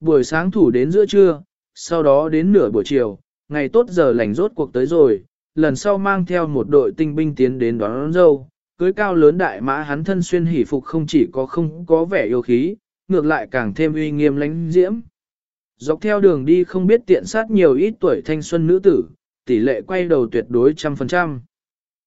Buổi sáng thủ đến giữa trưa, sau đó đến nửa buổi chiều, ngày tốt giờ lành rốt cuộc tới rồi, lần sau mang theo một đội tinh binh tiến đến đón, đón dâu, cưới cao lớn đại mã hắn thân xuyên hỷ phục không chỉ có không có vẻ yêu khí, ngược lại càng thêm uy nghiêm lãnh diễm. Dọc theo đường đi không biết tiện sát nhiều ít tuổi thanh xuân nữ tử, tỷ lệ quay đầu tuyệt đối trăm phần trăm.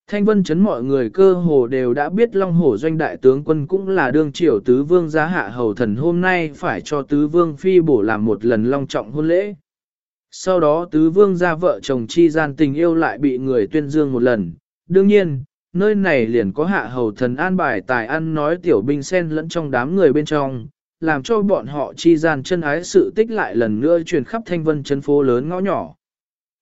Thanh vân chấn mọi người cơ hồ đều đã biết Long Hổ doanh đại tướng quân cũng là đương triều tứ vương giá hạ hầu thần hôm nay phải cho tứ vương phi bổ làm một lần long trọng hôn lễ. Sau đó tứ vương gia vợ chồng chi gian tình yêu lại bị người tuyên dương một lần. Đương nhiên, nơi này liền có hạ hầu thần an bài tài ăn nói tiểu binh sen lẫn trong đám người bên trong, làm cho bọn họ chi gian chân ái sự tích lại lần nữa truyền khắp thanh vân chân phố lớn ngõ nhỏ.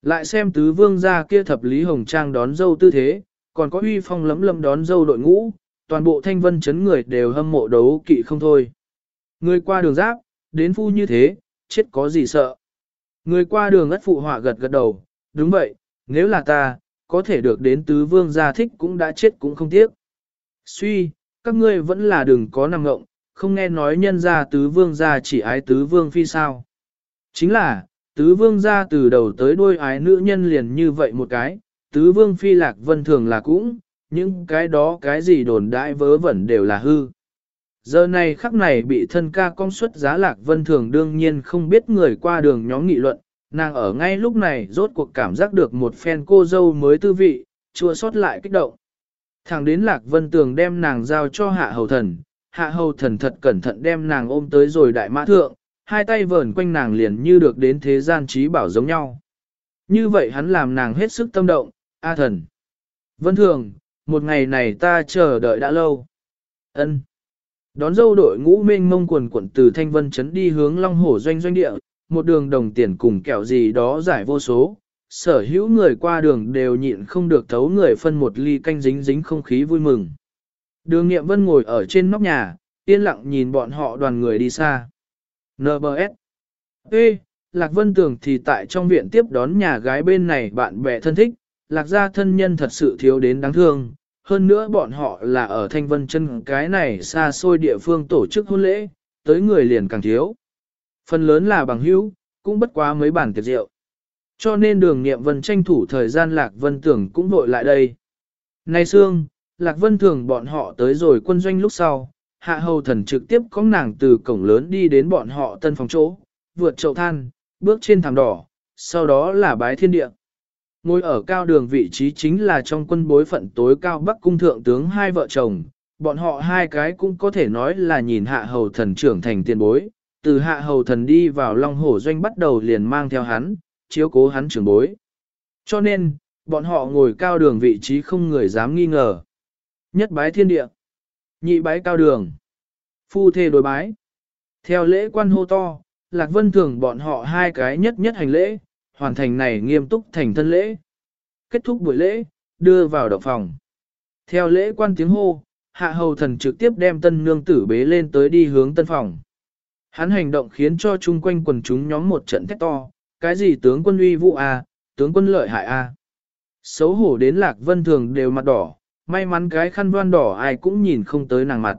Lại xem tứ vương gia kia thập lý hồng trang đón dâu tư thế, còn có uy phong lấm lâm đón dâu đội ngũ, toàn bộ thanh vân chấn người đều hâm mộ đấu kỵ không thôi. Người qua đường giáp, đến phu như thế, chết có gì sợ. Người qua đường ất phụ họa gật gật đầu, đúng vậy, nếu là ta, có thể được đến tứ vương gia thích cũng đã chết cũng không tiếc. Suy, các ngươi vẫn là đừng có nằm ngộng, không nghe nói nhân gia tứ vương gia chỉ ái tứ vương phi sao. Chính là, tứ vương gia từ đầu tới đuôi ái nữ nhân liền như vậy một cái, tứ vương phi lạc vân thường là cũng, những cái đó cái gì đồn đại vớ vẩn đều là hư. Giờ này khắc này bị thân ca công suất giá lạc vân thường đương nhiên không biết người qua đường nhóm nghị luận, nàng ở ngay lúc này rốt cuộc cảm giác được một phen cô dâu mới tư vị, chua sót lại kích động. Thẳng đến lạc vân tường đem nàng giao cho hạ hầu thần, hạ hầu thần thật cẩn thận đem nàng ôm tới rồi đại mã thượng, hai tay vờn quanh nàng liền như được đến thế gian trí bảo giống nhau. Như vậy hắn làm nàng hết sức tâm động, A thần. Vân thường, một ngày này ta chờ đợi đã lâu. ân Đón dâu đội ngũ mênh mông quần quận từ Thanh Vân Trấn đi hướng Long Hổ doanh doanh địa, một đường đồng tiền cùng kẹo gì đó giải vô số. Sở hữu người qua đường đều nhịn không được thấu người phân một ly canh dính dính không khí vui mừng. Đường Nghiệm Vân ngồi ở trên nóc nhà, yên lặng nhìn bọn họ đoàn người đi xa. NBS Ê, Lạc Vân Tường thì tại trong viện tiếp đón nhà gái bên này bạn bè thân thích, Lạc gia thân nhân thật sự thiếu đến đáng thương, hơn nữa bọn họ là ở Thanh Vân chân cái này xa xôi địa phương tổ chức hôn lễ, tới người liền càng thiếu. Phần lớn là bằng hữu, cũng bất quá mấy bản tiệc rượu. Cho nên đường nghiệm vân tranh thủ thời gian Lạc Vân Tưởng cũng vội lại đây. Nay Sương, Lạc Vân Thường bọn họ tới rồi quân doanh lúc sau, hạ hầu thần trực tiếp có nàng từ cổng lớn đi đến bọn họ tân phòng chỗ, vượt chậu than, bước trên thảm đỏ, sau đó là bái thiên địa. Ngồi ở cao đường vị trí chính là trong quân bối phận tối cao Bắc Cung Thượng tướng hai vợ chồng, bọn họ hai cái cũng có thể nói là nhìn hạ hầu thần trưởng thành tiền bối, từ hạ hầu thần đi vào Long Hổ Doanh bắt đầu liền mang theo hắn, chiếu cố hắn trưởng bối. Cho nên, bọn họ ngồi cao đường vị trí không người dám nghi ngờ. Nhất bái thiên địa, nhị bái cao đường, phu thê đối bái. Theo lễ quan hô to, Lạc Vân thường bọn họ hai cái nhất nhất hành lễ, hoàn thành này nghiêm túc thành thân lễ. Kết thúc buổi lễ, đưa vào động phòng. Theo lễ quan tiếng hô, hạ hầu thần trực tiếp đem tân nương tử bế lên tới đi hướng tân phòng. Hắn hành động khiến cho chung quanh quần chúng nhóm một trận thét to, cái gì tướng quân uy vũ a, tướng quân lợi hại a. Xấu hổ đến lạc vân thường đều mặt đỏ, may mắn cái khăn voan đỏ ai cũng nhìn không tới nàng mặt.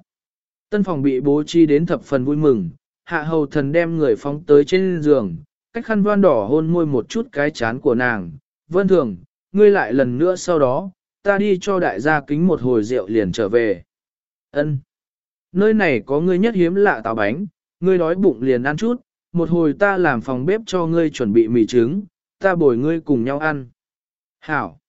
Tân phòng bị bố trí đến thập phần vui mừng, hạ hầu thần đem người phóng tới trên giường, cách khăn voan đỏ hôn môi một chút cái chán của nàng. Vân thường, ngươi lại lần nữa sau đó, ta đi cho đại gia kính một hồi rượu liền trở về. Ân, Nơi này có ngươi nhất hiếm lạ táo bánh, ngươi đói bụng liền ăn chút, một hồi ta làm phòng bếp cho ngươi chuẩn bị mì trứng, ta bồi ngươi cùng nhau ăn. Hảo.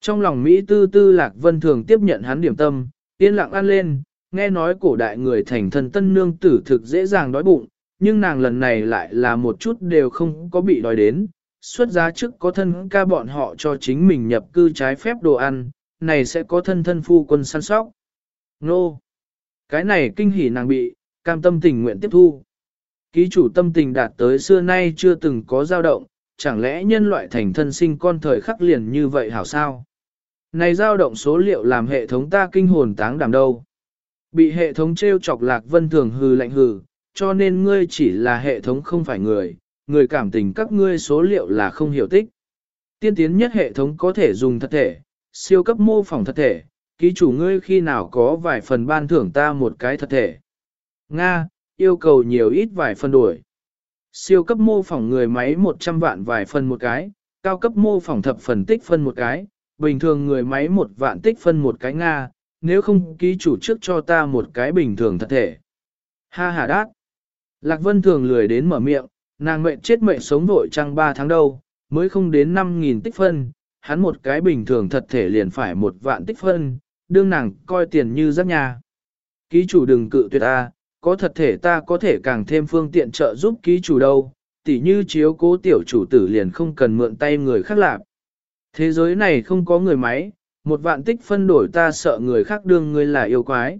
Trong lòng Mỹ tư tư lạc vân thường tiếp nhận hắn điểm tâm, yên lặng ăn lên, nghe nói cổ đại người thành thần tân nương tử thực dễ dàng đói bụng, nhưng nàng lần này lại là một chút đều không có bị đói đến. Xuất giá trước có thân ca bọn họ cho chính mình nhập cư trái phép đồ ăn, này sẽ có thân thân phu quân săn sóc. Nô! Cái này kinh hỉ nàng bị, cam tâm tình nguyện tiếp thu. Ký chủ tâm tình đạt tới xưa nay chưa từng có dao động, chẳng lẽ nhân loại thành thân sinh con thời khắc liền như vậy hảo sao? Này dao động số liệu làm hệ thống ta kinh hồn táng đảm đâu? Bị hệ thống treo chọc lạc vân thường hừ lạnh hừ, cho nên ngươi chỉ là hệ thống không phải người, người cảm tình các ngươi số liệu là không hiểu tích. Tiên tiến nhất hệ thống có thể dùng thật thể, siêu cấp mô phỏng thật thể, ký chủ ngươi khi nào có vài phần ban thưởng ta một cái thật thể. Nga, yêu cầu nhiều ít vài phần đuổi. Siêu cấp mô phỏng người máy 100 vạn vài phần một cái, cao cấp mô phỏng thập phần tích phân một cái, bình thường người máy một vạn tích phân một cái Nga, nếu không ký chủ trước cho ta một cái bình thường thật thể. Ha ha đát. Lạc Vân thường lười đến mở miệng, nàng mệnh chết mệnh sống vội trăng 3 tháng đâu, mới không đến 5.000 tích phân, hắn một cái bình thường thật thể liền phải một vạn tích phân, đương nàng coi tiền như giáp nhà. Ký chủ đừng cự tuyệt ta, có thật thể ta có thể càng thêm phương tiện trợ giúp ký chủ đâu, tỉ như chiếu cố tiểu chủ tử liền không cần mượn tay người khác làm. Thế giới này không có người máy, một vạn tích phân đổi ta sợ người khác đương người là yêu quái.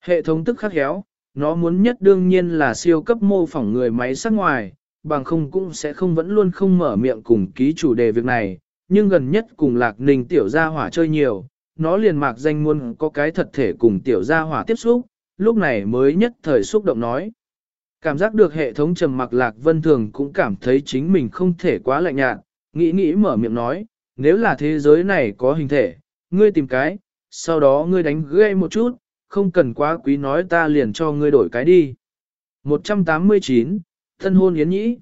Hệ thống tức khắc khéo, nó muốn nhất đương nhiên là siêu cấp mô phỏng người máy sắc ngoài, bằng không cũng sẽ không vẫn luôn không mở miệng cùng ký chủ đề việc này, nhưng gần nhất cùng lạc ninh tiểu gia hỏa chơi nhiều, nó liền mạc danh muốn có cái thật thể cùng tiểu gia hỏa tiếp xúc, lúc này mới nhất thời xúc động nói. Cảm giác được hệ thống trầm mặc lạc vân thường cũng cảm thấy chính mình không thể quá lạnh nhạt, nghĩ nghĩ mở miệng nói, nếu là thế giới này có hình thể, ngươi tìm cái, sau đó ngươi đánh gây một chút, không cần quá quý nói ta liền cho ngươi đổi cái đi. 189, thân hôn yến nhĩ.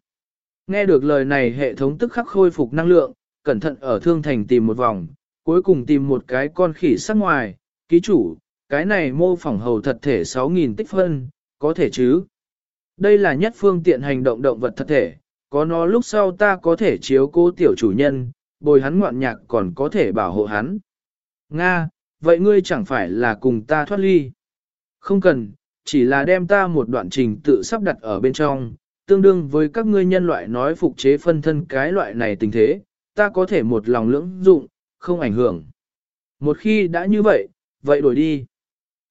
Nghe được lời này hệ thống tức khắc khôi phục năng lượng, cẩn thận ở thương thành tìm một vòng, cuối cùng tìm một cái con khỉ sắc ngoài, ký chủ, cái này mô phỏng hầu thật thể 6.000 tích phân, có thể chứ? Đây là nhất phương tiện hành động động vật thật thể, có nó lúc sau ta có thể chiếu cố tiểu chủ nhân, bồi hắn ngoạn nhạc còn có thể bảo hộ hắn. Nga, vậy ngươi chẳng phải là cùng ta thoát ly? Không cần, chỉ là đem ta một đoạn trình tự sắp đặt ở bên trong, tương đương với các ngươi nhân loại nói phục chế phân thân cái loại này tình thế, ta có thể một lòng lưỡng dụng, không ảnh hưởng. Một khi đã như vậy, vậy đổi đi.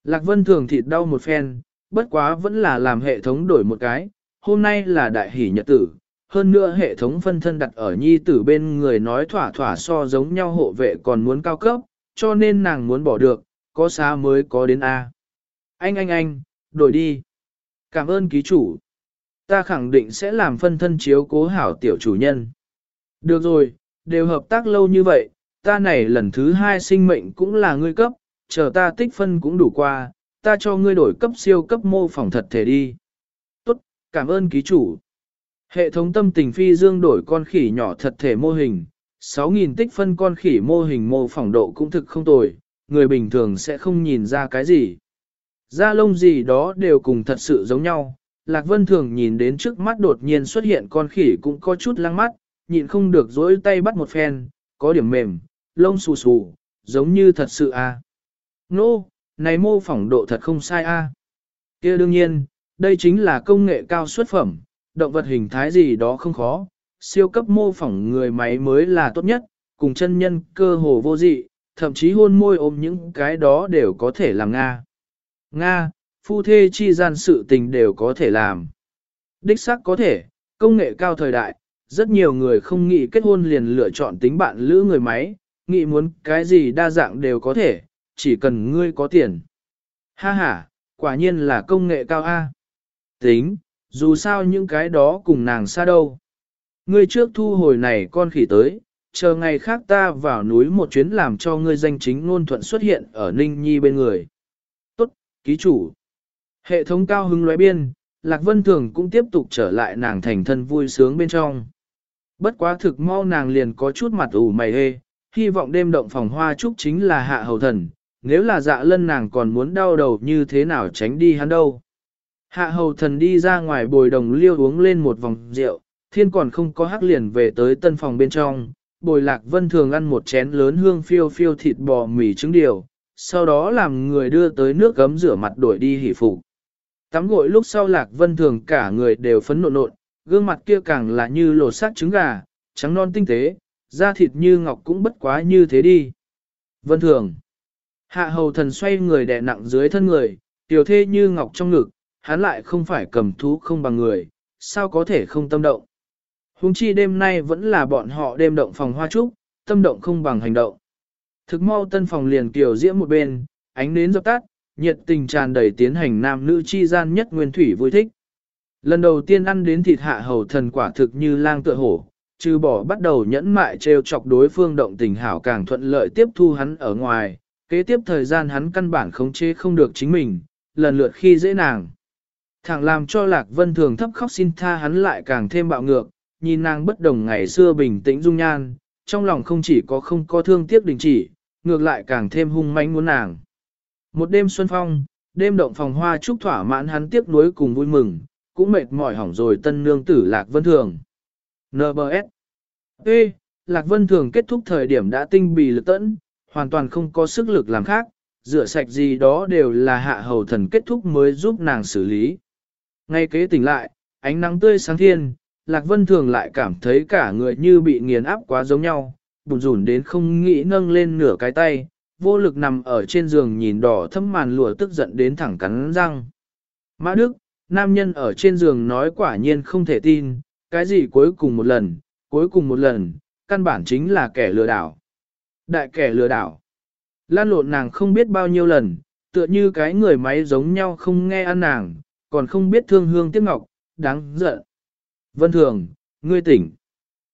Lạc Vân thường thịt đau một phen, bất quá vẫn là làm hệ thống đổi một cái, hôm nay là đại hỷ nhật tử, hơn nữa hệ thống phân thân đặt ở nhi tử bên người nói thỏa thỏa so giống nhau hộ vệ còn muốn cao cấp, cho nên nàng muốn bỏ được, có xá mới có đến A. Anh anh anh, đổi đi. Cảm ơn ký chủ. Ta khẳng định sẽ làm phân thân chiếu cố hảo tiểu chủ nhân. Được rồi, đều hợp tác lâu như vậy, ta này lần thứ hai sinh mệnh cũng là ngươi cấp, chờ ta tích phân cũng đủ qua, ta cho ngươi đổi cấp siêu cấp mô phỏng thật thể đi. Tốt, cảm ơn ký chủ. Hệ thống tâm tình phi dương đổi con khỉ nhỏ thật thể mô hình, 6.000 tích phân con khỉ mô hình mô phỏng độ cũng thực không tồi, người bình thường sẽ không nhìn ra cái gì. Da lông gì đó đều cùng thật sự giống nhau, Lạc Vân thường nhìn đến trước mắt đột nhiên xuất hiện con khỉ cũng có chút lăng mắt, nhịn không được dối tay bắt một phen, có điểm mềm, lông xù xù, giống như thật sự à. Nô, no, này mô phỏng độ thật không sai a. À. kia đương nhiên, đây chính là công nghệ cao xuất phẩm, động vật hình thái gì đó không khó, siêu cấp mô phỏng người máy mới là tốt nhất, cùng chân nhân cơ hồ vô dị, thậm chí hôn môi ôm những cái đó đều có thể làm Nga. Nga, phu thê chi gian sự tình đều có thể làm. Đích xác có thể, công nghệ cao thời đại, rất nhiều người không nghĩ kết hôn liền lựa chọn tính bạn lữ người máy, nghĩ muốn cái gì đa dạng đều có thể, chỉ cần ngươi có tiền. Ha ha, quả nhiên là công nghệ cao A. Tính, dù sao những cái đó cùng nàng xa đâu. Ngươi trước thu hồi này con khỉ tới, chờ ngày khác ta vào núi một chuyến làm cho ngươi danh chính ngôn thuận xuất hiện ở Ninh Nhi bên người. Tốt, ký chủ. Hệ thống cao hứng lóe biên, Lạc Vân Thường cũng tiếp tục trở lại nàng thành thân vui sướng bên trong. Bất quá thực mau nàng liền có chút mặt ủ mày hê, hy vọng đêm động phòng hoa trúc chính là hạ hầu thần, nếu là dạ lân nàng còn muốn đau đầu như thế nào tránh đi hắn đâu. Hạ hầu thần đi ra ngoài bồi đồng liêu uống lên một vòng rượu, thiên còn không có hắc liền về tới tân phòng bên trong, bồi lạc vân thường ăn một chén lớn hương phiêu phiêu thịt bò mì trứng điều, sau đó làm người đưa tới nước gấm rửa mặt đổi đi hỉ phục. Tắm gội lúc sau lạc vân thường cả người đều phấn nộn nộn, gương mặt kia càng là như lột xác trứng gà, trắng non tinh tế, da thịt như ngọc cũng bất quá như thế đi. Vân thường. Hạ hầu thần xoay người đè nặng dưới thân người, tiểu thê như ngọc trong ngực, hắn lại không phải cầm thú không bằng người, sao có thể không tâm động huống chi đêm nay vẫn là bọn họ đêm động phòng hoa trúc, tâm động không bằng hành động. Thực mau tân phòng liền kiểu diễm một bên, ánh nến dập tắt, nhiệt tình tràn đầy tiến hành nam nữ chi gian nhất nguyên thủy vui thích. Lần đầu tiên ăn đến thịt hạ hầu thần quả thực như lang tựa hổ, trừ bỏ bắt đầu nhẫn mại trêu chọc đối phương động tình hảo càng thuận lợi tiếp thu hắn ở ngoài, kế tiếp thời gian hắn căn bản khống chế không được chính mình, lần lượt khi dễ nàng. Thẳng làm cho Lạc Vân Thường thấp khóc xin tha hắn lại càng thêm bạo ngược, nhìn nàng bất đồng ngày xưa bình tĩnh dung nhan, trong lòng không chỉ có không có thương tiếc đình chỉ, ngược lại càng thêm hung mãnh muốn nàng. Một đêm xuân phong, đêm động phòng hoa chúc thỏa mãn hắn tiếc nuối cùng vui mừng, cũng mệt mỏi hỏng rồi tân nương tử Lạc Vân Thường. NBS Ê, Lạc Vân Thường kết thúc thời điểm đã tinh bì lực tẫn, hoàn toàn không có sức lực làm khác, rửa sạch gì đó đều là hạ hầu thần kết thúc mới giúp nàng xử lý. Ngay kế tỉnh lại, ánh nắng tươi sáng thiên, Lạc Vân Thường lại cảm thấy cả người như bị nghiền áp quá giống nhau, bùn rủn đến không nghĩ nâng lên nửa cái tay, vô lực nằm ở trên giường nhìn đỏ thâm màn lụa tức giận đến thẳng cắn răng. Mã Đức, nam nhân ở trên giường nói quả nhiên không thể tin, cái gì cuối cùng một lần, cuối cùng một lần, căn bản chính là kẻ lừa đảo. Đại kẻ lừa đảo. Lan lộn nàng không biết bao nhiêu lần, tựa như cái người máy giống nhau không nghe ăn nàng, còn không biết thương hương tiếc ngọc, đáng giận. Vân Thường, ngươi tỉnh.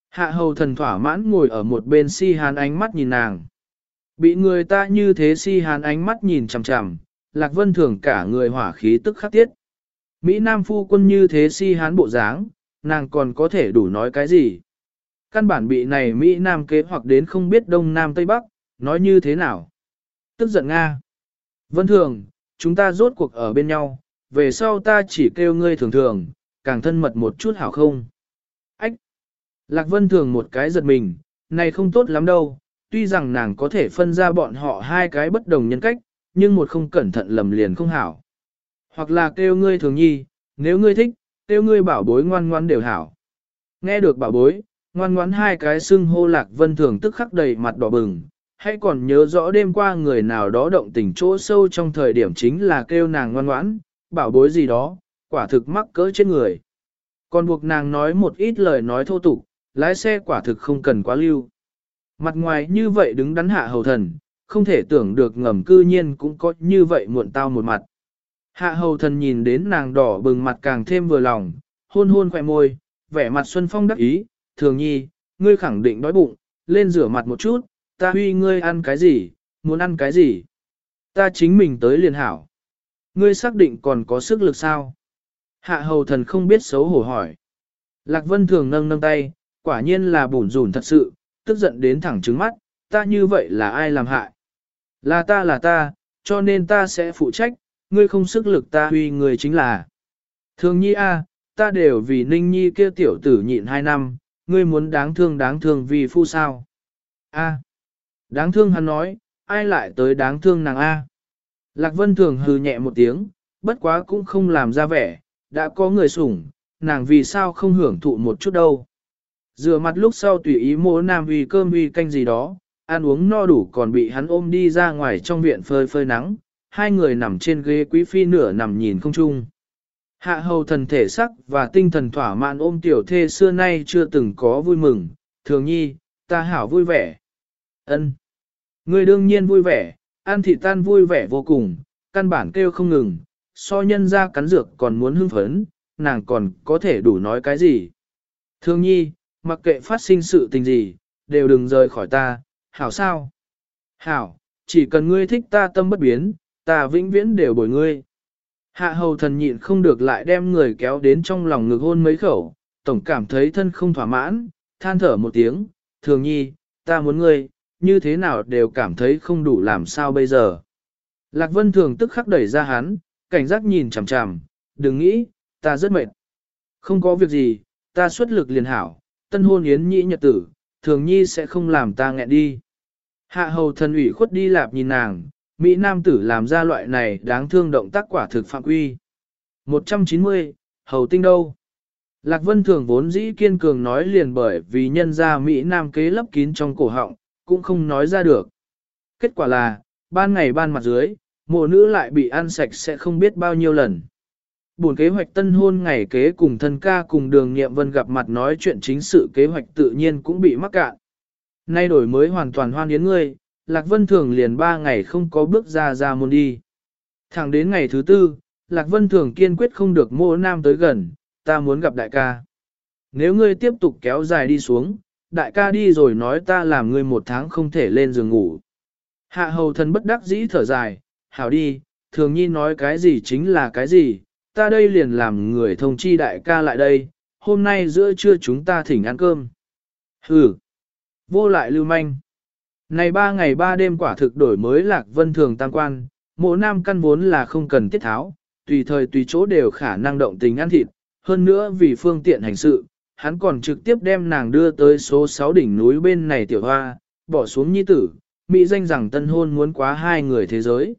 Hạ hầu thần thỏa mãn ngồi ở một bên si hàn ánh mắt nhìn nàng. Bị người ta như thế si hàn ánh mắt nhìn chằm chằm, Lạc Vân Thường cả người hỏa khí tức khắc tiết. Mỹ Nam phu quân như thế si hán bộ dáng, nàng còn có thể đủ nói cái gì? Căn bản bị này Mỹ Nam kế hoặc đến không biết Đông Nam Tây Bắc, nói như thế nào? Tức giận Nga. Vân Thường, chúng ta rốt cuộc ở bên nhau, về sau ta chỉ kêu ngươi thường thường, càng thân mật một chút hảo không? Ách! Lạc Vân Thường một cái giật mình, này không tốt lắm đâu, tuy rằng nàng có thể phân ra bọn họ hai cái bất đồng nhân cách, nhưng một không cẩn thận lầm liền không hảo. Hoặc là kêu ngươi thường nhi, nếu ngươi thích, kêu ngươi bảo bối ngoan ngoan đều hảo. Nghe được bảo bối, ngoan ngoãn hai cái xưng hô lạc vân thường tức khắc đầy mặt đỏ bừng, hay còn nhớ rõ đêm qua người nào đó động tình chỗ sâu trong thời điểm chính là kêu nàng ngoan ngoãn, bảo bối gì đó, quả thực mắc cỡ trên người. Còn buộc nàng nói một ít lời nói thô tục, lái xe quả thực không cần quá lưu. Mặt ngoài như vậy đứng đắn hạ hầu thần, không thể tưởng được ngầm cư nhiên cũng có như vậy muộn tao một mặt. Hạ hầu thần nhìn đến nàng đỏ bừng mặt càng thêm vừa lòng, hôn hôn khỏe môi, vẻ mặt xuân phong đắc ý, thường nhi, ngươi khẳng định đói bụng, lên rửa mặt một chút, ta huy ngươi ăn cái gì, muốn ăn cái gì. Ta chính mình tới liền hảo. Ngươi xác định còn có sức lực sao? Hạ hầu thần không biết xấu hổ hỏi. Lạc vân thường nâng nâng tay, quả nhiên là bùn rủn thật sự, tức giận đến thẳng trứng mắt, ta như vậy là ai làm hại? Là ta là ta, cho nên ta sẽ phụ trách, ngươi không sức lực ta huy người chính là. Thường nhi a, ta đều vì ninh nhi kia tiểu tử nhịn hai năm, ngươi muốn đáng thương đáng thương vì phu sao? A. Đáng thương hắn nói, ai lại tới đáng thương nàng A. Lạc Vân thường hừ nhẹ một tiếng, bất quá cũng không làm ra vẻ, đã có người sủng, nàng vì sao không hưởng thụ một chút đâu. Rửa mặt lúc sau tùy ý mỗ nam vì cơm vì canh gì đó, ăn uống no đủ còn bị hắn ôm đi ra ngoài trong viện phơi phơi nắng, hai người nằm trên ghế quý phi nửa nằm nhìn không chung. Hạ hầu thần thể sắc và tinh thần thỏa mãn ôm tiểu thê xưa nay chưa từng có vui mừng, thường nhi, ta hảo vui vẻ. ân Ngươi đương nhiên vui vẻ, ăn thị tan vui vẻ vô cùng, căn bản kêu không ngừng, so nhân ra cắn dược còn muốn hưng phấn, nàng còn có thể đủ nói cái gì. Thường nhi, mặc kệ phát sinh sự tình gì, đều đừng rời khỏi ta, hảo sao? Hảo, chỉ cần ngươi thích ta tâm bất biến, ta vĩnh viễn đều bồi ngươi. Hạ hầu thần nhịn không được lại đem người kéo đến trong lòng ngực hôn mấy khẩu, tổng cảm thấy thân không thỏa mãn, than thở một tiếng, thường nhi, ta muốn ngươi, như thế nào đều cảm thấy không đủ làm sao bây giờ. Lạc vân thường tức khắc đẩy ra hắn, cảnh giác nhìn chằm chằm, đừng nghĩ, ta rất mệt. Không có việc gì, ta xuất lực liền hảo, tân hôn yến nhị nhật tử, thường nhi sẽ không làm ta nghẹn đi. Hạ hầu thần ủy khuất đi lạp nhìn nàng, Mỹ Nam tử làm ra loại này đáng thương động tác quả thực phạm quy. 190, hầu tinh đâu? Lạc Vân Thường vốn dĩ kiên cường nói liền bởi vì nhân ra Mỹ Nam kế lấp kín trong cổ họng, cũng không nói ra được. Kết quả là, ban ngày ban mặt dưới, mộ nữ lại bị ăn sạch sẽ không biết bao nhiêu lần. Buồn kế hoạch tân hôn ngày kế cùng thân ca cùng đường nghiệm vân gặp mặt nói chuyện chính sự kế hoạch tự nhiên cũng bị mắc cạn. Nay đổi mới hoàn toàn hoan yến ngươi, Lạc Vân Thường liền ba ngày không có bước ra ra môn đi. Thẳng đến ngày thứ tư, Lạc Vân Thường kiên quyết không được mô nam tới gần, ta muốn gặp đại ca. Nếu ngươi tiếp tục kéo dài đi xuống, đại ca đi rồi nói ta làm ngươi một tháng không thể lên giường ngủ. Hạ hầu thần bất đắc dĩ thở dài, hảo đi, thường nhi nói cái gì chính là cái gì, ta đây liền làm người thông chi đại ca lại đây, hôm nay giữa trưa chúng ta thỉnh ăn cơm. Hừ, vô lại lưu manh. Này ba ngày ba đêm quả thực đổi mới lạc vân thường tam quan, mộ nam căn vốn là không cần tiết tháo, tùy thời tùy chỗ đều khả năng động tình ăn thịt, hơn nữa vì phương tiện hành sự, hắn còn trực tiếp đem nàng đưa tới số 6 đỉnh núi bên này tiểu hoa, bỏ xuống nhi tử, Mỹ danh rằng tân hôn muốn quá hai người thế giới.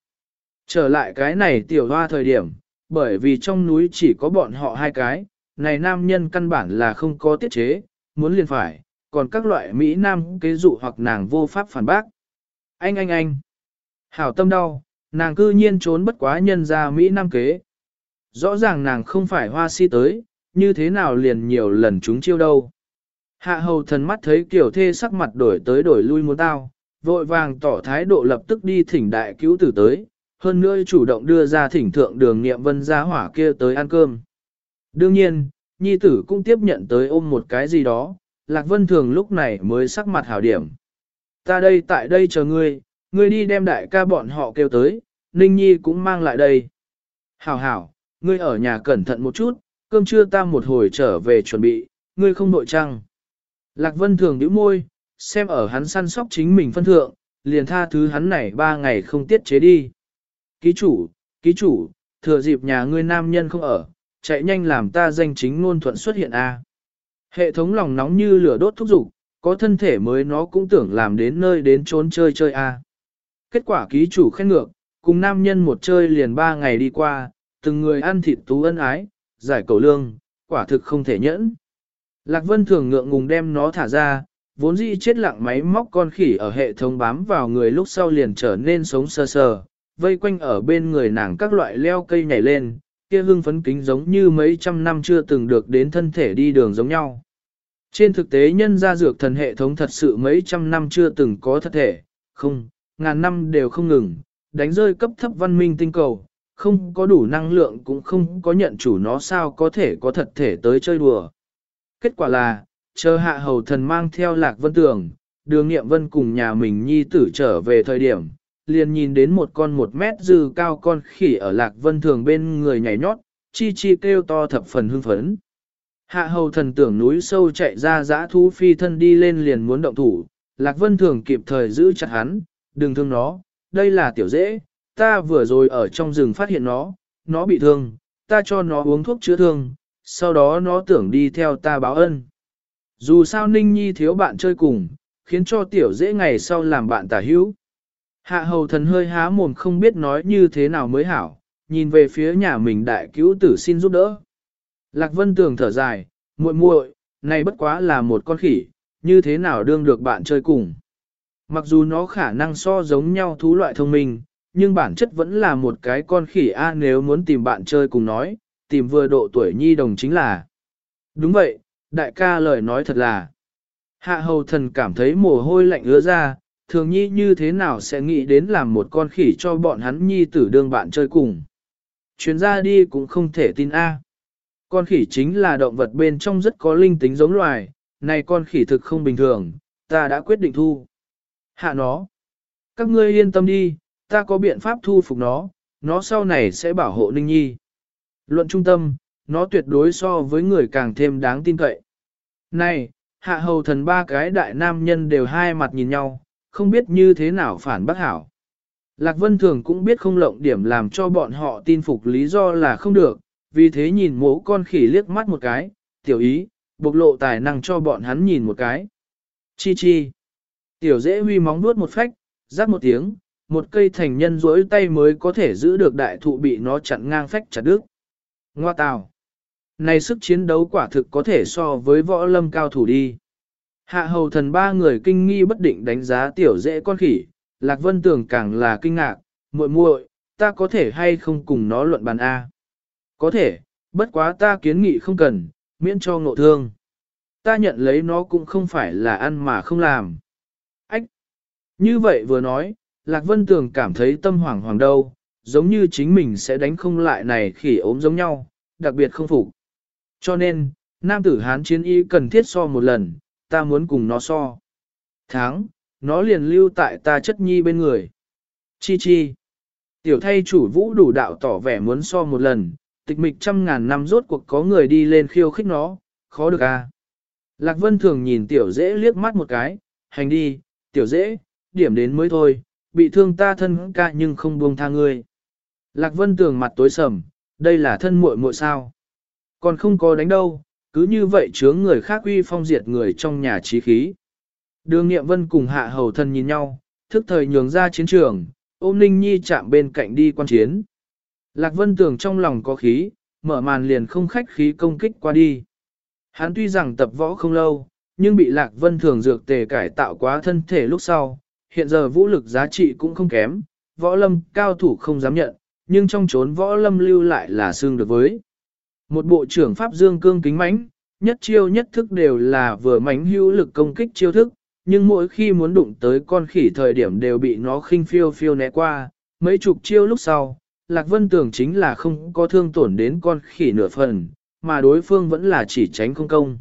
Trở lại cái này tiểu hoa thời điểm, bởi vì trong núi chỉ có bọn họ hai cái, này nam nhân căn bản là không có tiết chế, muốn liền phải, còn các loại Mỹ nam kế dụ hoặc nàng vô pháp phản bác. Anh anh anh, hảo tâm đau, nàng cư nhiên trốn bất quá nhân ra Mỹ nam kế. Rõ ràng nàng không phải hoa si tới, như thế nào liền nhiều lần chúng chiêu đâu. Hạ hầu thần mắt thấy kiểu thê sắc mặt đổi tới đổi lui muốn tao, vội vàng tỏ thái độ lập tức đi thỉnh đại cứu tử tới, hơn nữa chủ động đưa ra thỉnh thượng đường nghiệm vân gia hỏa kia tới ăn cơm. Đương nhiên, nhi tử cũng tiếp nhận tới ôm một cái gì đó, Lạc Vân Thường lúc này mới sắc mặt hảo điểm. Ta đây tại đây chờ ngươi, ngươi đi đem đại ca bọn họ kêu tới, Ninh Nhi cũng mang lại đây. Hảo hảo, ngươi ở nhà cẩn thận một chút, cơm trưa ta một hồi trở về chuẩn bị, ngươi không nội trăng. Lạc Vân Thường nhíu môi, xem ở hắn săn sóc chính mình phân thượng, liền tha thứ hắn này ba ngày không tiết chế đi. Ký chủ, ký chủ, thừa dịp nhà ngươi nam nhân không ở, chạy nhanh làm ta danh chính ngôn thuận xuất hiện A. Hệ thống lòng nóng như lửa đốt thúc dục có thân thể mới nó cũng tưởng làm đến nơi đến trốn chơi chơi A. Kết quả ký chủ khen ngược, cùng nam nhân một chơi liền ba ngày đi qua, từng người ăn thịt tú ân ái, giải cầu lương, quả thực không thể nhẫn. Lạc Vân thường ngượng ngùng đem nó thả ra, vốn dĩ chết lặng máy móc con khỉ ở hệ thống bám vào người lúc sau liền trở nên sống sơ sờ, vây quanh ở bên người nàng các loại leo cây nhảy lên, kia hưng phấn kính giống như mấy trăm năm chưa từng được đến thân thể đi đường giống nhau. Trên thực tế nhân gia dược thần hệ thống thật sự mấy trăm năm chưa từng có thật thể, không, ngàn năm đều không ngừng, đánh rơi cấp thấp văn minh tinh cầu, không có đủ năng lượng cũng không có nhận chủ nó sao có thể có thật thể tới chơi đùa. Kết quả là, chờ hạ hầu thần mang theo lạc vân tường, đường nghiệm vân cùng nhà mình nhi tử trở về thời điểm, liền nhìn đến một con một mét dư cao con khỉ ở lạc vân thường bên người nhảy nhót, chi chi kêu to thập phần hưng phấn. Hạ hầu thần tưởng núi sâu chạy ra dã thú phi thân đi lên liền muốn động thủ, lạc vân thường kịp thời giữ chặt hắn, đừng thương nó, đây là tiểu dễ, ta vừa rồi ở trong rừng phát hiện nó, nó bị thương, ta cho nó uống thuốc chữa thương, sau đó nó tưởng đi theo ta báo ân. Dù sao Ninh Nhi thiếu bạn chơi cùng, khiến cho tiểu dễ ngày sau làm bạn tả hữu. Hạ hầu thần hơi há mồm không biết nói như thế nào mới hảo, nhìn về phía nhà mình đại cứu tử xin giúp đỡ. Lạc Vân Tường thở dài, muội muội, này bất quá là một con khỉ, như thế nào đương được bạn chơi cùng. Mặc dù nó khả năng so giống nhau thú loại thông minh, nhưng bản chất vẫn là một cái con khỉ A nếu muốn tìm bạn chơi cùng nói, tìm vừa độ tuổi nhi đồng chính là. Đúng vậy, đại ca lời nói thật là. Hạ hầu thần cảm thấy mồ hôi lạnh ứa ra, thường nhi như thế nào sẽ nghĩ đến làm một con khỉ cho bọn hắn nhi tử đương bạn chơi cùng. Chuyến ra đi cũng không thể tin A. Con khỉ chính là động vật bên trong rất có linh tính giống loài, này con khỉ thực không bình thường, ta đã quyết định thu. Hạ nó. Các ngươi yên tâm đi, ta có biện pháp thu phục nó, nó sau này sẽ bảo hộ Ninh Nhi. Luận trung tâm, nó tuyệt đối so với người càng thêm đáng tin cậy. Này, hạ hầu thần ba cái đại nam nhân đều hai mặt nhìn nhau, không biết như thế nào phản bác hảo. Lạc Vân Thường cũng biết không lộng điểm làm cho bọn họ tin phục lý do là không được, vì thế nhìn mố con khỉ liếc mắt một cái, tiểu ý, bộc lộ tài năng cho bọn hắn nhìn một cái. Chi chi. Tiểu dễ huy móng nuốt một phách, rắc một tiếng, một cây thành nhân rỗi tay mới có thể giữ được đại thụ bị nó chặn ngang phách chặt đứt. Ngoa tào. Này sức chiến đấu quả thực có thể so với võ lâm cao thủ đi. Hạ hầu thần ba người kinh nghi bất định đánh giá tiểu dễ con khỉ, Lạc Vân Tường càng là kinh ngạc, muội muội, ta có thể hay không cùng nó luận bàn A. Có thể, bất quá ta kiến nghị không cần, miễn cho ngộ thương. Ta nhận lấy nó cũng không phải là ăn mà không làm. Ách! Như vậy vừa nói, Lạc Vân Tường cảm thấy tâm hoảng hoàng đâu, giống như chính mình sẽ đánh không lại này khỉ ốm giống nhau, đặc biệt không phục. Cho nên, nam tử hán chiến y cần thiết so một lần, ta muốn cùng nó so. Tháng, nó liền lưu tại ta chất nhi bên người. Chi chi. Tiểu thay chủ vũ đủ đạo tỏ vẻ muốn so một lần, tịch mịch trăm ngàn năm rốt cuộc có người đi lên khiêu khích nó, khó được à. Lạc Vân thường nhìn tiểu dễ liếc mắt một cái, hành đi, tiểu dễ, điểm đến mới thôi, bị thương ta thân ca nhưng không buông tha ngươi. Lạc Vân tường mặt tối sầm, đây là thân muội muội sao. Còn không có đánh đâu, cứ như vậy chướng người khác uy phong diệt người trong nhà trí khí. Đường Nghiệm Vân cùng hạ hầu thân nhìn nhau, thức thời nhường ra chiến trường, ôm Ninh Nhi chạm bên cạnh đi quan chiến. Lạc Vân tưởng trong lòng có khí, mở màn liền không khách khí công kích qua đi. Hắn tuy rằng tập võ không lâu, nhưng bị Lạc Vân thường dược tề cải tạo quá thân thể lúc sau, hiện giờ vũ lực giá trị cũng không kém, võ lâm cao thủ không dám nhận, nhưng trong chốn võ lâm lưu lại là xương được với. Một bộ trưởng Pháp Dương cương kính mãnh, nhất chiêu nhất thức đều là vừa mánh hữu lực công kích chiêu thức, nhưng mỗi khi muốn đụng tới con khỉ thời điểm đều bị nó khinh phiêu phiêu né qua, mấy chục chiêu lúc sau, Lạc Vân tưởng chính là không có thương tổn đến con khỉ nửa phần, mà đối phương vẫn là chỉ tránh không công.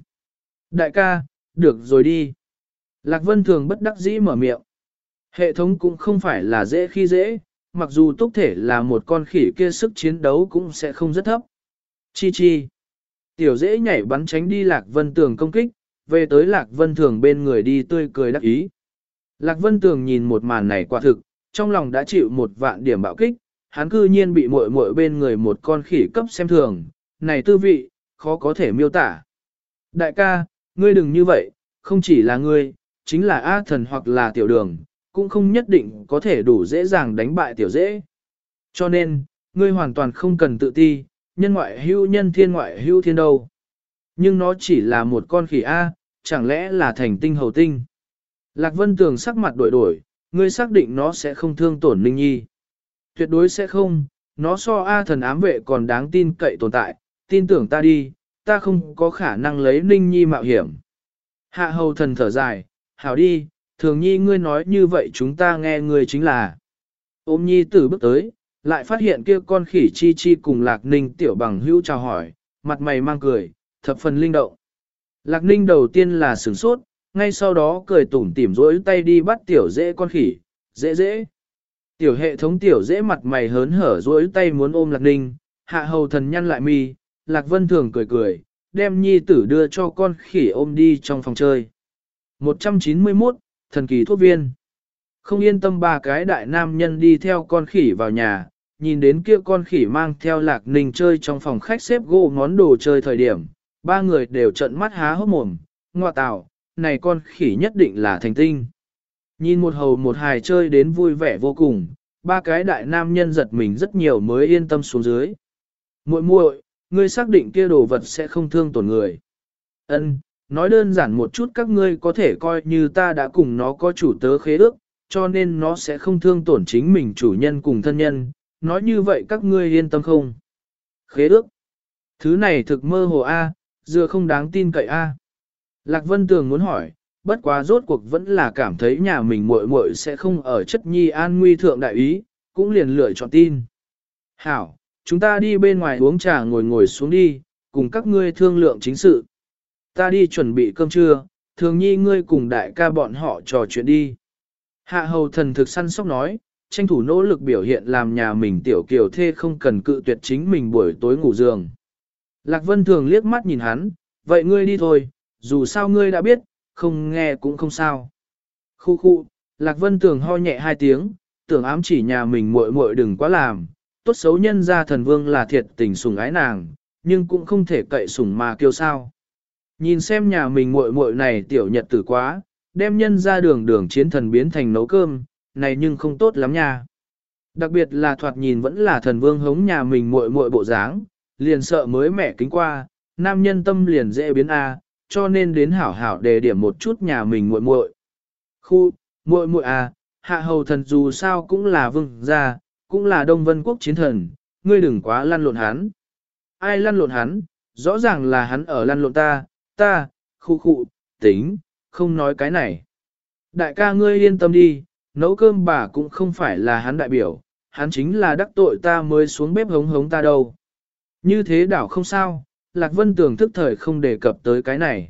Đại ca, được rồi đi. Lạc Vân thường bất đắc dĩ mở miệng. Hệ thống cũng không phải là dễ khi dễ, mặc dù túc thể là một con khỉ kia sức chiến đấu cũng sẽ không rất thấp. Chi chi. Tiểu dễ nhảy bắn tránh đi Lạc Vân Tường công kích, về tới Lạc Vân Thường bên người đi tươi cười đắc ý. Lạc Vân Tường nhìn một màn này quả thực, trong lòng đã chịu một vạn điểm bạo kích, hắn cư nhiên bị muội muội bên người một con khỉ cấp xem thường, này tư vị, khó có thể miêu tả. Đại ca, ngươi đừng như vậy, không chỉ là ngươi, chính là A thần hoặc là tiểu đường, cũng không nhất định có thể đủ dễ dàng đánh bại tiểu dễ. Cho nên, ngươi hoàn toàn không cần tự ti, nhân ngoại hưu nhân thiên ngoại hưu thiên đâu. Nhưng nó chỉ là một con khỉ A, chẳng lẽ là thành tinh hầu tinh. Lạc Vân Tường sắc mặt đổi đổi, ngươi xác định nó sẽ không thương tổn Ninh Nhi. Tuyệt đối sẽ không, nó so A thần ám vệ còn đáng tin cậy tồn tại, tin tưởng ta đi, ta không có khả năng lấy Ninh Nhi mạo hiểm. Hạ hầu thần thở dài, hảo đi, thường nhi ngươi nói như vậy chúng ta nghe ngươi chính là. Ôm nhi tử bước tới, lại phát hiện kia con khỉ chi chi cùng lạc ninh tiểu bằng hữu chào hỏi, mặt mày mang cười, thập phần linh động. Lạc ninh đầu tiên là sửng sốt, ngay sau đó cười tủm tỉm rỗi tay đi bắt tiểu dễ con khỉ, dễ dễ. Tiểu hệ thống tiểu dễ mặt mày hớn hở rỗi tay muốn ôm lạc ninh, hạ hầu thần nhăn lại mi, lạc vân thường cười cười, đem nhi tử đưa cho con khỉ ôm đi trong phòng chơi. 191, thần kỳ thuốc viên. Không yên tâm ba cái đại nam nhân đi theo con khỉ vào nhà, nhìn đến kia con khỉ mang theo lạc ninh chơi trong phòng khách xếp gỗ món đồ chơi thời điểm, ba người đều trận mắt há hốc mồm, ngoa tạo, này con khỉ nhất định là thành tinh. Nhìn một hầu một hài chơi đến vui vẻ vô cùng, ba cái đại nam nhân giật mình rất nhiều mới yên tâm xuống dưới. muội muội, ngươi xác định kia đồ vật sẽ không thương tổn người. Ân, nói đơn giản một chút các ngươi có thể coi như ta đã cùng nó có chủ tớ khế ước, cho nên nó sẽ không thương tổn chính mình chủ nhân cùng thân nhân, nói như vậy các ngươi yên tâm không? Khế ước. Thứ này thực mơ hồ A, dựa không đáng tin cậy A. Lạc Vân Tường muốn hỏi, bất quá rốt cuộc vẫn là cảm thấy nhà mình muội muội sẽ không ở chất nhi an nguy thượng đại ý, cũng liền lựa chọn tin. Hảo, chúng ta đi bên ngoài uống trà ngồi ngồi xuống đi, cùng các ngươi thương lượng chính sự. Ta đi chuẩn bị cơm trưa, thường nhi ngươi cùng đại ca bọn họ trò chuyện đi. Hạ hầu thần thực săn sóc nói, tranh thủ nỗ lực biểu hiện làm nhà mình tiểu kiều thê không cần cự tuyệt chính mình buổi tối ngủ giường. Lạc Vân thường liếc mắt nhìn hắn, vậy ngươi đi thôi, dù sao ngươi đã biết, không nghe cũng không sao. Khu khu, Lạc Vân thường ho nhẹ hai tiếng, tưởng ám chỉ nhà mình muội muội đừng quá làm, tốt xấu nhân ra thần vương là thiệt tình sủng ái nàng, nhưng cũng không thể cậy sủng mà kêu sao. Nhìn xem nhà mình muội muội này tiểu nhật tử quá, đem nhân ra đường đường chiến thần biến thành nấu cơm, này nhưng không tốt lắm nha. Đặc biệt là thoạt nhìn vẫn là thần vương hống nhà mình muội muội bộ dáng, liền sợ mới mẻ kính qua, nam nhân tâm liền dễ biến a, cho nên đến hảo hảo đề điểm một chút nhà mình muội muội. Khu, muội muội a, hạ hầu thần dù sao cũng là vương gia, cũng là Đông Vân Quốc chiến thần, ngươi đừng quá lăn lộn hắn. Ai lăn lộn hắn, rõ ràng là hắn ở lăn lộn ta, ta, khu khu, tính, không nói cái này. Đại ca ngươi yên tâm đi, nấu cơm bà cũng không phải là hắn đại biểu, hắn chính là đắc tội ta mới xuống bếp hống hống ta đâu. Như thế đảo không sao, Lạc Vân tưởng thức thời không đề cập tới cái này.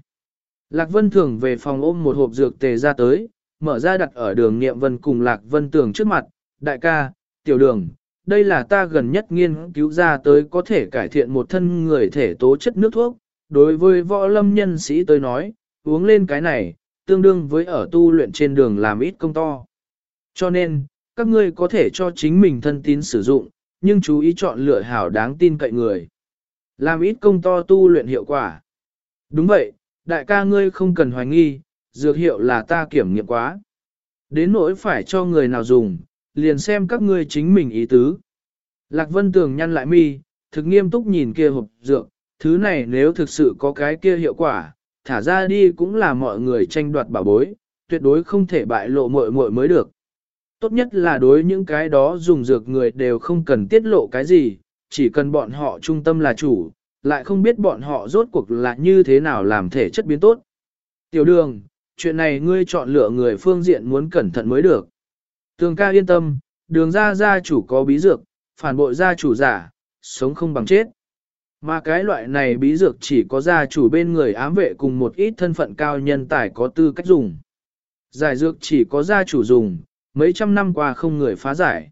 Lạc Vân Thường về phòng ôm một hộp dược tề ra tới, mở ra đặt ở đường Niệm Vân cùng Lạc Vân tưởng trước mặt, đại ca, tiểu đường, đây là ta gần nhất nghiên cứu ra tới có thể cải thiện một thân người thể tố chất nước thuốc. Đối với võ lâm nhân sĩ tôi nói, uống lên cái này, tương đương với ở tu luyện trên đường làm ít công to. Cho nên, các ngươi có thể cho chính mình thân tín sử dụng, nhưng chú ý chọn lựa hảo đáng tin cậy người. Làm ít công to tu luyện hiệu quả. Đúng vậy, đại ca ngươi không cần hoài nghi, dược hiệu là ta kiểm nghiệm quá. Đến nỗi phải cho người nào dùng, liền xem các ngươi chính mình ý tứ. Lạc Vân Tường nhăn lại mi, thực nghiêm túc nhìn kia hộp dược, thứ này nếu thực sự có cái kia hiệu quả, thả ra đi cũng là mọi người tranh đoạt bảo bối, tuyệt đối không thể bại lộ muội muội mới được. Tốt nhất là đối những cái đó dùng dược người đều không cần tiết lộ cái gì, chỉ cần bọn họ trung tâm là chủ, lại không biết bọn họ rốt cuộc là như thế nào làm thể chất biến tốt. Tiểu đường, chuyện này ngươi chọn lựa người phương diện muốn cẩn thận mới được. Tường ca yên tâm, đường ra gia chủ có bí dược, phản bội gia chủ giả, sống không bằng chết. Mà cái loại này bí dược chỉ có gia chủ bên người ám vệ cùng một ít thân phận cao nhân tài có tư cách dùng. Giải dược chỉ có gia chủ dùng, mấy trăm năm qua không người phá giải.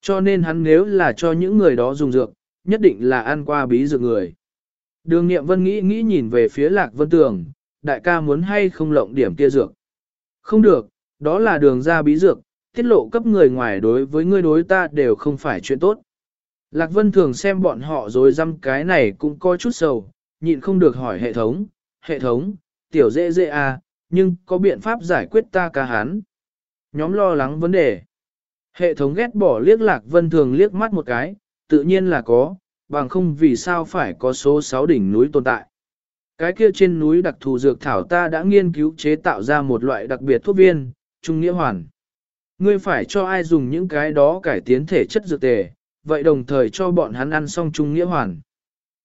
Cho nên hắn nếu là cho những người đó dùng dược, nhất định là ăn qua bí dược người. Đường nghiệm vân nghĩ nghĩ nhìn về phía lạc vân tường, đại ca muốn hay không lộng điểm kia dược. Không được, đó là đường ra bí dược, tiết lộ cấp người ngoài đối với người đối ta đều không phải chuyện tốt. Lạc Vân thường xem bọn họ rồi dăm cái này cũng có chút sầu, nhịn không được hỏi hệ thống, hệ thống, tiểu dễ dễ à, nhưng có biện pháp giải quyết ta ca hán. Nhóm lo lắng vấn đề. Hệ thống ghét bỏ liếc Lạc Vân thường liếc mắt một cái, tự nhiên là có, bằng không vì sao phải có số 6 đỉnh núi tồn tại. Cái kia trên núi đặc thù dược thảo ta đã nghiên cứu chế tạo ra một loại đặc biệt thuốc viên, trung nghĩa hoàn. Ngươi phải cho ai dùng những cái đó cải tiến thể chất dược tề, vậy đồng thời cho bọn hắn ăn xong trung nghĩa hoàn.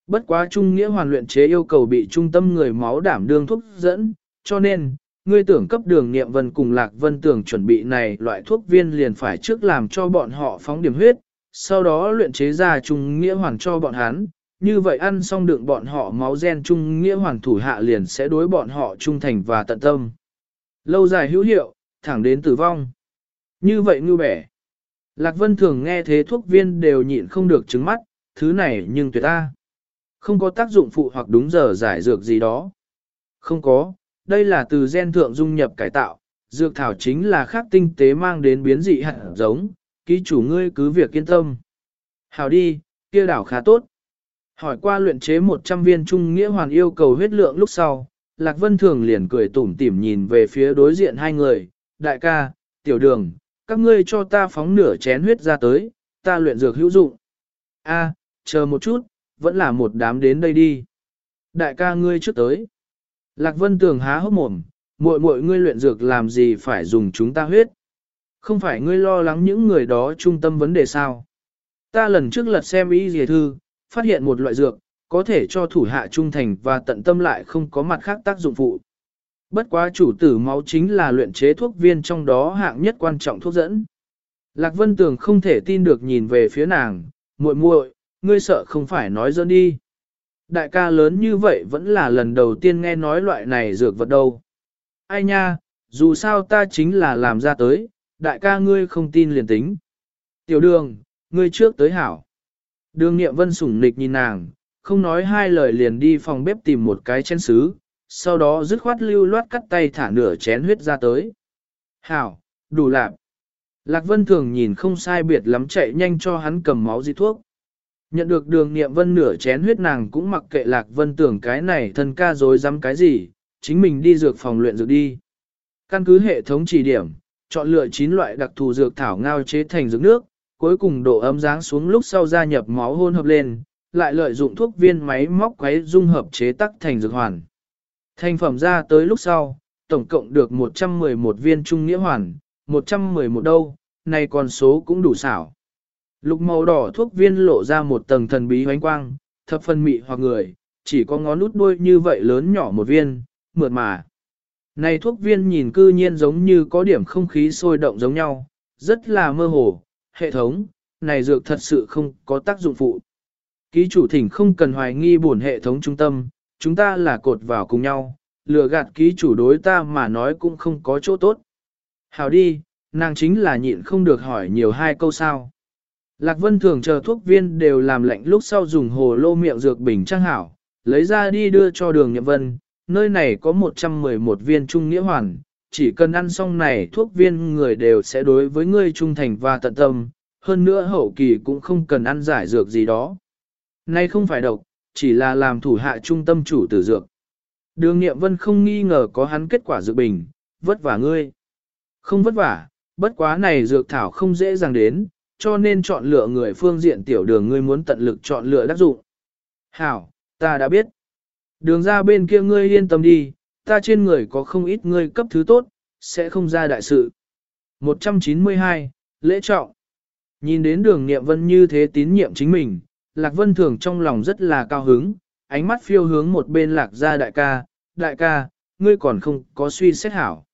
Bất quá trung nghĩa hoàn luyện chế yêu cầu bị trung tâm người máu đảm đương thuốc dẫn, cho nên, ngươi tưởng cấp đường nghiệm vân cùng lạc vân tưởng chuẩn bị này loại thuốc viên liền phải trước làm cho bọn họ phóng điểm huyết, sau đó luyện chế ra trung nghĩa hoàn cho bọn hắn, như vậy ăn xong đựng bọn họ máu gen trung nghĩa hoàn thủ hạ liền sẽ đối bọn họ trung thành và tận tâm. Lâu dài hữu hiệu, thẳng đến tử vong. Như vậy ngư bẻ. Lạc Vân thường nghe thế thuốc viên đều nhịn không được trứng mắt, thứ này nhưng tuyệt ta. Không có tác dụng phụ hoặc đúng giờ giải dược gì đó. Không có, đây là từ gen thượng dung nhập cải tạo, dược thảo chính là khác tinh tế mang đến biến dị hạt giống, ký chủ ngươi cứ việc yên tâm. Hào đi, kia đảo khá tốt. Hỏi qua luyện chế 100 viên trung nghĩa hoàn yêu cầu huyết lượng lúc sau, Lạc Vân Thường liền cười tủm tỉm nhìn về phía đối diện hai người, đại ca, tiểu đường, các ngươi cho ta phóng nửa chén huyết ra tới, ta luyện dược hữu dụng. A, chờ một chút, vẫn là một đám đến đây đi. Đại ca ngươi trước tới. Lạc Vân Tường há hốc mồm, muội muội ngươi luyện dược làm gì phải dùng chúng ta huyết. Không phải ngươi lo lắng những người đó trung tâm vấn đề sao. Ta lần trước lật xem ý dì thư, phát hiện một loại dược, có thể cho thủ hạ trung thành và tận tâm lại không có mặt khác tác dụng phụ. Bất quá chủ tử máu chính là luyện chế thuốc viên trong đó hạng nhất quan trọng thuốc dẫn. Lạc Vân Tường không thể tin được nhìn về phía nàng, muội muội, ngươi sợ không phải nói dỡn đi. Đại ca lớn như vậy vẫn là lần đầu tiên nghe nói loại này dược vật đâu. Ai nha, dù sao ta chính là làm ra tới, đại ca ngươi không tin liền tính. Tiểu đường, ngươi trước tới hảo. Đường nghiệm vân sủng nịch nhìn nàng, không nói hai lời liền đi phòng bếp tìm một cái chén sứ, sau đó dứt khoát lưu loát cắt tay thả nửa chén huyết ra tới. Hảo, đủ lạp. Lạc Vân thường nhìn không sai biệt lắm chạy nhanh cho hắn cầm máu di thuốc. Nhận được đường niệm vân nửa chén huyết nàng cũng mặc kệ Lạc Vân tưởng cái này thân ca dối dám cái gì, chính mình đi dược phòng luyện dược đi. Căn cứ hệ thống chỉ điểm, chọn lựa 9 loại đặc thù dược thảo ngao chế thành dược nước, cuối cùng độ ấm dáng xuống lúc sau gia nhập máu hôn hợp lên, lại lợi dụng thuốc viên máy móc quấy dung hợp chế tắc thành dược hoàn. Thành phẩm ra tới lúc sau, tổng cộng được 111 viên trung nghĩa hoàn, 111 đâu, này con số cũng đủ xảo. Lục màu đỏ thuốc viên lộ ra một tầng thần bí hoánh quang, thập phân mị hoặc người, chỉ có ngón nút đuôi như vậy lớn nhỏ một viên, mượt mà. Này thuốc viên nhìn cư nhiên giống như có điểm không khí sôi động giống nhau, rất là mơ hồ, hệ thống, này dược thật sự không có tác dụng phụ. Ký chủ thỉnh không cần hoài nghi buồn hệ thống trung tâm, chúng ta là cột vào cùng nhau, lừa gạt ký chủ đối ta mà nói cũng không có chỗ tốt. Hào đi, nàng chính là nhịn không được hỏi nhiều hai câu sao. Lạc Vân thường chờ thuốc viên đều làm lạnh lúc sau dùng hồ lô miệng dược bình trang hảo, lấy ra đi đưa cho đường nhậm vân, nơi này có 111 viên trung nghĩa hoàn, chỉ cần ăn xong này thuốc viên người đều sẽ đối với ngươi trung thành và tận tâm, hơn nữa hậu kỳ cũng không cần ăn giải dược gì đó. Nay không phải độc, chỉ là làm thủ hạ trung tâm chủ tử dược. Đường Nghiệm Vân không nghi ngờ có hắn kết quả dược bình, vất vả ngươi. Không vất vả, bất quá này dược thảo không dễ dàng đến, cho nên chọn lựa người phương diện tiểu đường ngươi muốn tận lực chọn lựa đắc dụng. Hảo, ta đã biết. Đường ra bên kia ngươi yên tâm đi, ta trên người có không ít ngươi cấp thứ tốt, sẽ không ra đại sự. 192, lễ trọng. Nhìn đến đường nghiệm vân như thế tín nhiệm chính mình, Lạc Vân Thường trong lòng rất là cao hứng, ánh mắt phiêu hướng một bên Lạc gia đại ca, đại ca, ngươi còn không có suy xét hảo.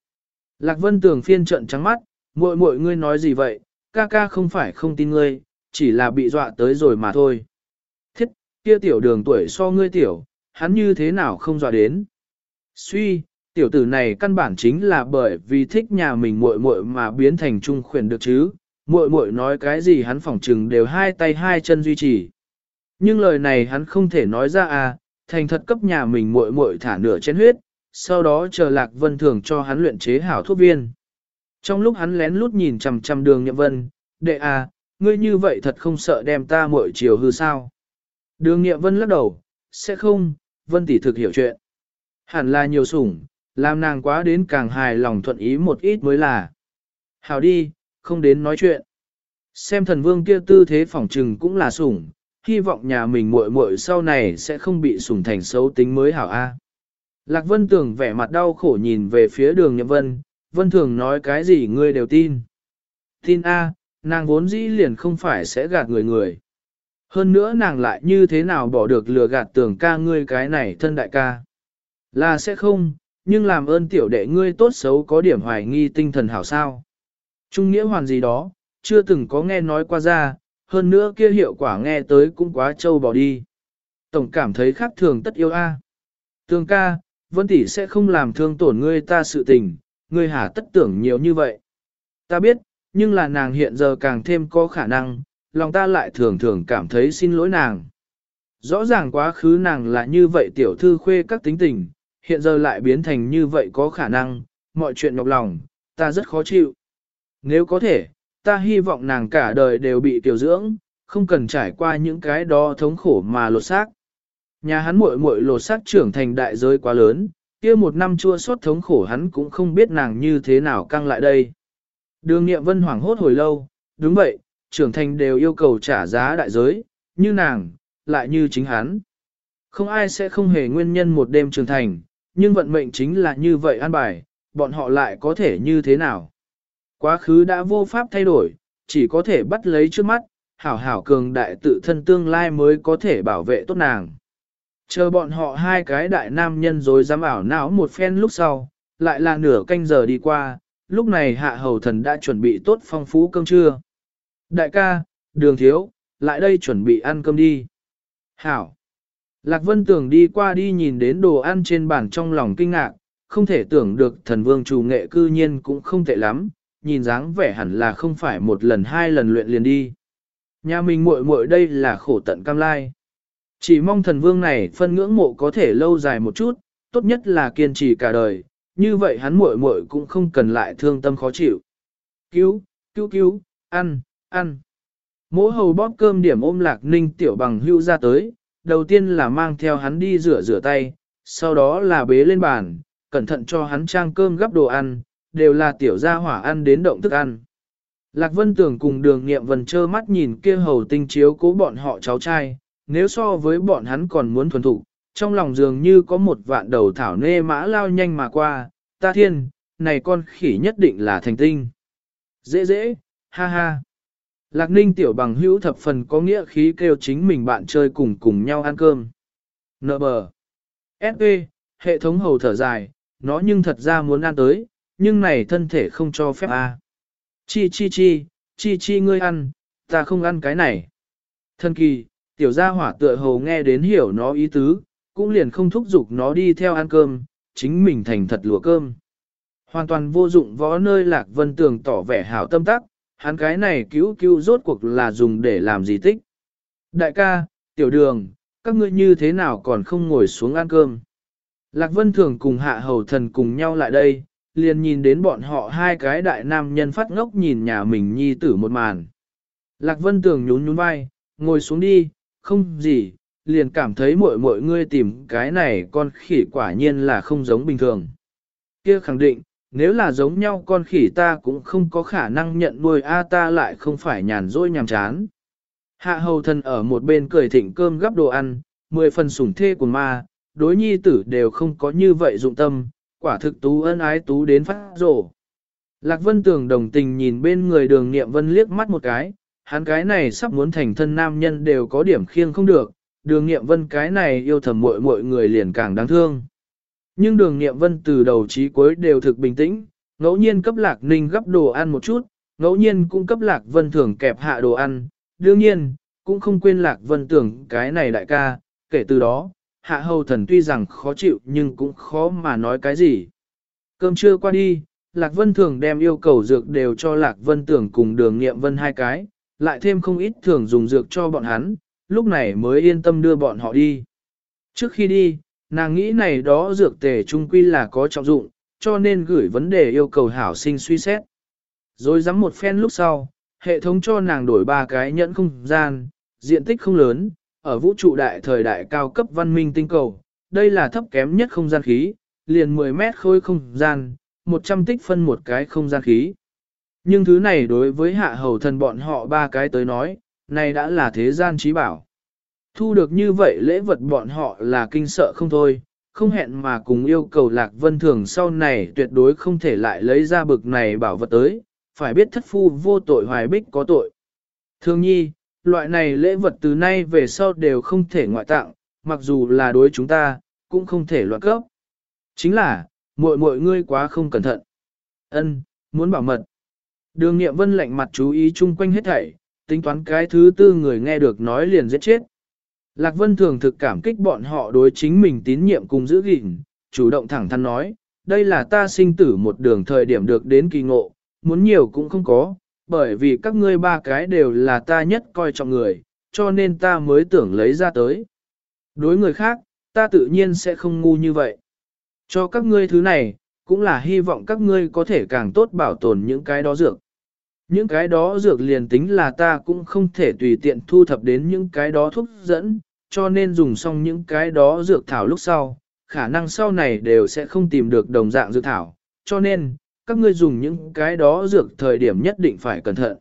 Lạc Vân Thường phiên trận trắng mắt, muội muội ngươi nói gì vậy, ca ca không phải không tin ngươi, chỉ là bị dọa tới rồi mà thôi. Thiết, kia tiểu đường tuổi so ngươi tiểu, hắn như thế nào không dọa đến. Suy, tiểu tử này căn bản chính là bởi vì thích nhà mình muội muội mà biến thành trung khuyển được chứ, muội muội nói cái gì hắn phỏng trừng đều hai tay hai chân duy trì. Nhưng lời này hắn không thể nói ra à, thành thật cấp nhà mình muội muội thả nửa chén huyết, sau đó chờ Lạc Vân Thường cho hắn luyện chế hảo thuốc viên. Trong lúc hắn lén lút nhìn chằm chằm đường nhậm vân, đệ à, ngươi như vậy thật không sợ đem ta muội chiều hư sao. Đường nhậm vân lắc đầu, sẽ không, vân tỷ thực hiểu chuyện. Hẳn là nhiều sủng, làm nàng quá đến càng hài lòng thuận ý một ít mới là. Hảo đi, không đến nói chuyện. Xem thần vương kia tư thế phỏng trừng cũng là sủng, hy vọng nhà mình muội muội sau này sẽ không bị sủng thành xấu tính mới hảo a. Lạc Vân Tường vẻ mặt đau khổ nhìn về phía đường nhậm vân, Vân Thường nói cái gì ngươi đều tin. Tin a, nàng vốn dĩ liền không phải sẽ gạt người người. Hơn nữa nàng lại như thế nào bỏ được lừa gạt tưởng ca ngươi cái này thân đại ca. Là sẽ không, nhưng làm ơn tiểu đệ ngươi tốt xấu có điểm hoài nghi tinh thần hảo sao. Trung nghĩa hoàn gì đó, chưa từng có nghe nói qua ra, hơn nữa kia hiệu quả nghe tới cũng quá trâu bỏ đi. Tổng cảm thấy khác thường tất yêu a. À. Tường ca, vân tỷ sẽ không làm thương tổn ngươi ta sự tình, ngươi hả tất tưởng nhiều như vậy. Ta biết, nhưng là nàng hiện giờ càng thêm có khả năng, lòng ta lại thường thường cảm thấy xin lỗi nàng. Rõ ràng quá khứ nàng là như vậy tiểu thư khuê các tính tình, hiện giờ lại biến thành như vậy có khả năng, mọi chuyện nhọc lòng, ta rất khó chịu. Nếu có thể, ta hy vọng nàng cả đời đều bị tiểu dưỡng, không cần trải qua những cái đó thống khổ mà lột xác. Nhà hắn muội muội lột xác trưởng thành đại giới quá lớn, kia một năm chua xót thống khổ hắn cũng không biết nàng như thế nào căng lại đây. Đường nghiệm vân hoảng hốt hồi lâu, đúng vậy, trưởng thành đều yêu cầu trả giá đại giới, như nàng, lại như chính hắn. Không ai sẽ không hề nguyên nhân một đêm trưởng thành, nhưng vận mệnh chính là như vậy an bài, bọn họ lại có thể như thế nào. Quá khứ đã vô pháp thay đổi, chỉ có thể bắt lấy trước mắt, hảo hảo cường đại tự thân tương lai mới có thể bảo vệ tốt nàng. Chờ bọn họ hai cái đại nam nhân rồi dám ảo não một phen lúc sau, lại là nửa canh giờ đi qua, lúc này hạ hầu thần đã chuẩn bị tốt phong phú cơm trưa. Đại ca, đường thiếu, lại đây chuẩn bị ăn cơm đi. Hảo. Lạc Vân Tưởng đi qua đi nhìn đến đồ ăn trên bàn trong lòng kinh ngạc, không thể tưởng được thần vương chủ nghệ cư nhiên cũng không tệ lắm, nhìn dáng vẻ hẳn là không phải một lần hai lần luyện liền đi. Nhà mình muội muội đây là khổ tận cam lai. Chỉ mong thần vương này phân ngưỡng mộ có thể lâu dài một chút, tốt nhất là kiên trì cả đời, như vậy hắn muội muội cũng không cần lại thương tâm khó chịu. Cứu, cứu cứu, ăn, ăn. Mỗi hầu bóp cơm điểm ôm lạc ninh tiểu bằng hưu ra tới, đầu tiên là mang theo hắn đi rửa rửa tay, sau đó là bế lên bàn, cẩn thận cho hắn trang cơm gắp đồ ăn, đều là tiểu gia hỏa ăn đến động thức ăn. Lạc Vân Tưởng cùng đường nghiệm vần trơ mắt nhìn kia hầu tinh chiếu cố bọn họ cháu trai, nếu so với bọn hắn còn muốn thuần thục, trong lòng dường như có một vạn đầu thảo nê mã lao nhanh mà qua, ta thiên, này con khỉ nhất định là thành tinh. Dễ dễ, ha ha. Lạc ninh tiểu bằng hữu thập phần có nghĩa khí kêu chính mình bạn chơi cùng cùng nhau ăn cơm. Nợ bờ. S.E. Hệ thống hầu thở dài, nó nhưng thật ra muốn ăn tới, nhưng này thân thể không cho phép a. Chi chi chi, chi chi ngươi ăn, ta không ăn cái này. Thân kỳ, tiểu gia hỏa tựa hồ nghe đến hiểu nó ý tứ, cũng liền không thúc giục nó đi theo ăn cơm, chính mình thành thật lùa cơm. Hoàn toàn vô dụng võ nơi lạc vân tường tỏ vẻ hảo tâm tắc, hắn cái này cứu cứu rốt cuộc là dùng để làm gì tích. Đại ca, tiểu đường, các ngươi như thế nào còn không ngồi xuống ăn cơm. Lạc Vân Thường cùng hạ hầu thần cùng nhau lại đây, liền nhìn đến bọn họ hai cái đại nam nhân phát ngốc nhìn nhà mình nhi tử một màn. Lạc Vân Tường nhún nhún vai, ngồi xuống đi, không gì, liền cảm thấy mọi mọi ngươi tìm cái này con khỉ quả nhiên là không giống bình thường. Kia khẳng định, nếu là giống nhau con khỉ ta cũng không có khả năng nhận nuôi A ta lại không phải nhàn rỗi nhàm chán. Hạ hầu thần ở một bên cười thịnh cơm gắp đồ ăn, mười phần sủng thê của ma, đối nhi tử đều không có như vậy dụng tâm, quả thực tú ân ái tú đến phát rổ. Lạc Vân Tường đồng tình nhìn bên người đường niệm vân liếc mắt một cái, hắn cái này sắp muốn thành thân nam nhân đều có điểm khiêng không được, đường niệm vân cái này yêu thầm muội mọi người liền càng đáng thương. Nhưng đường niệm vân từ đầu chí cuối đều thực bình tĩnh, ngẫu nhiên cấp lạc ninh gấp đồ ăn một chút, ngẫu nhiên cũng cấp lạc vân thường kẹp hạ đồ ăn, đương nhiên, cũng không quên lạc vân tưởng cái này đại ca, kể từ đó, hạ hầu thần tuy rằng khó chịu nhưng cũng khó mà nói cái gì. Cơm trưa qua đi, Lạc Vân Thường đem yêu cầu dược đều cho Lạc Vân Tưởng cùng đường nghiệm vân hai cái, lại thêm không ít thường dùng dược cho bọn hắn, lúc này mới yên tâm đưa bọn họ đi. Trước khi đi, nàng nghĩ này đó dược tề trung quy là có trọng dụng, cho nên gửi vấn đề yêu cầu hảo sinh suy xét. Rồi dám một phen lúc sau, hệ thống cho nàng đổi ba cái nhẫn không gian, diện tích không lớn, ở vũ trụ đại thời đại cao cấp văn minh tinh cầu, đây là thấp kém nhất không gian khí, liền 10 mét khôi không gian, 100 tích phân một cái không gian khí. Nhưng thứ này đối với hạ hầu thần bọn họ ba cái tới nói, này đã là thế gian trí bảo. Thu được như vậy lễ vật bọn họ là kinh sợ không thôi, không hẹn mà cùng yêu cầu lạc vân thường sau này tuyệt đối không thể lại lấy ra bực này bảo vật tới, phải biết thất phu vô tội hoài bích có tội. Thương nhi, loại này lễ vật từ nay về sau đều không thể ngoại tặng, mặc dù là đối chúng ta, cũng không thể loạn cấp. Chính là, muội muội ngươi quá không cẩn thận. Ân, muốn bảo mật. Đường nghiệm vân lạnh mặt chú ý chung quanh hết thảy, tính toán cái thứ tư người nghe được nói liền giết chết. Lạc Vân thường thực cảm kích bọn họ đối chính mình tín nhiệm cùng giữ gìn, chủ động thẳng thắn nói, đây là ta sinh tử một đường thời điểm được đến kỳ ngộ, muốn nhiều cũng không có, bởi vì các ngươi ba cái đều là ta nhất coi trọng người, cho nên ta mới tưởng lấy ra tới. Đối người khác, ta tự nhiên sẽ không ngu như vậy. Cho các ngươi thứ này, cũng là hy vọng các ngươi có thể càng tốt bảo tồn những cái đó dược. Những cái đó dược liền tính là ta cũng không thể tùy tiện thu thập đến những cái đó thuốc dẫn, cho nên dùng xong những cái đó dược thảo lúc sau, khả năng sau này đều sẽ không tìm được đồng dạng dược thảo, cho nên, các ngươi dùng những cái đó dược thời điểm nhất định phải cẩn thận.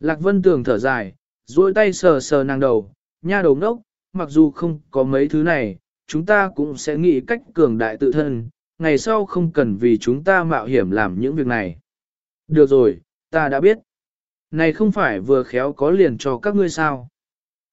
Lạc Vân Tường thở dài, duỗi tay sờ sờ nàng đầu, nha đầu ngốc, mặc dù không có mấy thứ này, chúng ta cũng sẽ nghĩ cách cường đại tự thân, ngày sau không cần vì chúng ta mạo hiểm làm những việc này. Được rồi, ta đã biết. Này không phải vừa khéo có liền cho các ngươi sao.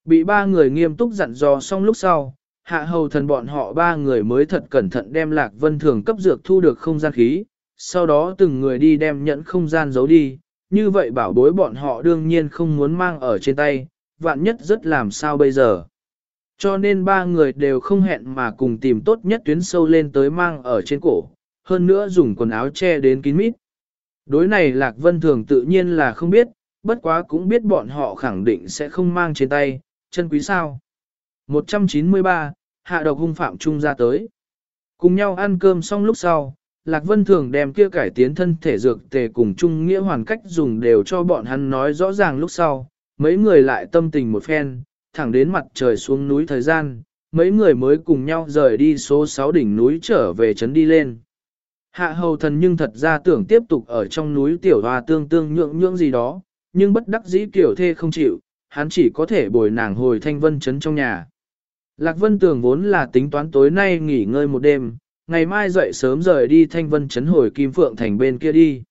Bị ba người nghiêm túc dặn dò xong lúc sau, hạ hầu thần bọn họ ba người mới thật cẩn thận đem lạc vân thường cấp dược thu được không gian khí, sau đó từng người đi đem nhẫn không gian giấu đi, như vậy bảo bối bọn họ đương nhiên không muốn mang ở trên tay, vạn nhất rất làm sao bây giờ. Cho nên ba người đều không hẹn mà cùng tìm tốt nhất tuyến sâu lên tới mang ở trên cổ, hơn nữa dùng quần áo che đến kín mít. Đối này Lạc Vân Thường tự nhiên là không biết, bất quá cũng biết bọn họ khẳng định sẽ không mang trên tay, chân quý sao. 193, hạ độc hung phạm trung ra tới. Cùng nhau ăn cơm xong lúc sau, Lạc Vân Thường đem kia cải tiến thân thể dược tề cùng chung nghĩa hoàn cách dùng đều cho bọn hắn nói rõ ràng lúc sau, mấy người lại tâm tình một phen, thẳng đến mặt trời xuống núi thời gian, mấy người mới cùng nhau rời đi số 6 đỉnh núi trở về trấn đi lên. Hạ hầu thần nhưng thật ra tưởng tiếp tục ở trong núi tiểu hoa tương tương nhượng nhượng gì đó, nhưng bất đắc dĩ tiểu thê không chịu, hắn chỉ có thể bồi nàng hồi thanh vân trấn trong nhà. Lạc vân tưởng vốn là tính toán tối nay nghỉ ngơi một đêm, ngày mai dậy sớm rời đi thanh vân chấn hồi kim phượng thành bên kia đi.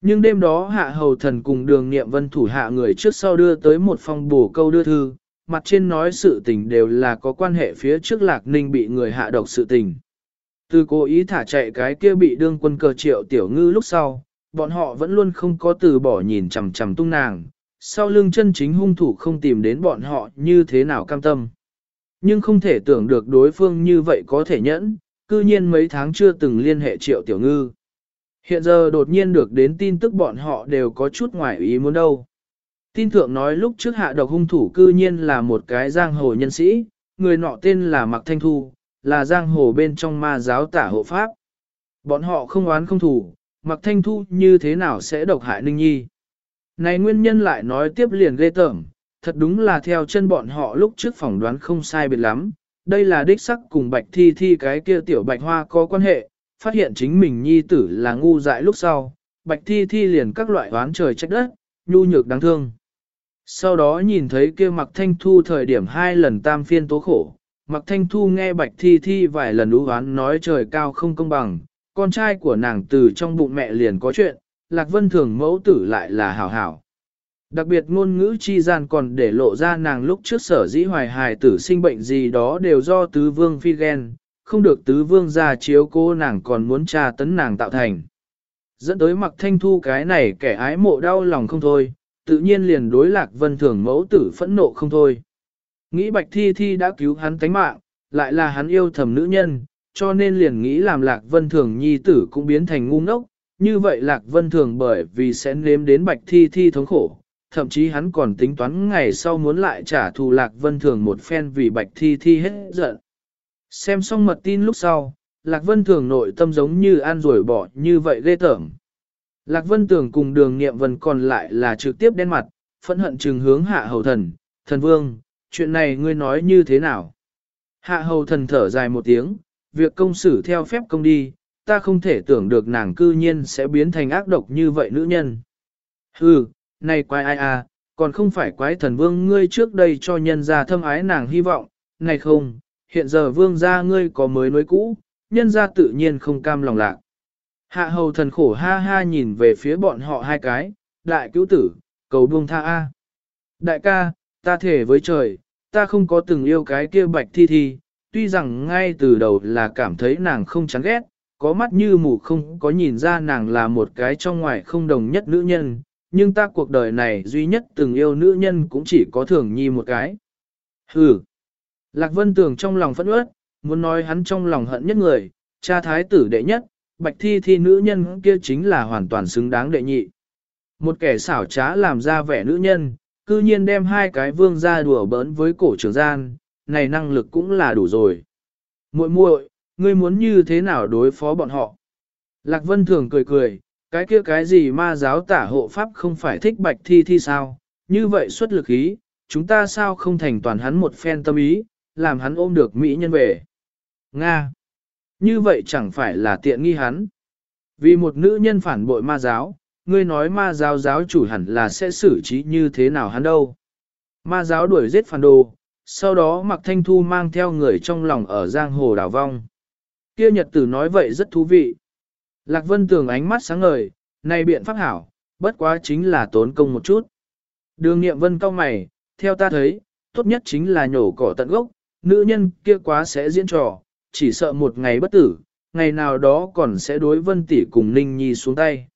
Nhưng đêm đó hạ hầu thần cùng đường nghiệm vân thủ hạ người trước sau đưa tới một phong bổ câu đưa thư, mặt trên nói sự tình đều là có quan hệ phía trước lạc ninh bị người hạ độc sự tình. Từ cố ý thả chạy cái kia bị đương quân cờ triệu tiểu ngư lúc sau, bọn họ vẫn luôn không có từ bỏ nhìn chằm chằm tung nàng, sau lưng chân chính hung thủ không tìm đến bọn họ như thế nào cam tâm. Nhưng không thể tưởng được đối phương như vậy có thể nhẫn, cư nhiên mấy tháng chưa từng liên hệ triệu tiểu ngư. Hiện giờ đột nhiên được đến tin tức bọn họ đều có chút ngoài ý muốn đâu. Tin thượng nói lúc trước hạ độc hung thủ cư nhiên là một cái giang hồ nhân sĩ, người nọ tên là Mạc Thanh Thu, là giang hồ bên trong ma giáo tả hộ pháp. Bọn họ không oán không thủ, Mạc Thanh Thu như thế nào sẽ độc hại Ninh Nhi. Này nguyên nhân lại nói tiếp liền ghê tởm, thật đúng là theo chân bọn họ lúc trước phỏng đoán không sai biệt lắm. Đây là đích sắc cùng bạch thi thi cái kia tiểu bạch hoa có quan hệ, phát hiện chính mình nhi tử là ngu dại lúc sau, bạch thi thi liền các loại oán trời trách đất, nhu nhược đáng thương. Sau đó nhìn thấy kia mặc thanh thu thời điểm hai lần tam phiên tố khổ, mặc thanh thu nghe bạch thi thi vài lần ú oán nói trời cao không công bằng, con trai của nàng từ trong bụng mẹ liền có chuyện, lạc vân thường mẫu tử lại là hảo hảo. Đặc biệt ngôn ngữ chi gian còn để lộ ra nàng lúc trước sở dĩ hoài hài tử sinh bệnh gì đó đều do tứ vương phi ghen, không được tứ vương ra chiếu cô nàng còn muốn tra tấn nàng tạo thành. Dẫn tới mặc thanh thu cái này kẻ ái mộ đau lòng không thôi, tự nhiên liền đối lạc vân thường mẫu tử phẫn nộ không thôi. Nghĩ bạch thi thi đã cứu hắn tánh mạng, lại là hắn yêu thầm nữ nhân, cho nên liền nghĩ làm lạc vân thường nhi tử cũng biến thành ngu ngốc, như vậy lạc vân thường bởi vì sẽ nếm đến bạch thi thi thống khổ, thậm chí hắn còn tính toán ngày sau muốn lại trả thù lạc vân thường một phen vì bạch thi thi hết giận. Xem xong mật tin lúc sau, lạc vân thường nội tâm giống như an rồi bỏ như vậy ghê tởm. Lạc vân thường cùng đường nghiệm vân còn lại là trực tiếp đen mặt, phẫn hận trừng hướng hạ hầu thần, thần vương, chuyện này ngươi nói như thế nào? Hạ hầu thần thở dài một tiếng, việc công xử theo phép công đi, ta không thể tưởng được nàng cư nhiên sẽ biến thành ác độc như vậy nữ nhân. Hừ, này quái ai à, còn không phải quái thần vương ngươi trước đây cho nhân gia thâm ái nàng hy vọng, này không, hiện giờ vương gia ngươi có mới nối cũ, nhân gia tự nhiên không cam lòng lạc. Hạ hầu thần khổ ha ha nhìn về phía bọn họ hai cái, đại cứu tử, cầu buông tha A. Đại ca, ta thể với trời, ta không có từng yêu cái kia bạch thi thi, tuy rằng ngay từ đầu là cảm thấy nàng không chán ghét, có mắt như mù không có nhìn ra nàng là một cái trong ngoài không đồng nhất nữ nhân, nhưng ta cuộc đời này duy nhất từng yêu nữ nhân cũng chỉ có thường nhi một cái. Hừ. Lạc Vân Tường trong lòng phẫn uất, muốn nói hắn trong lòng hận nhất người, cha thái tử đệ nhất, bạch thi thi nữ nhân kia chính là hoàn toàn xứng đáng đệ nhị. Một kẻ xảo trá làm ra vẻ nữ nhân, cư nhiên đem hai cái vương ra đùa bỡn với cổ trưởng gian, này năng lực cũng là đủ rồi. muội muội, ngươi muốn như thế nào đối phó bọn họ? Lạc Vân thường cười cười, cái kia cái gì ma giáo tả hộ pháp không phải thích bạch thi thi sao, như vậy xuất lực ý, chúng ta sao không thành toàn hắn một phen tâm ý, làm hắn ôm được Mỹ nhân về. Nga! Như vậy chẳng phải là tiện nghi hắn. Vì một nữ nhân phản bội ma giáo, ngươi nói ma giáo giáo chủ hẳn là sẽ xử trí như thế nào hắn đâu. Ma giáo đuổi giết phản đồ, sau đó mặc thanh thu mang theo người trong lòng ở giang hồ đảo vong. Kia nhật tử nói vậy rất thú vị. Lạc Vân Tường ánh mắt sáng ngời, này biện pháp hảo, bất quá chính là tốn công một chút. Đường nghiệm vân cao mày, theo ta thấy, tốt nhất chính là nhổ cỏ tận gốc, nữ nhân kia quá sẽ diễn trò, chỉ sợ một ngày bất tử, ngày nào đó còn sẽ đối vân tỷ cùng Ninh Nhi xuống tay.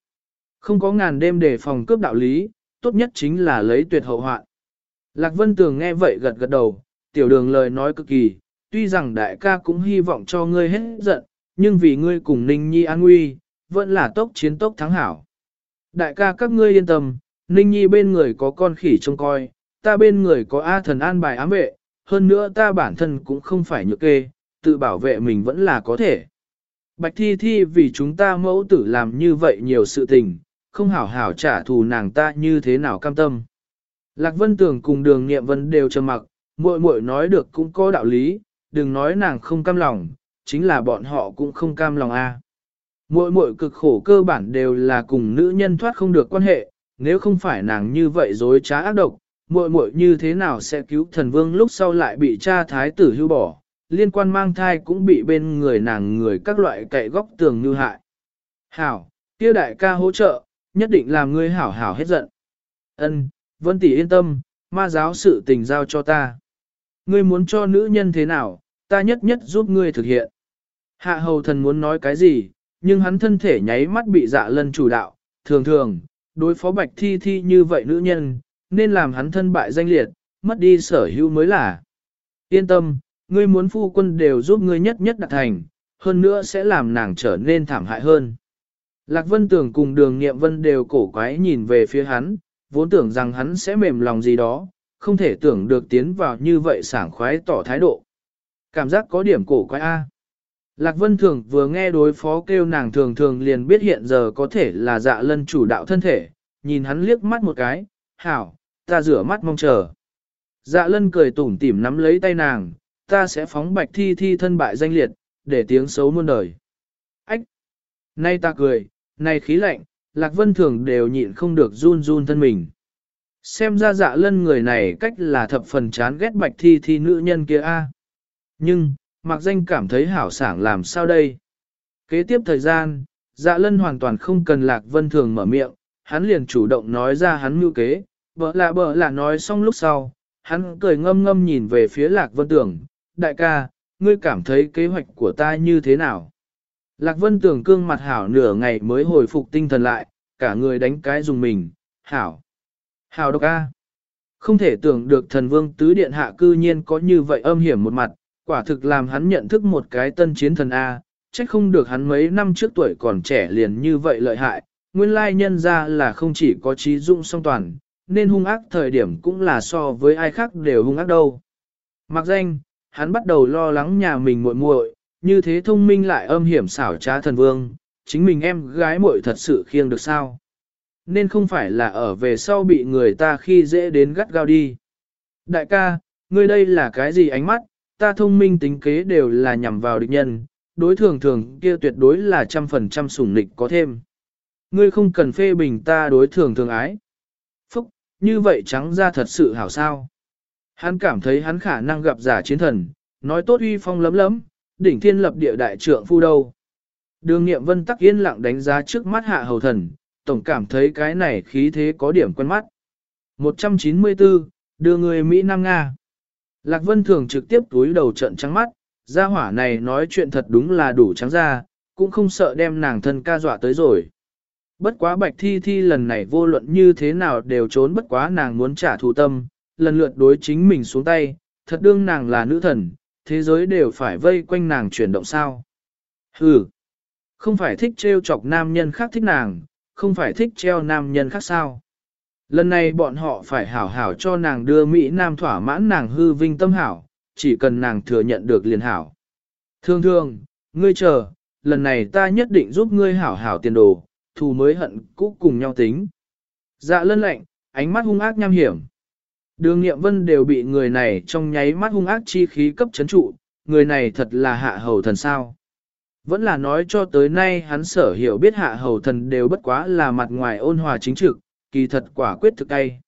Không có ngàn đêm để phòng cướp đạo lý, tốt nhất chính là lấy tuyệt hậu hoạn. Lạc Vân Tường nghe vậy gật gật đầu, tiểu đường lời nói cực kỳ, tuy rằng đại ca cũng hy vọng cho ngươi hết giận, nhưng vì ngươi cùng Ninh Nhi an nguy, vẫn là tốc chiến tốc thắng hảo. Đại ca các ngươi yên tâm, Ninh Nhi bên người có con khỉ trông coi, ta bên người có A thần an bài ám vệ, hơn nữa ta bản thân cũng không phải nhược kê, tự bảo vệ mình vẫn là có thể. Bạch Thi Thi vì chúng ta mẫu tử làm như vậy nhiều sự tình, không hảo hảo trả thù nàng ta như thế nào cam tâm. Lạc Vân Tường cùng đường nghiệm vân đều trầm mặc, muội muội nói được cũng có đạo lý, đừng nói nàng không cam lòng, chính là bọn họ cũng không cam lòng a. Muội muội cực khổ cơ bản đều là cùng nữ nhân thoát không được quan hệ, nếu không phải nàng như vậy dối trá ác độc, muội muội như thế nào sẽ cứu thần vương lúc sau lại bị cha thái tử hưu bỏ, liên quan mang thai cũng bị bên người nàng người các loại cậy góc tường như hại. Hảo, kia đại ca hỗ trợ, nhất định làm ngươi hảo hảo hết giận. Ân, Vân tỷ yên tâm, ma giáo sự tình giao cho ta. Ngươi muốn cho nữ nhân thế nào, ta nhất nhất giúp ngươi thực hiện. Hạ hầu thần muốn nói cái gì, nhưng hắn thân thể nháy mắt bị dạ lân chủ đạo, thường thường, đối phó bạch thi thi như vậy nữ nhân, nên làm hắn thân bại danh liệt, mất đi sở hữu mới là. Yên tâm, ngươi muốn phu quân đều giúp ngươi nhất nhất đạt thành, hơn nữa sẽ làm nàng trở nên thảm hại hơn. Lạc Vân tưởng cùng đường nghiệm vân đều cổ quái nhìn về phía hắn, vốn tưởng rằng hắn sẽ mềm lòng gì đó, không thể tưởng được tiến vào như vậy sảng khoái tỏ thái độ. Cảm giác có điểm cổ quái A. Lạc Vân Thường vừa nghe đối phó kêu nàng thường thường liền biết hiện giờ có thể là dạ lân chủ đạo thân thể, nhìn hắn liếc mắt một cái, hảo, ta rửa mắt mong chờ. Dạ lân cười tủm tỉm nắm lấy tay nàng, ta sẽ phóng bạch thi thi thân bại danh liệt, để tiếng xấu muôn đời. Ách! Nay ta cười, nay khí lạnh, Lạc Vân Thường đều nhịn không được run run thân mình. Xem ra dạ lân người này cách là thập phần chán ghét bạch thi thi nữ nhân kia a. Nhưng, mặc danh cảm thấy hảo sảng làm sao đây? Kế tiếp thời gian, dạ lân hoàn toàn không cần Lạc Vân Thường mở miệng, hắn liền chủ động nói ra hắn mưu kế, bỡ lạ bỡ lạ nói xong lúc sau, hắn cười ngâm ngâm nhìn về phía Lạc Vân Tưởng, đại ca, ngươi cảm thấy kế hoạch của ta như thế nào? Lạc Vân Tưởng cương mặt hảo nửa ngày mới hồi phục tinh thần lại, cả người đánh cái dùng mình, hảo, hảo độc a. Không thể tưởng được thần vương tứ điện hạ cư nhiên có như vậy âm hiểm một mặt, quả thực làm hắn nhận thức một cái tân chiến thần A, trách không được hắn mấy năm trước tuổi còn trẻ liền như vậy lợi hại, nguyên lai nhân ra là không chỉ có trí dụng song toàn, nên hung ác thời điểm cũng là so với ai khác đều hung ác đâu. Mặc danh, hắn bắt đầu lo lắng nhà mình muội muội, như thế thông minh lại âm hiểm xảo trá thần vương, chính mình em gái muội thật sự khiêng được sao? Nên không phải là ở về sau bị người ta khi dễ đến gắt gao đi. Đại ca, ngươi đây là cái gì ánh mắt, ta thông minh tính kế đều là nhằm vào địch nhân, đối thường thường kia tuyệt đối là trăm phần trăm sủng nịch có thêm. Ngươi không cần phê bình ta đối thường thường ái. Phúc, như vậy trắng ra thật sự hảo sao. Hắn cảm thấy hắn khả năng gặp giả chiến thần, nói tốt uy phong lấm lấm, đỉnh thiên lập địa đại trượng phu đâu. Đường nghiệm vân tắc yên lặng đánh giá trước mắt hạ hầu thần, tổng cảm thấy cái này khí thế có điểm quen mắt. 194, đưa người Mỹ Nam Nga. Lạc Vân Thường trực tiếp túi đầu trận trắng mắt, gia hỏa này nói chuyện thật đúng là đủ trắng ra, cũng không sợ đem nàng thân ca dọa tới rồi. Bất quá bạch thi thi lần này vô luận như thế nào đều trốn bất quá nàng muốn trả thù tâm, lần lượt đối chính mình xuống tay, thật đương nàng là nữ thần, thế giới đều phải vây quanh nàng chuyển động sao. Hừ, không phải thích trêu chọc nam nhân khác thích nàng, không phải thích treo nam nhân khác sao. Lần này bọn họ phải hảo hảo cho nàng đưa Mỹ Nam thỏa mãn nàng hư vinh tâm hảo, chỉ cần nàng thừa nhận được liền hảo. Thương thương, ngươi chờ, lần này ta nhất định giúp ngươi hảo hảo tiền đồ, thù mới hận cũ cùng nhau tính. Dạ lân lạnh, ánh mắt hung ác nham hiểm. Đường nghiệm vân đều bị người này trong nháy mắt hung ác chi khí cấp chấn trụ, người này thật là hạ hầu thần sao. Vẫn là nói cho tới nay hắn sở hiểu biết hạ hầu thần đều bất quá là mặt ngoài ôn hòa chính trực, kỳ thật quả quyết thực cay.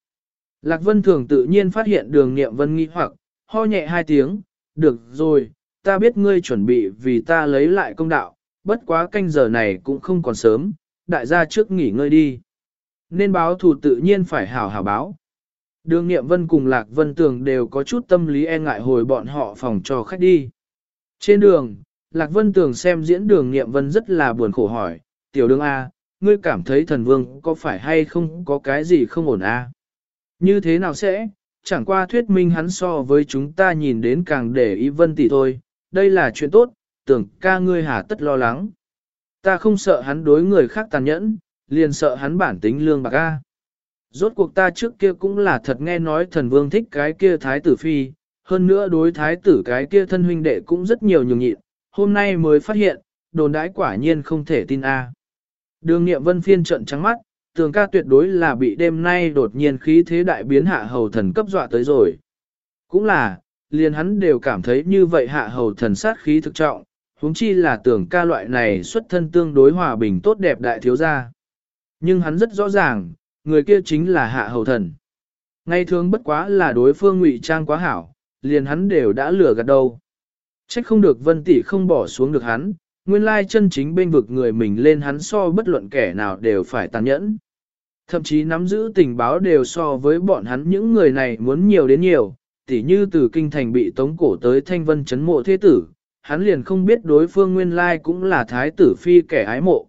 Lạc Vân Thường tự nhiên phát hiện đường nghiệm vân nghi hoặc, ho nhẹ hai tiếng, được rồi, ta biết ngươi chuẩn bị vì ta lấy lại công đạo, bất quá canh giờ này cũng không còn sớm, đại gia trước nghỉ ngơi đi. Nên báo thù tự nhiên phải hảo hảo báo. Đường nghiệm vân cùng Lạc Vân Tường đều có chút tâm lý e ngại hồi bọn họ phòng cho khách đi. Trên đường, Lạc Vân Tường xem diễn đường nghiệm vân rất là buồn khổ hỏi, tiểu đường A, ngươi cảm thấy thần vương có phải hay không có cái gì không ổn a? Như thế nào sẽ, chẳng qua thuyết minh hắn so với chúng ta nhìn đến càng để ý vân tỷ thôi, đây là chuyện tốt, tưởng ca ngươi hà tất lo lắng. Ta không sợ hắn đối người khác tàn nhẫn, liền sợ hắn bản tính lương bạc a. Rốt cuộc ta trước kia cũng là thật nghe nói thần vương thích cái kia thái tử phi, hơn nữa đối thái tử cái kia thân huynh đệ cũng rất nhiều nhường nhịn, hôm nay mới phát hiện, đồn đãi quả nhiên không thể tin a. Đường nghiệm vân phiên trận trắng mắt, tường ca tuyệt đối là bị đêm nay đột nhiên khí thế đại biến hạ hầu thần cấp dọa tới rồi. Cũng là, liền hắn đều cảm thấy như vậy hạ hầu thần sát khí thực trọng, huống chi là tưởng ca loại này xuất thân tương đối hòa bình tốt đẹp đại thiếu gia. Nhưng hắn rất rõ ràng, người kia chính là hạ hầu thần. Ngay thường bất quá là đối phương ngụy trang quá hảo, liền hắn đều đã lừa gạt đâu. Trách không được vân tỷ không bỏ xuống được hắn, nguyên lai chân chính bên vực người mình lên hắn so bất luận kẻ nào đều phải tàn nhẫn. Thậm chí nắm giữ tình báo đều so với bọn hắn những người này muốn nhiều đến nhiều, tỉ như từ kinh thành bị tống cổ tới thanh vân chấn mộ thế tử, hắn liền không biết đối phương nguyên lai cũng là thái tử phi kẻ ái mộ.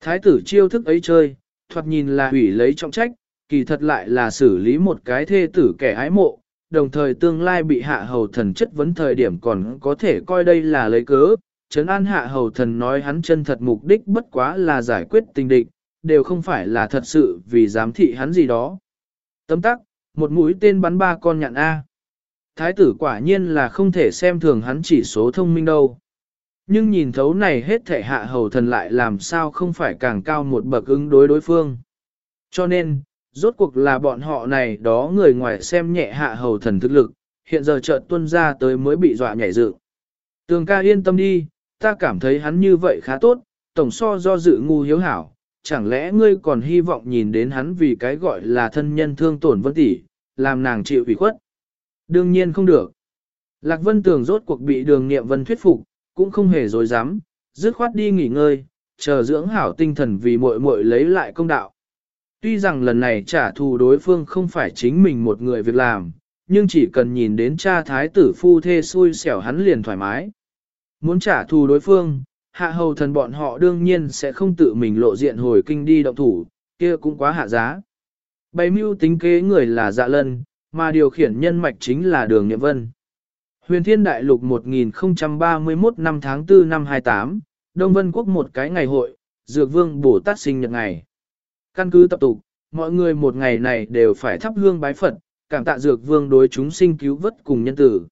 Thái tử chiêu thức ấy chơi, thoạt nhìn là hủy lấy trọng trách, kỳ thật lại là xử lý một cái thê tử kẻ ái mộ, đồng thời tương lai bị hạ hầu thần chất vấn thời điểm còn có thể coi đây là lấy cớ, Trấn An Hạ Hầu Thần nói hắn chân thật mục đích bất quá là giải quyết tình địch, đều không phải là thật sự vì giám thị hắn gì đó. Tấm tắc, một mũi tên bắn ba con nhạn A. Thái tử quả nhiên là không thể xem thường hắn chỉ số thông minh đâu. Nhưng nhìn thấu này hết thể hạ hầu thần lại làm sao không phải càng cao một bậc ứng đối đối phương. Cho nên, rốt cuộc là bọn họ này đó người ngoài xem nhẹ hạ hầu thần thực lực, hiện giờ chợt tuân ra tới mới bị dọa nhảy dự. Tường ca yên tâm đi, ta cảm thấy hắn như vậy khá tốt, tổng so do dự ngu hiếu hảo, chẳng lẽ ngươi còn hy vọng nhìn đến hắn vì cái gọi là thân nhân thương tổn vân tỷ, làm nàng chịu ủy khuất. Đương nhiên không được. Lạc Vân Tường rốt cuộc bị đường nghiệm vân thuyết phục, cũng không hề dối dám, dứt khoát đi nghỉ ngơi, chờ dưỡng hảo tinh thần vì muội muội lấy lại công đạo. Tuy rằng lần này trả thù đối phương không phải chính mình một người việc làm, nhưng chỉ cần nhìn đến cha thái tử phu thê xui xẻo hắn liền thoải mái. Muốn trả thù đối phương, hạ hầu thần bọn họ đương nhiên sẽ không tự mình lộ diện hồi kinh đi động thủ, kia cũng quá hạ giá. Bày mưu tính kế người là dạ lân, mà điều khiển nhân mạch chính là đường niệm vân. Huyền Thiên Đại Lục 1031 năm tháng 4 năm 28, Đông Vân Quốc một cái ngày hội, Dược Vương Bồ Tát sinh nhật ngày. Căn cứ tập tục, mọi người một ngày này đều phải thắp hương bái Phật, cảm tạ Dược Vương đối chúng sinh cứu vớt cùng nhân tử.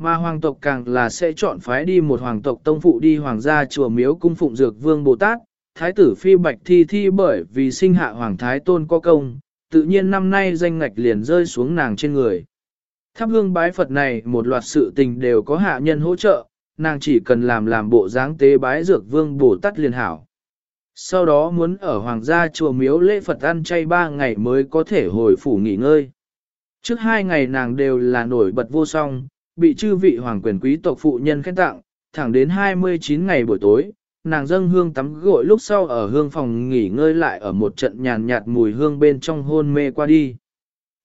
Mà hoàng tộc càng là sẽ chọn phái đi một hoàng tộc tông phụ đi hoàng gia chùa miếu cung phụng Dược Vương Bồ Tát, Thái tử Phi Bạch Thi Thi bởi vì sinh hạ hoàng thái tôn có công, tự nhiên năm nay danh ngạch liền rơi xuống nàng trên người. Thắp hương bái Phật này một loạt sự tình đều có hạ nhân hỗ trợ, nàng chỉ cần làm làm bộ dáng tế bái dược vương Bồ Tát liền hảo. Sau đó muốn ở hoàng gia chùa miếu lễ Phật ăn chay ba ngày mới có thể hồi phủ nghỉ ngơi. Trước hai ngày nàng đều là nổi bật vô song, bị chư vị hoàng quyền quý tộc phụ nhân khen tặng, thẳng đến 29 ngày buổi tối, nàng dâng hương tắm gội lúc sau ở hương phòng nghỉ ngơi lại ở một trận nhàn nhạt mùi hương bên trong hôn mê qua đi.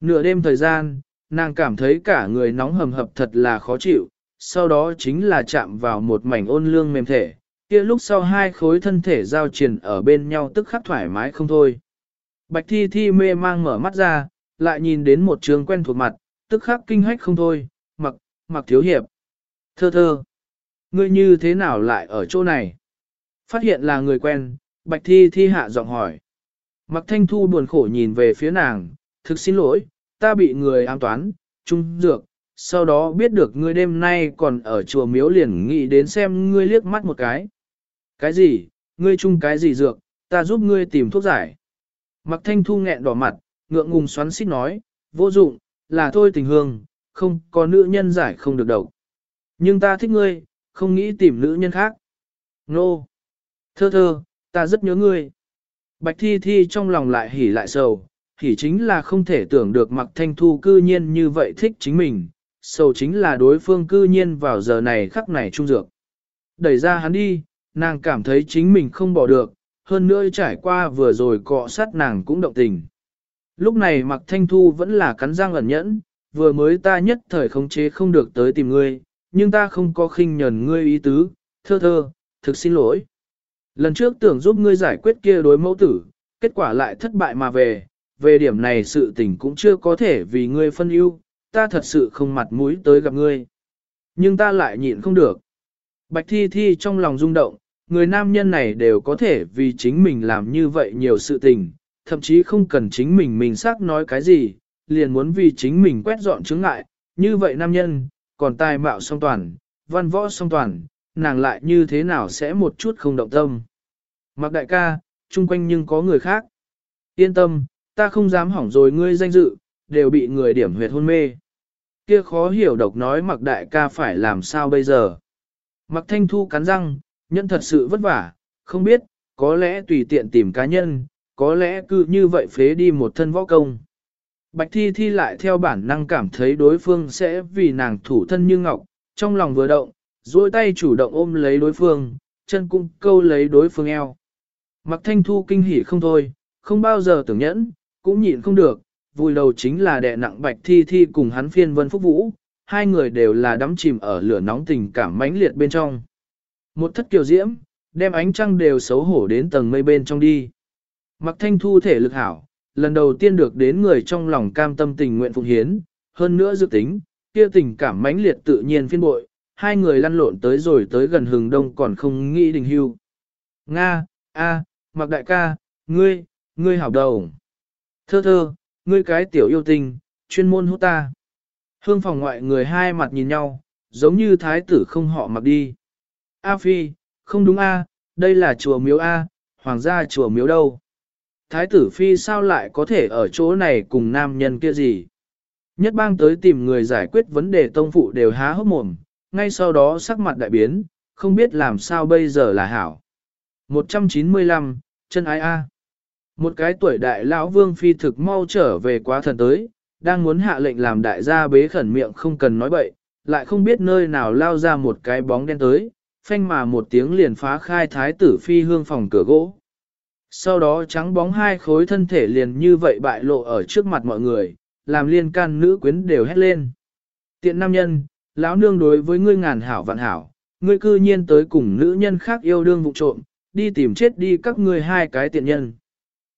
Nửa đêm thời gian, nàng cảm thấy cả người nóng hầm hập thật là khó chịu, sau đó chính là chạm vào một mảnh ôn lương mềm thể, kia lúc sau hai khối thân thể giao triền ở bên nhau tức khắc thoải mái không thôi. Bạch thi thi mê mang mở mắt ra, lại nhìn đến một trường quen thuộc mặt, tức khắc kinh hách không thôi, mặc, mặc thiếu hiệp. Thơ thơ, ngươi như thế nào lại ở chỗ này? Phát hiện là người quen, bạch thi thi hạ giọng hỏi. Mặc thanh thu buồn khổ nhìn về phía nàng, thực xin lỗi, ta bị người an toán, trung dược, sau đó biết được ngươi đêm nay còn ở chùa miếu liền nghĩ đến xem ngươi liếc mắt một cái. Cái gì, ngươi chung cái gì dược, ta giúp ngươi tìm thuốc giải. Mặc thanh thu nghẹn đỏ mặt, ngượng ngùng xoắn xít nói, vô dụng, là thôi tình hương, không có nữ nhân giải không được độc. Nhưng ta thích ngươi, không nghĩ tìm nữ nhân khác. Nô! Thơ thơ, ta rất nhớ ngươi. Bạch thi thi trong lòng lại hỉ lại sầu, hỉ chính là không thể tưởng được mặc thanh thu cư nhiên như vậy thích chính mình, sầu chính là đối phương cư nhiên vào giờ này khắc này trung dược. Đẩy ra hắn đi, nàng cảm thấy chính mình không bỏ được, hơn nữa trải qua vừa rồi cọ sát nàng cũng động tình. Lúc này mặc thanh thu vẫn là cắn răng ẩn nhẫn, vừa mới ta nhất thời khống chế không được tới tìm ngươi, nhưng ta không có khinh nhẫn ngươi ý tứ, thơ thơ, thực xin lỗi. Lần trước tưởng giúp ngươi giải quyết kia đối mẫu tử, kết quả lại thất bại mà về, về điểm này sự tình cũng chưa có thể vì ngươi phân ưu, ta thật sự không mặt mũi tới gặp ngươi. Nhưng ta lại nhịn không được. Bạch thi thi trong lòng rung động, người nam nhân này đều có thể vì chính mình làm như vậy nhiều sự tình, thậm chí không cần chính mình mình xác nói cái gì, liền muốn vì chính mình quét dọn chứng ngại, như vậy nam nhân, còn tài mạo song toàn, văn võ song toàn, nàng lại như thế nào sẽ một chút không động tâm. Mặc đại ca, chung quanh nhưng có người khác. Yên tâm, ta không dám hỏng rồi ngươi danh dự, đều bị người điểm huyệt hôn mê. Kia khó hiểu độc nói mặc đại ca phải làm sao bây giờ. Mặc thanh thu cắn răng, nhân thật sự vất vả, không biết, có lẽ tùy tiện tìm cá nhân, có lẽ cứ như vậy phế đi một thân võ công. Bạch thi thi lại theo bản năng cảm thấy đối phương sẽ vì nàng thủ thân như ngọc, trong lòng vừa động, duỗi tay chủ động ôm lấy đối phương, chân cũng câu lấy đối phương eo. Mặc thanh thu kinh hỉ không thôi, không bao giờ tưởng nhẫn, cũng nhịn không được, vui đầu chính là đè nặng bạch thi thi cùng hắn phiên vân phúc vũ, hai người đều là đắm chìm ở lửa nóng tình cảm mãnh liệt bên trong. Một thất kiều diễm, đem ánh trăng đều xấu hổ đến tầng mây bên trong đi. Mặc thanh thu thể lực hảo, lần đầu tiên được đến người trong lòng cam tâm tình nguyện phụng hiến, hơn nữa dự tính, kia tình cảm mãnh liệt tự nhiên phiên bội, hai người lăn lộn tới rồi tới gần hừng đông còn không nghĩ đình hưu. Nga, a, mặc đại ca, ngươi, ngươi hảo đầu. Thơ thơ, ngươi cái tiểu yêu tình, chuyên môn hút ta. Hương phòng ngoại người hai mặt nhìn nhau, giống như thái tử không họ mặc đi. A phi, không đúng a, đây là chùa miếu a, hoàng gia chùa miếu đâu. Thái tử phi sao lại có thể ở chỗ này cùng nam nhân kia gì? Nhất bang tới tìm người giải quyết vấn đề tông phụ đều há hốc mồm, ngay sau đó sắc mặt đại biến, không biết làm sao bây giờ là hảo. 195, chân ái a. Một cái tuổi đại lão vương phi thực mau trở về quá thần tới, đang muốn hạ lệnh làm đại gia bế khẩn miệng không cần nói bậy, lại không biết nơi nào lao ra một cái bóng đen tới, phanh mà một tiếng liền phá khai thái tử phi hương phòng cửa gỗ. Sau đó trắng bóng hai khối thân thể liền như vậy bại lộ ở trước mặt mọi người, làm liên can nữ quyến đều hét lên. Tiện nam nhân, lão nương đối với ngươi ngàn hảo vạn hảo, ngươi cư nhiên tới cùng nữ nhân khác yêu đương vụ trộm, đi tìm chết đi các ngươi hai cái tiện nhân.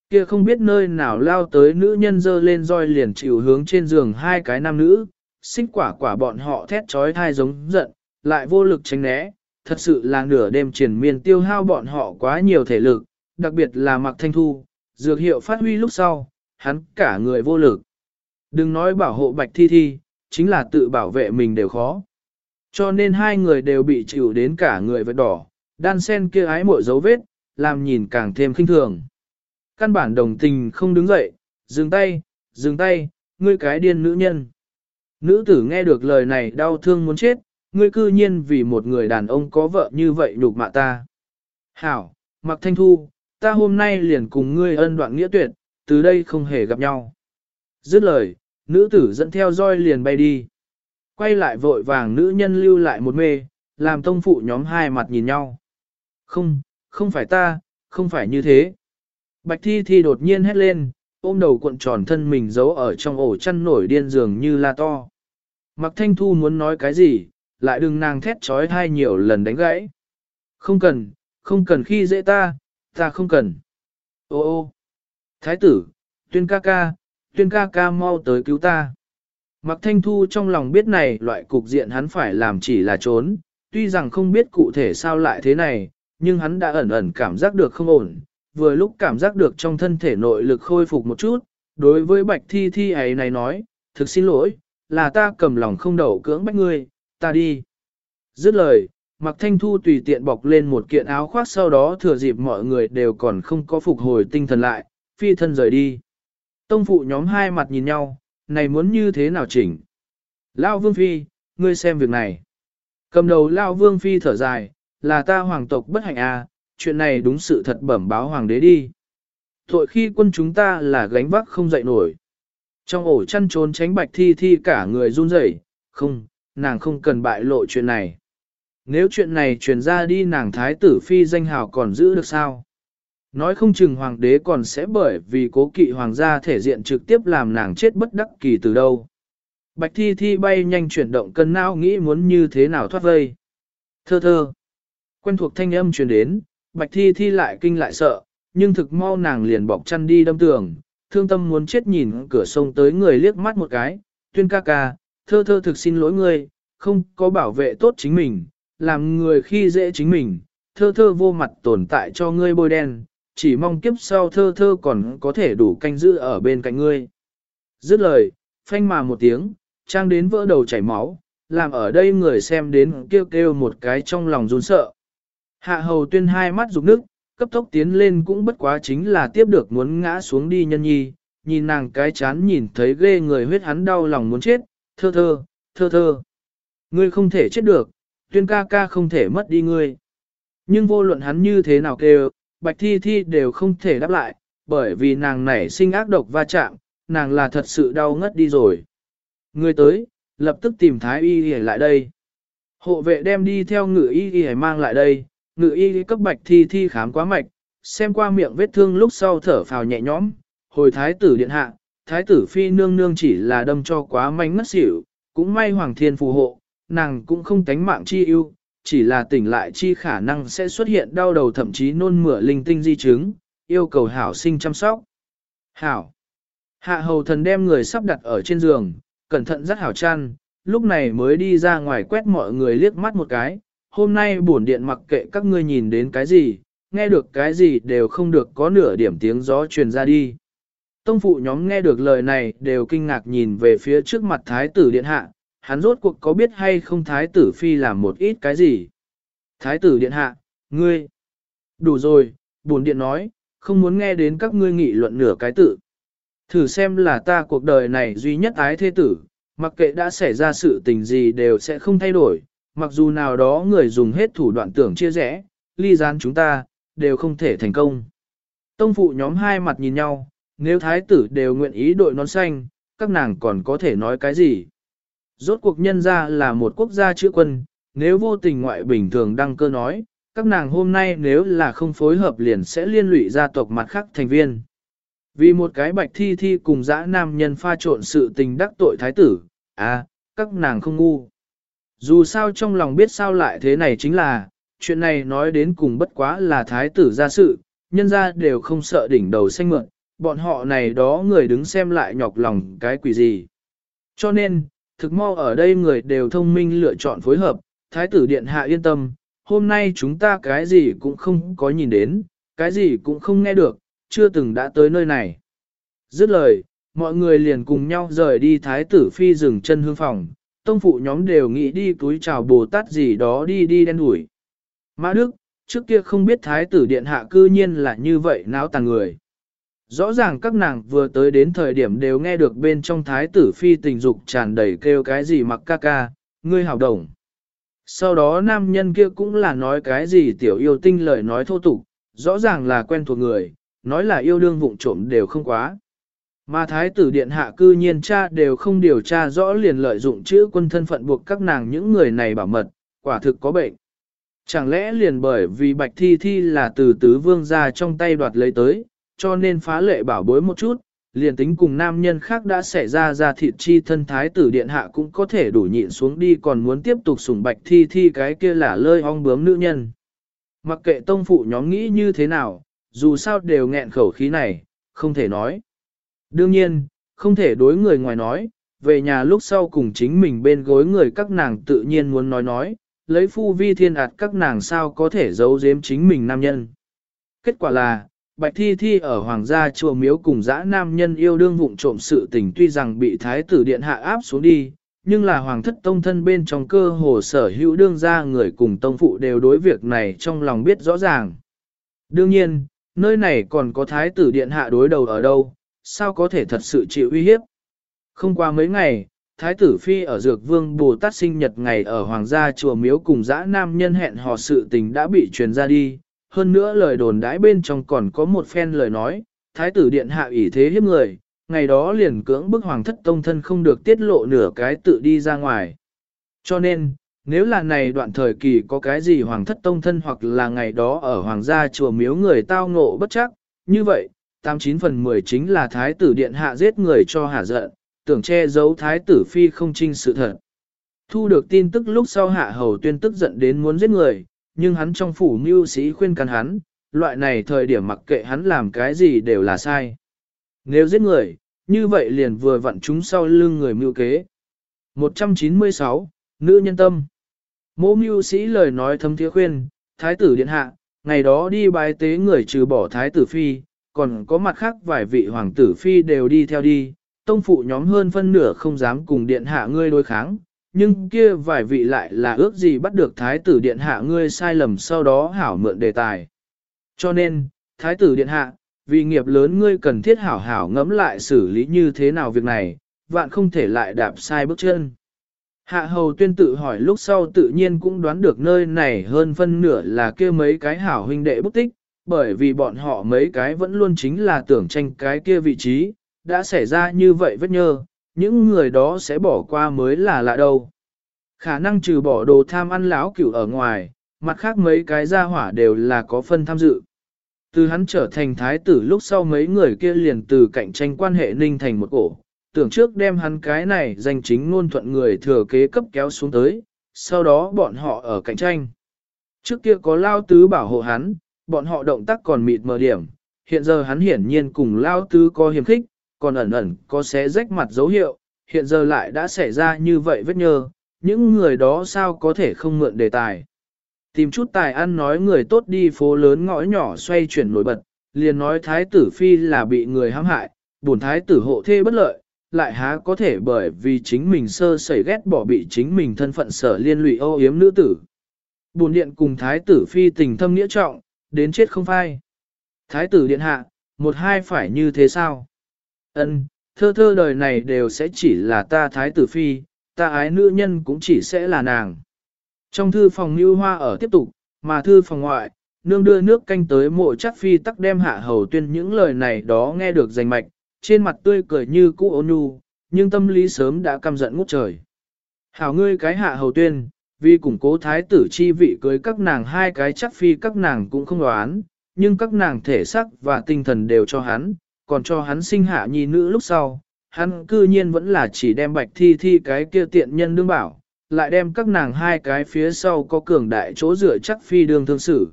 Kia không biết nơi nào lao tới nữ nhân dơ lên roi liền chịu hướng trên giường hai cái nam nữ, xích quả quả bọn họ thét trói thai giống giận, lại vô lực tránh né, thật sự là nửa đêm triển miên tiêu hao bọn họ quá nhiều thể lực, đặc biệt là mặc thanh thu, dược hiệu phát huy lúc sau, hắn cả người vô lực. Đừng nói bảo hộ bạch thi thi, chính là tự bảo vệ mình đều khó. Cho nên hai người đều bị chịu đến cả người vết đỏ, đan sen kia ái mội dấu vết, làm nhìn càng thêm khinh thường. Căn bản đồng tình không đứng dậy, dừng tay, dừng tay, ngươi cái điên nữ nhân. Nữ tử nghe được lời này đau thương muốn chết, ngươi cư nhiên vì một người đàn ông có vợ như vậy nhục mạ ta. Hảo, Mặc Thanh Thu, ta hôm nay liền cùng ngươi ân đoạn nghĩa tuyệt, từ đây không hề gặp nhau. Dứt lời, nữ tử dẫn theo roi liền bay đi. Quay lại vội vàng nữ nhân lưu lại một mê, làm tông phụ nhóm hai mặt nhìn nhau. Không, không phải ta, không phải như thế. Bạch thi thi đột nhiên hét lên, ôm đầu cuộn tròn thân mình giấu ở trong ổ chăn nổi điên giường như la to. Mặc thanh thu muốn nói cái gì, lại đừng nàng thét trói thai nhiều lần đánh gãy. Không cần, không cần khi dễ ta, ta không cần. Ô ô, thái tử, tuyên ca ca, tuyên ca ca mau tới cứu ta. Mặc thanh thu trong lòng biết này loại cục diện hắn phải làm chỉ là trốn, tuy rằng không biết cụ thể sao lại thế này, nhưng hắn đã ẩn ẩn cảm giác được không ổn, vừa lúc cảm giác được trong thân thể nội lực khôi phục một chút, đối với bạch thi thi ấy này nói, thực xin lỗi, là ta cầm lòng không đậu cưỡng bách ngươi, ta đi. Dứt lời, mặc thanh thu tùy tiện bọc lên một kiện áo khoác sau đó thừa dịp mọi người đều còn không có phục hồi tinh thần lại, phi thân rời đi. Tông phụ nhóm hai mặt nhìn nhau, này muốn như thế nào chỉnh? Lao Vương Phi, ngươi xem việc này. Cầm đầu Lao Vương Phi thở dài, là ta hoàng tộc bất hạnh à, chuyện này đúng sự thật bẩm báo hoàng đế đi. Thội khi quân chúng ta là gánh vác không dậy nổi. Trong ổ chăn trốn tránh bạch thi thi cả người run rẩy, không, nàng không cần bại lộ chuyện này. Nếu chuyện này truyền ra đi nàng thái tử phi danh hào còn giữ được sao? Nói không chừng hoàng đế còn sẽ bởi vì cố kỵ hoàng gia thể diện trực tiếp làm nàng chết bất đắc kỳ từ đâu. Bạch thi thi bay nhanh chuyển động cân não nghĩ muốn như thế nào thoát vây. Thơ thơ. Quen thuộc thanh âm truyền đến, bạch thi thi lại kinh lại sợ, nhưng thực mau nàng liền bọc chăn đi đâm tường, thương tâm muốn chết nhìn cửa sông tới người liếc mắt một cái, tuyên ca ca, thơ thơ thực xin lỗi ngươi, không có bảo vệ tốt chính mình, làm người khi dễ chính mình, thơ thơ vô mặt tồn tại cho ngươi bôi đen, chỉ mong kiếp sau thơ thơ còn có thể đủ canh giữ ở bên cạnh ngươi. Dứt lời, phanh mà một tiếng, trang đến vỡ đầu chảy máu, làm ở đây người xem đến kêu kêu một cái trong lòng run sợ. Hạ hầu tuyên hai mắt rục nước, cấp tốc tiến lên cũng bất quá chính là tiếp được muốn ngã xuống đi nhân nhi, nhìn nàng cái chán nhìn thấy ghê người huyết hắn đau lòng muốn chết, thơ thơ, thơ thơ. Ngươi không thể chết được, tuyên ca ca không thể mất đi ngươi. Nhưng vô luận hắn như thế nào kêu, bạch thi thi đều không thể đáp lại, bởi vì nàng nảy sinh ác độc va chạm, nàng là thật sự đau ngất đi rồi. Người tới, lập tức tìm thái y y lại đây. Hộ vệ đem đi theo ngự y y mang lại đây, ngự y cấp bạch thi thi khám quá mạch, xem qua miệng vết thương lúc sau thở phào nhẹ nhõm, hồi thái tử điện hạ, thái tử phi nương nương chỉ là đâm cho quá manh ngất xỉu, cũng may hoàng thiên phù hộ, nàng cũng không tánh mạng chi ưu, chỉ là tỉnh lại chi khả năng sẽ xuất hiện đau đầu thậm chí nôn mửa linh tinh di chứng, yêu cầu hảo sinh chăm sóc. Hảo. Hạ hầu thần đem người sắp đặt ở trên giường, cẩn thận rất hảo chăn, lúc này mới đi ra ngoài quét mọi người liếc mắt một cái, hôm nay bổn điện mặc kệ các ngươi nhìn đến cái gì, nghe được cái gì đều không được có nửa điểm tiếng gió truyền ra đi. Tông phụ nhóm nghe được lời này đều kinh ngạc nhìn về phía trước mặt thái tử điện hạ, hắn rốt cuộc có biết hay không thái tử phi làm một ít cái gì. Thái tử điện hạ, ngươi, đủ rồi, bổn điện nói, không muốn nghe đến các ngươi nghị luận nửa cái tự. Thử xem là ta cuộc đời này duy nhất ái thế tử, mặc kệ đã xảy ra sự tình gì đều sẽ không thay đổi, mặc dù nào đó người dùng hết thủ đoạn tưởng chia rẽ, ly gián chúng ta, đều không thể thành công. Tông phụ nhóm hai mặt nhìn nhau, nếu thái tử đều nguyện ý đội nón xanh, các nàng còn có thể nói cái gì? Rốt cuộc nhân ra là một quốc gia chữ quân, nếu vô tình ngoại bình thường đăng cơ nói, các nàng hôm nay nếu là không phối hợp liền sẽ liên lụy gia tộc mặt khác thành viên. Vì một cái bạch thi thi cùng dã nam nhân pha trộn sự tình đắc tội thái tử, à, các nàng không ngu. Dù sao trong lòng biết sao lại thế này chính là, chuyện này nói đến cùng bất quá là thái tử ra sự, nhân ra đều không sợ đỉnh đầu xanh mượn, bọn họ này đó người đứng xem lại nhọc lòng cái quỷ gì. Cho nên, thực mau ở đây người đều thông minh lựa chọn phối hợp, thái tử điện hạ yên tâm, hôm nay chúng ta cái gì cũng không có nhìn đến, cái gì cũng không nghe được, chưa từng đã tới nơi này. Dứt lời, mọi người liền cùng nhau rời đi thái tử phi dừng chân hương phòng, tông phụ nhóm đều nghĩ đi túi chào Bồ Tát gì đó đi đi đen đuổi. Mã Đức, trước kia không biết thái tử điện hạ cư nhiên là như vậy náo tàn người. Rõ ràng các nàng vừa tới đến thời điểm đều nghe được bên trong thái tử phi tình dục tràn đầy kêu cái gì mặc ca ca, ngươi hào đồng. Sau đó nam nhân kia cũng là nói cái gì tiểu yêu tinh lời nói thô tục, rõ ràng là quen thuộc người, nói là yêu đương vụng trộm đều không quá. Mà thái tử điện hạ cư nhiên cha đều không điều tra rõ liền lợi dụng chữ quân thân phận buộc các nàng những người này bảo mật, quả thực có bệnh. Chẳng lẽ liền bởi vì bạch thi thi là từ tứ vương ra trong tay đoạt lấy tới, cho nên phá lệ bảo bối một chút, liền tính cùng nam nhân khác đã xảy ra ra thịt chi thân thái tử điện hạ cũng có thể đủ nhịn xuống đi còn muốn tiếp tục sủng bạch thi thi cái kia là lơi ong bướm nữ nhân. Mặc kệ tông phụ nhóm nghĩ như thế nào, dù sao đều nghẹn khẩu khí này, không thể nói. Đương nhiên, không thể đối người ngoài nói, về nhà lúc sau cùng chính mình bên gối người các nàng tự nhiên muốn nói nói, lấy phu vi thiên ạt các nàng sao có thể giấu giếm chính mình nam nhân. Kết quả là, Bạch Thi Thi ở Hoàng gia chùa miếu cùng dã nam nhân yêu đương vụng trộm sự tình tuy rằng bị Thái tử Điện hạ áp xuống đi, nhưng là Hoàng thất tông thân bên trong cơ hồ sở hữu đương gia người cùng tông phụ đều đối việc này trong lòng biết rõ ràng. Đương nhiên, nơi này còn có Thái tử Điện hạ đối đầu ở đâu, sao có thể thật sự chịu uy hiếp. Không qua mấy ngày, Thái tử Phi ở Dược Vương Bồ Tát sinh nhật ngày ở Hoàng gia chùa miếu cùng dã nam nhân hẹn hò sự tình đã bị truyền ra đi, hơn nữa lời đồn đãi bên trong còn có một phen lời nói, thái tử điện hạ ủy thế hiếp người, ngày đó liền cưỡng bức hoàng thất tông thân không được tiết lộ nửa cái tự đi ra ngoài. Cho nên, nếu là này đoạn thời kỳ có cái gì hoàng thất tông thân hoặc là ngày đó ở hoàng gia chùa miếu người tao ngộ bất chắc, như vậy, 89 phần 10 chính là thái tử điện hạ giết người cho hạ giận, tưởng che giấu thái tử phi không trinh sự thật. Thu được tin tức lúc sau hạ hầu tuyên tức giận đến muốn giết người, nhưng hắn trong phủ mưu sĩ khuyên can hắn, loại này thời điểm mặc kệ hắn làm cái gì đều là sai. Nếu giết người, như vậy liền vừa vặn chúng sau lưng người mưu kế. 196. Nữ nhân tâm Mô mưu sĩ lời nói thâm thiế khuyên, thái tử điện hạ, ngày đó đi bái tế người trừ bỏ thái tử phi, còn có mặt khác vài vị hoàng tử phi đều đi theo đi, tông phụ nhóm hơn phân nửa không dám cùng điện hạ ngươi đối kháng, nhưng kia vài vị lại là ước gì bắt được thái tử điện hạ ngươi sai lầm sau đó hảo mượn đề tài. Cho nên, thái tử điện hạ, vì nghiệp lớn ngươi cần thiết hảo hảo ngẫm lại xử lý như thế nào việc này, vạn không thể lại đạp sai bước chân. Hạ hầu tuyên tự hỏi lúc sau tự nhiên cũng đoán được nơi này hơn phân nửa là kia mấy cái hảo huynh đệ bút tích, bởi vì bọn họ mấy cái vẫn luôn chính là tưởng tranh cái kia vị trí, đã xảy ra như vậy vết nhơ, những người đó sẽ bỏ qua mới là lạ đâu. Khả năng trừ bỏ đồ tham ăn lão cửu ở ngoài, mặt khác mấy cái gia hỏa đều là có phân tham dự. Từ hắn trở thành thái tử lúc sau mấy người kia liền từ cạnh tranh quan hệ ninh thành một cổ, tưởng trước đem hắn cái này danh chính ngôn thuận người thừa kế cấp kéo xuống tới, sau đó bọn họ ở cạnh tranh. Trước kia có lao tứ bảo hộ hắn, bọn họ động tác còn mịt mờ điểm, hiện giờ hắn hiển nhiên cùng lao tứ có hiểm khích, còn ẩn ẩn có xé rách mặt dấu hiệu, hiện giờ lại đã xảy ra như vậy vết nhơ, những người đó sao có thể không mượn đề tài. Tìm chút tài ăn nói người tốt đi phố lớn ngõ nhỏ xoay chuyển nổi bật, liền nói thái tử phi là bị người hãm hại, bổn thái tử hộ thê bất lợi, lại há có thể bởi vì chính mình sơ sẩy ghét bỏ bị chính mình thân phận sở liên lụy ô yếm nữ tử. Bổn điện cùng thái tử phi tình thâm nghĩa trọng, đến chết không phai. Thái tử điện hạ, một hai phải như thế sao? Ân, thơ thơ đời này đều sẽ chỉ là ta thái tử phi, ta ái nữ nhân cũng chỉ sẽ là nàng. Trong thư phòng như hoa ở tiếp tục, mà thư phòng ngoại, nương đưa nước canh tới mộ chắc phi tắc đem hạ hầu tuyên những lời này đó nghe được rành mạch, trên mặt tươi cười như cũ ôn nhu, nhưng tâm lý sớm đã căm giận ngút trời. Hảo ngươi cái hạ hầu tuyên, vì củng cố thái tử chi vị cưới các nàng hai cái chắc phi các nàng cũng không đoán, nhưng các nàng thể sắc và tinh thần đều cho hắn, còn cho hắn sinh hạ nhi nữ lúc sau, hắn cư nhiên vẫn là chỉ đem bạch thi thi cái kia tiện nhân đương bảo, lại đem các nàng hai cái phía sau có cường đại chỗ rửa chắc phi đương thương xử.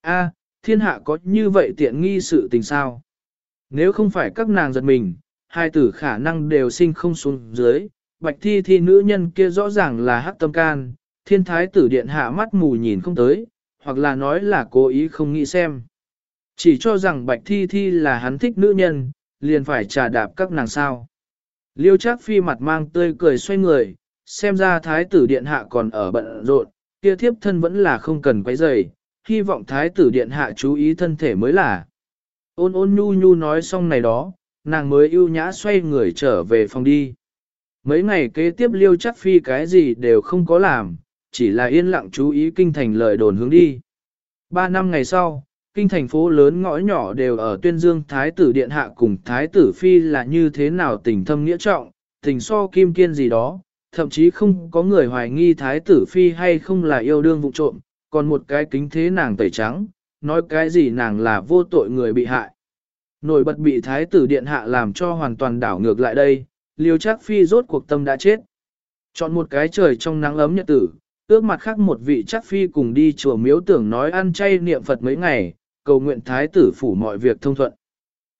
A, thiên hạ có như vậy tiện nghi sự tình sao? Nếu không phải các nàng giật mình, hai tử khả năng đều sinh không xuống dưới, bạch thi thi nữ nhân kia rõ ràng là hắc tâm can, thiên thái tử điện hạ mắt mù nhìn không tới, hoặc là nói là cố ý không nghĩ xem. Chỉ cho rằng bạch thi thi là hắn thích nữ nhân, liền phải trả đạp các nàng sao. Liêu Trác phi mặt mang tươi cười xoay người, xem ra thái tử điện hạ còn ở bận rộn, kia thiếp thân vẫn là không cần quấy rầy, hy vọng thái tử điện hạ chú ý thân thể mới là. Ôn ôn nhu nhu nói xong này đó, nàng mới ưu nhã xoay người trở về phòng đi. Mấy ngày kế tiếp liêu trác phi cái gì đều không có làm, chỉ là yên lặng chú ý kinh thành lời đồn hướng đi. Ba năm ngày sau, kinh thành phố lớn ngõ nhỏ đều ở tuyên dương thái tử điện hạ cùng thái tử phi là như thế nào tình thâm nghĩa trọng, tình so kim kiên gì đó, thậm chí không có người hoài nghi thái tử phi hay không là yêu đương vụ trộm, còn một cái kính thế nàng tẩy trắng, nói cái gì nàng là vô tội người bị hại. Nổi bật bị thái tử điện hạ làm cho hoàn toàn đảo ngược lại đây, liêu chắc phi rốt cuộc tâm đã chết. Chọn một cái trời trong nắng ấm nhật tử, ước mặt khác một vị chắc phi cùng đi chùa miếu tưởng nói ăn chay niệm Phật mấy ngày, cầu nguyện thái tử phủ mọi việc thông thuận.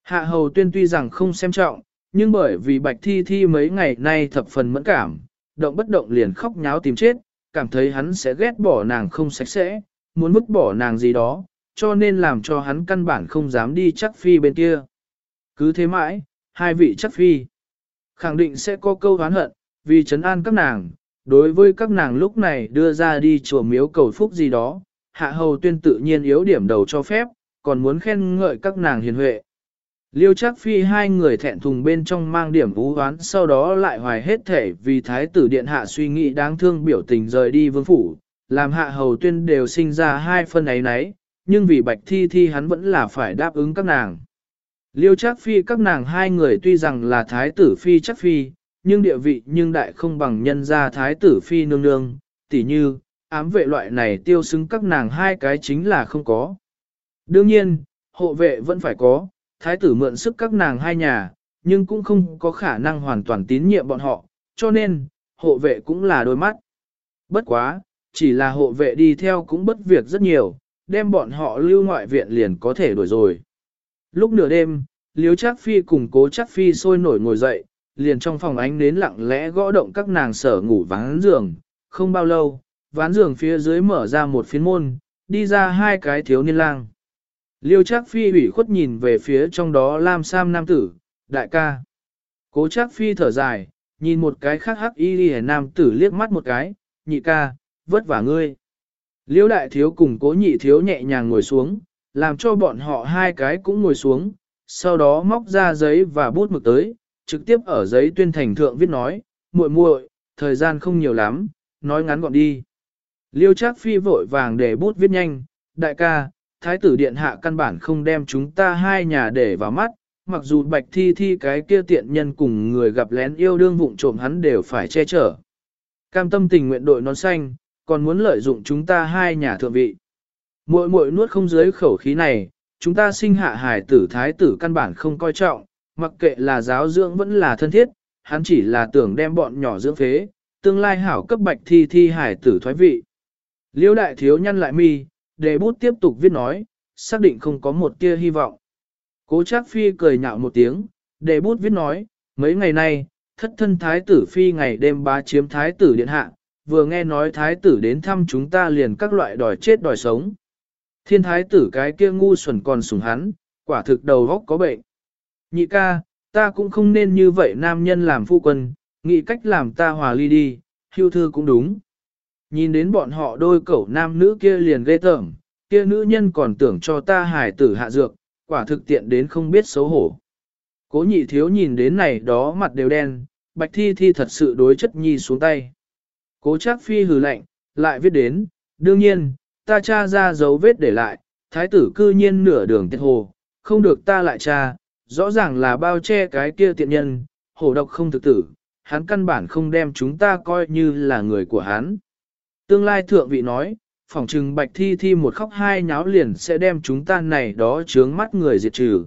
Hạ hầu tuyên tuy rằng không xem trọng, nhưng bởi vì bạch thi thi mấy ngày nay thập phần mẫn cảm, động bất động liền khóc nháo tìm chết, cảm thấy hắn sẽ ghét bỏ nàng không sạch sẽ, muốn vứt bỏ nàng gì đó, cho nên làm cho hắn căn bản không dám đi chắc phi bên kia. Cứ thế mãi, hai vị chắc phi, khẳng định sẽ có câu oán hận, vì trấn an các nàng, đối với các nàng lúc này đưa ra đi chùa miếu cầu phúc gì đó, hạ hầu tuyên tự nhiên yếu điểm đầu cho phép, còn muốn khen ngợi các nàng hiền huệ. Liêu chắc phi hai người thẹn thùng bên trong mang điểm vũ hoán sau đó lại hoài hết thể vì thái tử điện hạ suy nghĩ đáng thương biểu tình rời đi vương phủ, làm hạ hầu tuyên đều sinh ra hai phân ấy nấy, nhưng vì bạch thi thi hắn vẫn là phải đáp ứng các nàng. Liêu chắc phi các nàng hai người tuy rằng là thái tử phi chắc phi, nhưng địa vị nhưng đại không bằng nhân gia thái tử phi nương nương, tỉ như, ám vệ loại này tiêu xứng các nàng hai cái chính là không có. Đương nhiên, hộ vệ vẫn phải có, thái tử mượn sức các nàng hai nhà, nhưng cũng không có khả năng hoàn toàn tín nhiệm bọn họ, cho nên, hộ vệ cũng là đôi mắt. Bất quá, chỉ là hộ vệ đi theo cũng bất việc rất nhiều, đem bọn họ lưu ngoại viện liền có thể đổi rồi. Lúc nửa đêm, Liếu Trác Phi cùng Cố Trác Phi sôi nổi ngồi dậy, liền trong phòng ánh đến lặng lẽ gõ động các nàng sở ngủ ván giường, không bao lâu, ván giường phía dưới mở ra một phiến môn, đi ra hai cái thiếu niên lang. Liêu Trác Phi ủy khuất nhìn về phía trong đó Lam Sam nam tử, đại ca. Cố Trác Phi thở dài, nhìn một cái khác hắc y liễu nam tử liếc mắt một cái, nhị ca, vất vả ngươi. Liêu đại thiếu cùng cố nhị thiếu nhẹ nhàng ngồi xuống, làm cho bọn họ hai cái cũng ngồi xuống, sau đó móc ra giấy và bút mực tới, trực tiếp ở giấy tuyên thành thượng viết nói, muội muội, thời gian không nhiều lắm, nói ngắn gọn đi. Liêu Trác Phi vội vàng để bút viết nhanh, đại ca, thái tử điện hạ căn bản không đem chúng ta hai nhà để vào mắt, mặc dù bạch thi thi cái kia tiện nhân cùng người gặp lén yêu đương vụng trộm hắn đều phải che chở. Cam tâm tình nguyện đội nón xanh, còn muốn lợi dụng chúng ta hai nhà thượng vị. Muội muội nuốt không dưới khẩu khí này, chúng ta sinh hạ hải tử thái tử căn bản không coi trọng, mặc kệ là giáo dưỡng vẫn là thân thiết, hắn chỉ là tưởng đem bọn nhỏ dưỡng phế, tương lai hảo cấp bạch thi thi hải tử thoái vị. Liêu đại thiếu nhăn lại mi, đề bút tiếp tục viết nói, xác định không có một tia hy vọng. Cố Trác Phi cười nhạo một tiếng, đề bút viết nói, mấy ngày nay, thất thân thái tử phi ngày đêm bá chiếm thái tử điện hạ, vừa nghe nói thái tử đến thăm chúng ta liền các loại đòi chết đòi sống. Thiên thái tử cái kia ngu xuẩn còn sủng hắn, quả thực đầu góc có bệnh. Nhị ca, ta cũng không nên như vậy nam nhân làm phu quân, nghĩ cách làm ta hòa ly đi, hưu thư cũng đúng. Nhìn đến bọn họ đôi cẩu nam nữ kia liền ghê tởm, kia nữ nhân còn tưởng cho ta hài tử hạ dược, quả thực tiện đến không biết xấu hổ. Cố nhị thiếu nhìn đến này đó mặt đều đen, bạch thi thi thật sự đối chất nhi xuống tay. Cố chắc phi hừ lạnh, lại viết đến, đương nhiên, ta tra ra dấu vết để lại, thái tử cư nhiên nửa đường tiết hồ, không được ta lại tra, rõ ràng là bao che cái kia tiện nhân, hổ độc không thực tử, hắn căn bản không đem chúng ta coi như là người của hắn. Tương lai thượng vị nói, phỏng trừng bạch thi thi một khóc hai nháo liền sẽ đem chúng ta này đó chướng mắt người diệt trừ.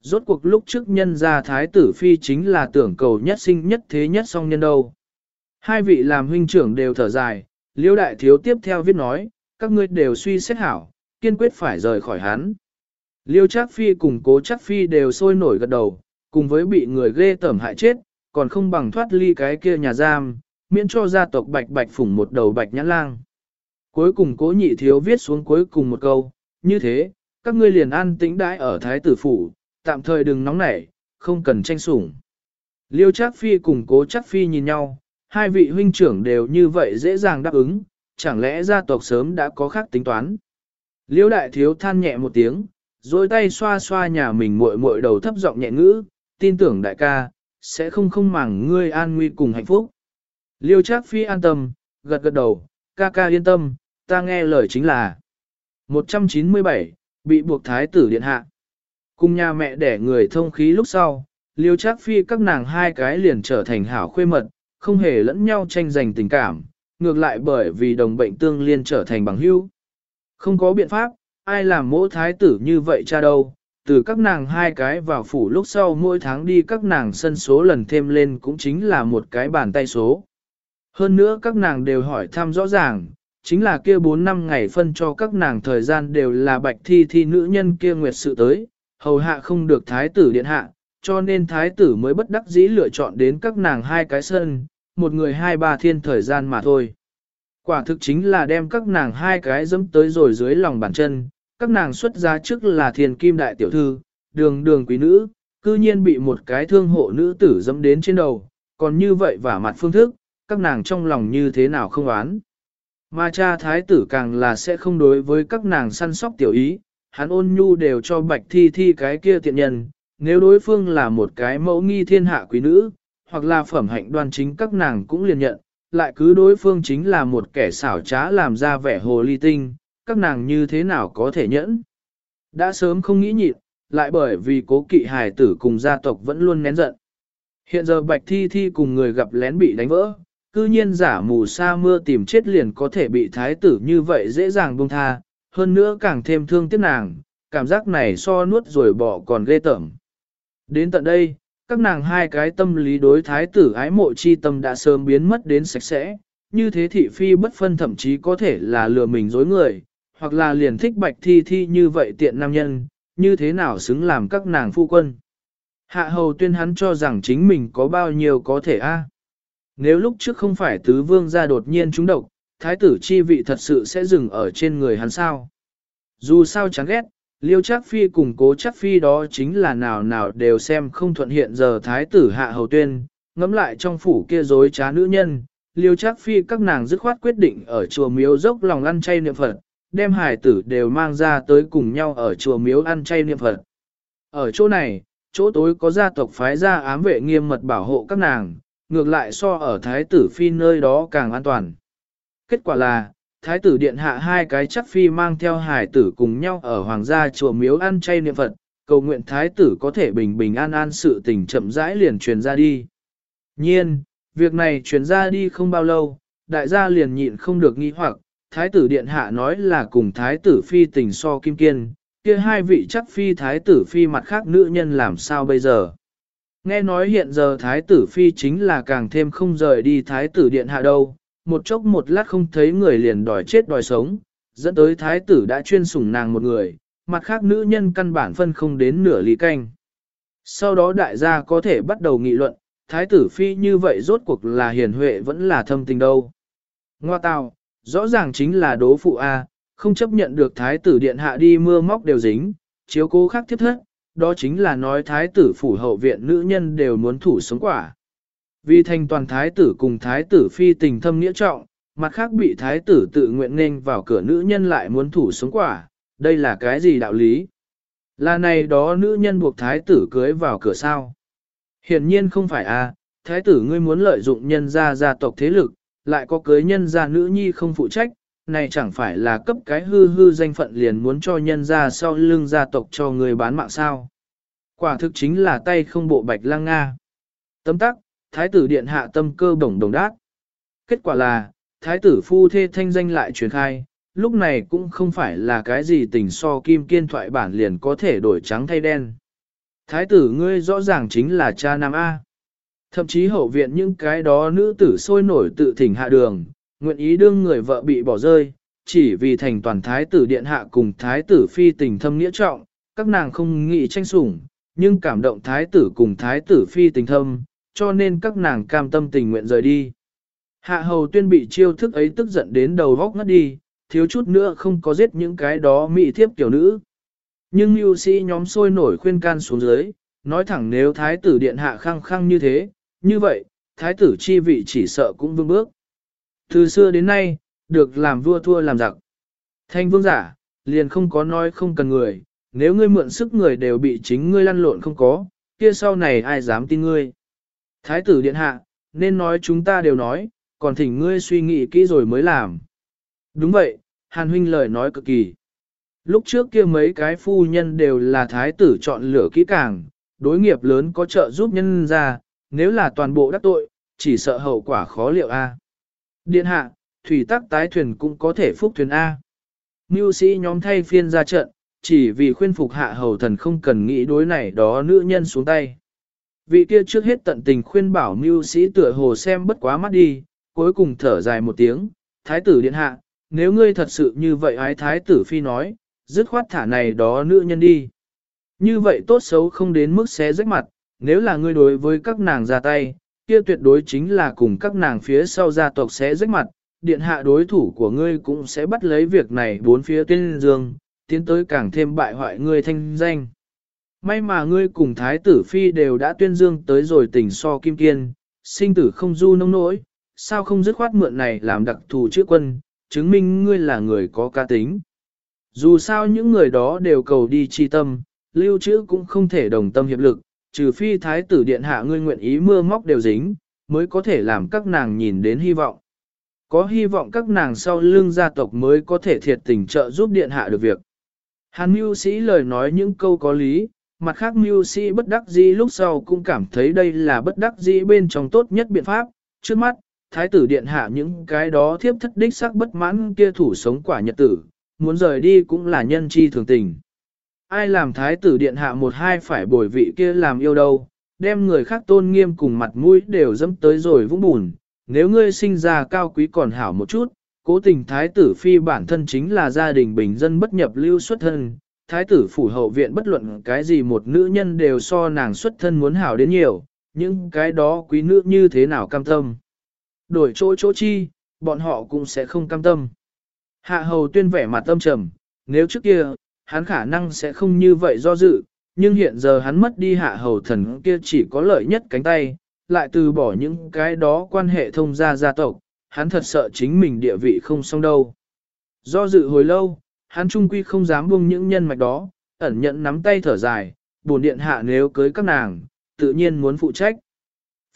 Rốt cuộc lúc trước nhân gia thái tử phi chính là tưởng cầu nhất sinh nhất thế nhất song nhân đâu. Hai vị làm huynh trưởng đều thở dài, liêu đại thiếu tiếp theo viết nói, các ngươi đều suy xét hảo, kiên quyết phải rời khỏi hắn. Liêu Trác Phi cùng Cố Trác Phi đều sôi nổi gật đầu, cùng với bị người ghê tẩm hại chết, còn không bằng thoát ly cái kia nhà giam, miễn cho gia tộc bạch bạch phủng một đầu bạch nhãn lang. Cuối cùng Cố Nhị Thiếu viết xuống cuối cùng một câu, như thế, các ngươi liền an tĩnh đãi ở Thái Tử Phủ, tạm thời đừng nóng nảy, không cần tranh sủng. Liêu Trác Phi cùng Cố Trác Phi nhìn nhau, hai vị huynh trưởng đều như vậy dễ dàng đáp ứng, chẳng lẽ gia tộc sớm đã có khác tính toán. Liêu đại thiếu than nhẹ một tiếng, rồi tay xoa xoa nhà mình muội muội đầu thấp giọng nhẹ ngữ, tin tưởng đại ca, sẽ không không màng ngươi an nguy cùng hạnh phúc. Liêu Trác Phi an tâm, gật gật đầu, ca ca yên tâm, ta nghe lời chính là 197, bị buộc thái tử điện hạ. Cùng nhà mẹ đẻ người thông khí lúc sau, Liêu Trác Phi các nàng hai cái liền trở thành hảo khuê mật, không hề lẫn nhau tranh giành tình cảm, ngược lại bởi vì đồng bệnh tương liên trở thành bằng hữu. Không có biện pháp, ai làm mỗi thái tử như vậy cha đâu, từ các nàng hai cái vào phủ lúc sau mỗi tháng đi các nàng sân số lần thêm lên cũng chính là một cái bàn tay số. Hơn nữa các nàng đều hỏi thăm rõ ràng, chính là kia 4 năm ngày phân cho các nàng thời gian đều là bạch thi thi nữ nhân kia nguyệt sự tới, hầu hạ không được thái tử điện hạ, cho nên thái tử mới bất đắc dĩ lựa chọn đến các nàng hai cái sân, một người hai ba thiên thời gian mà thôi. Quả thực chính là đem các nàng hai cái dẫm tới rồi dưới lòng bàn chân, các nàng xuất ra trước là thiền kim đại tiểu thư, đường đường quý nữ, cư nhiên bị một cái thương hộ nữ tử dẫm đến trên đầu, còn như vậy vả mặt phương thức, các nàng trong lòng như thế nào không oán. Mà cha thái tử càng là sẽ không đối với các nàng săn sóc tiểu ý, hắn ôn nhu đều cho bạch thi thi cái kia tiện nhân, nếu đối phương là một cái mẫu nghi thiên hạ quý nữ, hoặc là phẩm hạnh đoan chính các nàng cũng liền nhận, lại cứ đối phương chính là một kẻ xảo trá làm ra vẻ hồ ly tinh, các nàng như thế nào có thể nhẫn. Đã sớm không nghĩ nhịn, lại bởi vì cố kỵ hài tử cùng gia tộc vẫn luôn nén giận. Hiện giờ Bạch Thi Thi cùng người gặp lén bị đánh vỡ, cư nhiên giả mù sa mưa tìm chết liền có thể bị thái tử như vậy dễ dàng buông tha, hơn nữa càng thêm thương tiếc nàng, cảm giác này so nuốt rồi bỏ còn ghê tởm. Đến tận đây, các nàng hai cái tâm lý đối thái tử ái mộ chi tâm đã sớm biến mất đến sạch sẽ, như thế thị phi bất phân thậm chí có thể là lừa mình dối người, hoặc là liền thích bạch thi thi như vậy tiện nam nhân, như thế nào xứng làm các nàng phu quân. Hạ hầu tuyên hắn cho rằng chính mình có bao nhiêu có thể a nếu lúc trước không phải tứ vương ra đột nhiên trúng độc, thái tử chi vị thật sự sẽ dừng ở trên người hắn sao. Dù sao chán ghét, liêu chắc phi cùng cố chắc phi đó chính là nào nào đều xem không thuận hiện giờ thái tử hạ hầu tuyên, ngẫm lại trong phủ kia dối trá nữ nhân, liêu chắc phi các nàng dứt khoát quyết định ở chùa miếu dốc lòng ăn chay niệm Phật, đem hải tử đều mang ra tới cùng nhau ở chùa miếu ăn chay niệm Phật. Ở chỗ này, chỗ tối có gia tộc phái ra ám vệ nghiêm mật bảo hộ các nàng, ngược lại so ở thái tử phi nơi đó càng an toàn. Kết quả là, thái tử điện hạ hai cái chắc phi mang theo hải tử cùng nhau ở hoàng gia chùa miếu ăn chay niệm Phật, cầu nguyện thái tử có thể bình bình an an sự tình chậm rãi liền truyền ra đi. Nhiên, việc này truyền ra đi không bao lâu, đại gia liền nhịn không được nghi hoặc, thái tử điện hạ nói là cùng thái tử phi tình so kim kiên, kia hai vị chắc phi thái tử phi mặt khác nữ nhân làm sao bây giờ. Nghe nói hiện giờ thái tử phi chính là càng thêm không rời đi thái tử điện hạ đâu, một chốc một lát không thấy người liền đòi chết đòi sống, dẫn tới thái tử đã chuyên sủng nàng một người, mặt khác nữ nhân căn bản phân không đến nửa lý canh. Sau đó đại gia có thể bắt đầu nghị luận, thái tử phi như vậy rốt cuộc là hiền huệ vẫn là thâm tình đâu. Ngoa tào, rõ ràng chính là đố phụ A, không chấp nhận được thái tử điện hạ đi mưa móc đều dính, chiếu cố khác thiết thất, đó chính là nói thái tử phủ hậu viện nữ nhân đều muốn thủ sống quả. Vì thành toàn thái tử cùng thái tử phi tình thâm nghĩa trọng, mặt khác bị thái tử tự nguyện nên vào cửa nữ nhân lại muốn thủ sống quả, đây là cái gì đạo lý? Là này đó nữ nhân buộc thái tử cưới vào cửa sao? Hiển nhiên không phải a, thái tử ngươi muốn lợi dụng nhân gia gia tộc thế lực, lại có cưới nhân gia nữ nhi không phụ trách, này chẳng phải là cấp cái hư hư danh phận liền muốn cho nhân gia sau lưng gia tộc cho người bán mạng sao. Quả thực chính là tay không bộ bạch lang Nga. Tấm tắc, thái tử điện hạ tâm cơ bổng đồng đát. Kết quả là, thái tử phu thê thanh danh lại truyền khai, lúc này cũng không phải là cái gì tình so kim kiên thoại bản liền có thể đổi trắng thay đen. Thái tử ngươi rõ ràng chính là cha nam A. Thậm chí hậu viện những cái đó nữ tử sôi nổi tự thỉnh hạ đường, nguyện ý đương người vợ bị bỏ rơi, chỉ vì thành toàn thái tử điện hạ cùng thái tử phi tình thâm nghĩa trọng, các nàng không nghĩ tranh sủng, nhưng cảm động thái tử cùng thái tử phi tình thâm, cho nên các nàng cam tâm tình nguyện rời đi. Hạ hầu tuyên bị chiêu thức ấy tức giận đến đầu góc ngất đi, thiếu chút nữa không có giết những cái đó mị thiếp tiểu nữ. Nhưng mưu sĩ nhóm sôi nổi khuyên can xuống dưới, nói thẳng nếu thái tử điện hạ khăng khăng như thế, như vậy, thái tử chi vị chỉ sợ cũng vương bước. Từ xưa đến nay, được làm vua thua làm giặc. Thanh vương giả, liền không có nói không cần người, nếu ngươi mượn sức người đều bị chính ngươi lăn lộn không có, kia sau này ai dám tin ngươi. Thái tử điện hạ, nên nói chúng ta đều nói, còn thỉnh ngươi suy nghĩ kỹ rồi mới làm. Đúng vậy, Hàn huynh lời nói cực kỳ. Lúc trước kia mấy cái phu nhân đều là thái tử chọn lựa kỹ càng, đối nghiệp lớn có trợ giúp nhân ra, nếu là toàn bộ đắc tội, chỉ sợ hậu quả khó liệu a. Điện hạ, thủy tắc tái thuyền cũng có thể phúc thuyền A. Mưu sĩ nhóm thay phiên ra trận, chỉ vì khuyên phục hạ hầu thần không cần nghĩ đối này đó nữ nhân xuống tay. Vị kia trước hết tận tình khuyên bảo mưu sĩ tựa hồ xem bất quá mắt đi, cuối cùng thở dài một tiếng, thái tử điện hạ, nếu ngươi thật sự như vậy ái thái tử phi nói, dứt khoát thả này đó nữ nhân đi. Như vậy tốt xấu không đến mức xé rách mặt, nếu là ngươi đối với các nàng ra tay, kia tuyệt đối chính là cùng các nàng phía sau gia tộc sẽ rách mặt, điện hạ đối thủ của ngươi cũng sẽ bắt lấy việc này bốn phía tuyên dương, tiến tới càng thêm bại hoại ngươi thanh danh. May mà ngươi cùng thái tử phi đều đã tuyên dương tới rồi tỉnh so kim kiên, sinh tử không du nông nỗi, sao không dứt khoát mượn này làm đặc thù chữ quân, chứng minh ngươi là người có ca tính. Dù sao những người đó đều cầu đi chi tâm, lưu trữ cũng không thể đồng tâm hiệp lực, trừ phi thái tử điện hạ ngươi nguyện ý mưa móc đều dính, mới có thể làm các nàng nhìn đến hy vọng. Có hy vọng các nàng sau lưng gia tộc mới có thể thiệt tình trợ giúp điện hạ được việc. Hàn mưu sĩ lời nói những câu có lý, mặt khác mưu sĩ bất đắc dĩ lúc sau cũng cảm thấy đây là bất đắc dĩ bên trong tốt nhất biện pháp. Trước mắt, thái tử điện hạ những cái đó thiếp thất đích sắc bất mãn kia thủ sống quả nhật tử, muốn rời đi cũng là nhân chi thường tình ai làm thái tử điện hạ một hai phải bồi vị kia làm yêu đâu, đem người khác tôn nghiêm cùng mặt mũi đều dẫm tới rồi vũng bùn, nếu ngươi sinh ra cao quý còn hảo một chút, cố tình thái tử phi bản thân chính là gia đình bình dân bất nhập lưu xuất thân, thái tử phủ hậu viện bất luận cái gì một nữ nhân đều so nàng xuất thân muốn hảo đến nhiều, những cái đó quý nữ như thế nào cam tâm. Đổi chỗ chỗ chi, bọn họ cũng sẽ không cam tâm. Hạ hầu tuyên vẻ mặt tâm trầm, nếu trước kia, hắn khả năng sẽ không như vậy do dự, nhưng hiện giờ hắn mất đi hạ hầu thần kia chỉ có lợi nhất cánh tay, lại từ bỏ những cái đó quan hệ thông gia gia tộc, hắn thật sợ chính mình địa vị không xong đâu. Do dự hồi lâu, hắn trung quy không dám buông những nhân mạch đó, ẩn nhận nắm tay thở dài, buồn điện hạ nếu cưới các nàng, tự nhiên muốn phụ trách.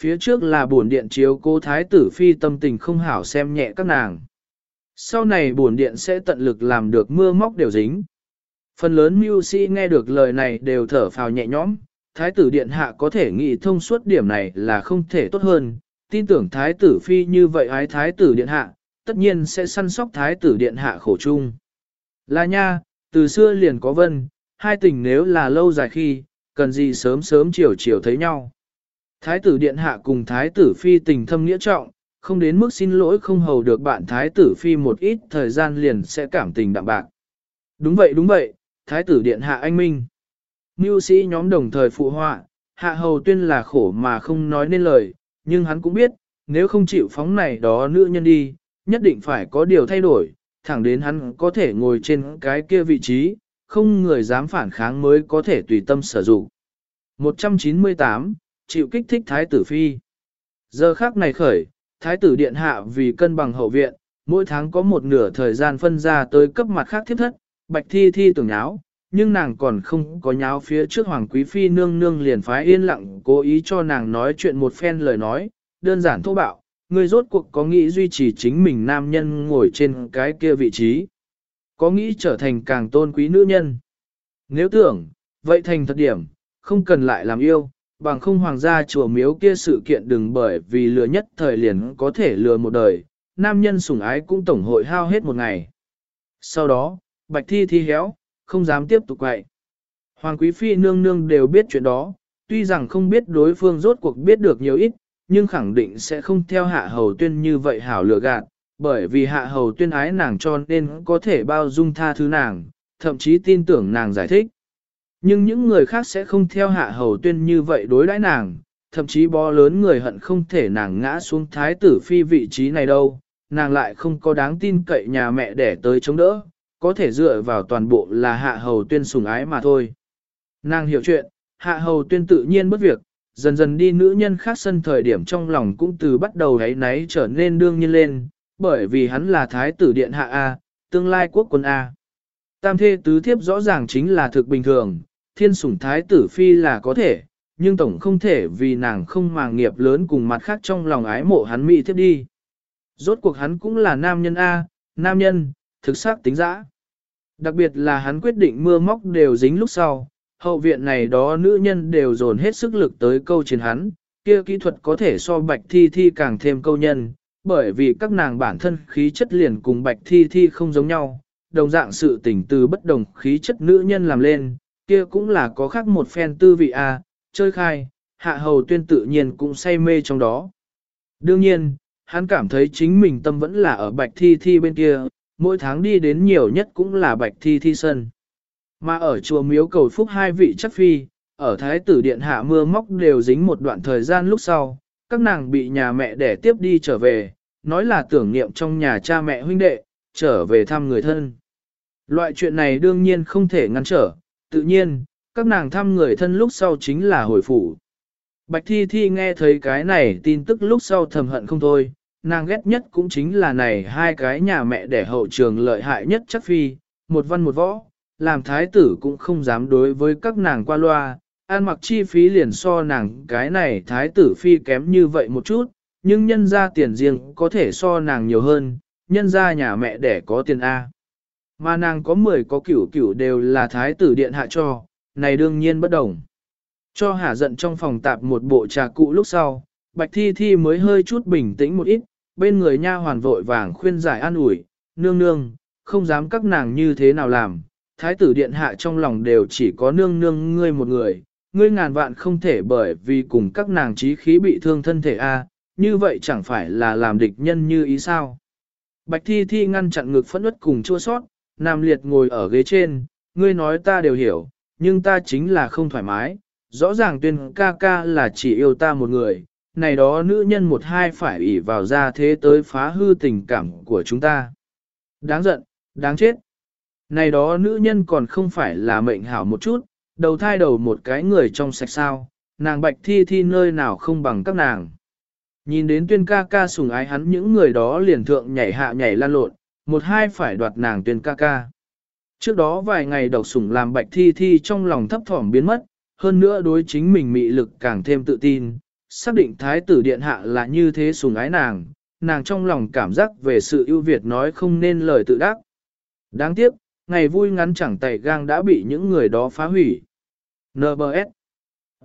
Phía trước là buồn điện chiếu cô thái tử phi tâm tình không hảo xem nhẹ các nàng. Sau này buồn điện sẽ tận lực làm được mưa móc đều dính. Phần lớn mưu sĩ nghe được lời này đều thở phào nhẹ nhõm, thái tử điện hạ có thể nghĩ thông suốt điểm này là không thể tốt hơn, tin tưởng thái tử phi như vậy ái thái tử điện hạ, tất nhiên sẽ săn sóc thái tử điện hạ khổ chung. Là nha, từ xưa liền có vân, hai tình nếu là lâu dài khi, cần gì sớm sớm chiều chiều thấy nhau. Thái tử điện hạ cùng thái tử phi tình thâm nghĩa trọng, không đến mức xin lỗi không hầu được bạn thái tử phi một ít thời gian liền sẽ cảm tình đạm bạc. Đúng vậy đúng vậy, thái tử điện hạ anh minh. Mưu sĩ nhóm đồng thời phụ họa, Hạ hầu tuyên là khổ mà không nói nên lời, nhưng hắn cũng biết, nếu không chịu phóng này đó nữ nhân đi, nhất định phải có điều thay đổi, thẳng đến hắn có thể ngồi trên cái kia vị trí, không người dám phản kháng mới có thể tùy tâm sử dụng. 198. Chịu kích thích Thái tử Phi Giờ khác này khởi, Thái tử Điện Hạ vì cân bằng hậu viện, mỗi tháng có một nửa thời gian phân ra tới cấp mặt khác thiết thất, bạch thi thi tưởng nháo, nhưng nàng còn không có nháo phía trước Hoàng Quý Phi nương nương liền phái yên lặng cố ý cho nàng nói chuyện một phen lời nói, đơn giản thô bạo, người rốt cuộc có nghĩ duy trì chính mình nam nhân ngồi trên cái kia vị trí, có nghĩ trở thành càng tôn quý nữ nhân. Nếu tưởng, vậy thành thật điểm, không cần lại làm yêu, bằng không hoàng gia chùa miếu kia sự kiện đừng bởi vì lừa nhất thời liền có thể lừa một đời, nam nhân sủng ái cũng tổng hội hao hết một ngày. Sau đó, bạch thi thi héo, không dám tiếp tục quậy. Hoàng quý phi nương nương đều biết chuyện đó, tuy rằng không biết đối phương rốt cuộc biết được nhiều ít, nhưng khẳng định sẽ không theo hạ hầu tuyên như vậy hảo lựa gạt, bởi vì hạ hầu tuyên ái nàng cho nên có thể bao dung tha thứ nàng, thậm chí tin tưởng nàng giải thích. Nhưng những người khác sẽ không theo hạ hầu tuyên như vậy đối đãi nàng, thậm chí bó lớn người hận không thể nàng ngã xuống thái tử phi vị trí này đâu, nàng lại không có đáng tin cậy nhà mẹ để tới chống đỡ, có thể dựa vào toàn bộ là hạ hầu tuyên sùng ái mà thôi. Nàng hiểu chuyện, hạ hầu tuyên tự nhiên bất việc, dần dần đi nữ nhân khác sân thời điểm trong lòng cũng từ bắt đầu ấy náy trở nên đương nhiên lên, bởi vì hắn là thái tử điện hạ A, tương lai quốc quân A. Tam thê tứ thiếp rõ ràng chính là thực bình thường, thiên sủng thái tử phi là có thể, nhưng tổng không thể vì nàng không màng nghiệp lớn cùng mặt khác trong lòng ái mộ hắn mỹ thiếp đi. Rốt cuộc hắn cũng là nam nhân A, nam nhân, thực xác tính dã. Đặc biệt là hắn quyết định mưa móc đều dính lúc sau, hậu viện này đó nữ nhân đều dồn hết sức lực tới câu chiến hắn, kia kỹ thuật có thể so bạch thi thi càng thêm câu nhân, bởi vì các nàng bản thân khí chất liền cùng bạch thi thi không giống nhau, đồng dạng sự tình từ bất đồng khí chất nữ nhân làm lên, kia cũng là có khác một phen tư vị a, chơi khai, hạ hầu tuyên tự nhiên cũng say mê trong đó. Đương nhiên, hắn cảm thấy chính mình tâm vẫn là ở bạch thi thi bên kia, mỗi tháng đi đến nhiều nhất cũng là bạch thi thi sân. Mà ở chùa miếu cầu phúc hai vị chắc phi, ở thái tử điện hạ mưa móc đều dính một đoạn thời gian lúc sau, các nàng bị nhà mẹ đẻ tiếp đi trở về, nói là tưởng niệm trong nhà cha mẹ huynh đệ, trở về thăm người thân. Loại chuyện này đương nhiên không thể ngăn trở, tự nhiên, các nàng thăm người thân lúc sau chính là hồi phủ. Bạch Thi Thi nghe thấy cái này tin tức lúc sau thầm hận không thôi, nàng ghét nhất cũng chính là này hai cái nhà mẹ đẻ hậu trường lợi hại nhất chắc phi, một văn một võ, làm thái tử cũng không dám đối với các nàng qua loa, an mặc chi phí liền so nàng cái này thái tử phi kém như vậy một chút, nhưng nhân ra tiền riêng có thể so nàng nhiều hơn, nhân ra nhà mẹ đẻ có tiền A. Mà nàng có 10 có cửu cửu đều là thái tử điện hạ cho, này đương nhiên bất đồng. Cho hả giận trong phòng tạp một bộ trà cụ lúc sau, bạch thi thi mới hơi chút bình tĩnh một ít, bên người nha hoàn vội vàng khuyên giải an ủi, nương nương, không dám các nàng như thế nào làm, thái tử điện hạ trong lòng đều chỉ có nương nương ngươi một người, ngươi ngàn vạn không thể bởi vì cùng các nàng trí khí bị thương thân thể a, như vậy chẳng phải là làm địch nhân như ý sao. Bạch thi thi ngăn chặn ngực phẫn uất cùng chua sót, Nam liệt ngồi ở ghế trên, ngươi nói ta đều hiểu, nhưng ta chính là không thoải mái, rõ ràng tuyên ca ca là chỉ yêu ta một người, này đó nữ nhân một hai phải ỷ vào ra thế tới phá hư tình cảm của chúng ta. Đáng giận, đáng chết. Này đó nữ nhân còn không phải là mệnh hảo một chút, đầu thai đầu một cái người trong sạch sao, nàng bạch thi thi nơi nào không bằng các nàng. Nhìn đến tuyên ca ca sùng ái hắn những người đó liền thượng nhảy hạ nhảy lan lộn, một hai phải đoạt nàng tuyên ca ca. Trước đó vài ngày độc sủng làm bạch thi thi trong lòng thấp thỏm biến mất, hơn nữa đối chính mình mị lực càng thêm tự tin, xác định thái tử điện hạ là như thế sùng ái nàng, nàng trong lòng cảm giác về sự ưu việt nói không nên lời tự đắc. Đáng tiếc, ngày vui ngắn chẳng tẩy gang đã bị những người đó phá hủy. NBS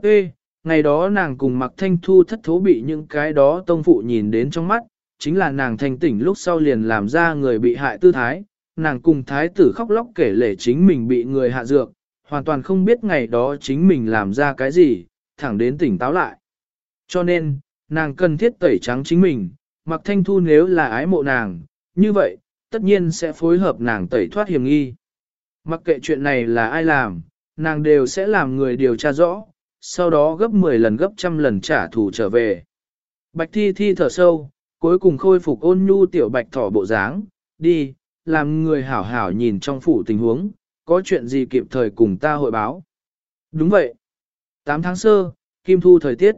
Ê, ngày đó nàng cùng mặc thanh thu thất thố bị những cái đó tông phụ nhìn đến trong mắt, chính là nàng thanh tỉnh lúc sau liền làm ra người bị hại tư thái, nàng cùng thái tử khóc lóc kể lể chính mình bị người hạ dược, hoàn toàn không biết ngày đó chính mình làm ra cái gì, thẳng đến tỉnh táo lại. Cho nên, nàng cần thiết tẩy trắng chính mình, mặc thanh thu nếu là ái mộ nàng, như vậy, tất nhiên sẽ phối hợp nàng tẩy thoát hiểm nghi. Mặc kệ chuyện này là ai làm, nàng đều sẽ làm người điều tra rõ, sau đó gấp 10 lần gấp trăm lần trả thù trở về. Bạch thi thi thở sâu, cuối cùng khôi phục ôn nhu tiểu bạch thỏ bộ dáng, đi, làm người hảo hảo nhìn trong phủ tình huống, có chuyện gì kịp thời cùng ta hội báo. Đúng vậy. 8 tháng sơ, kim thu thời tiết.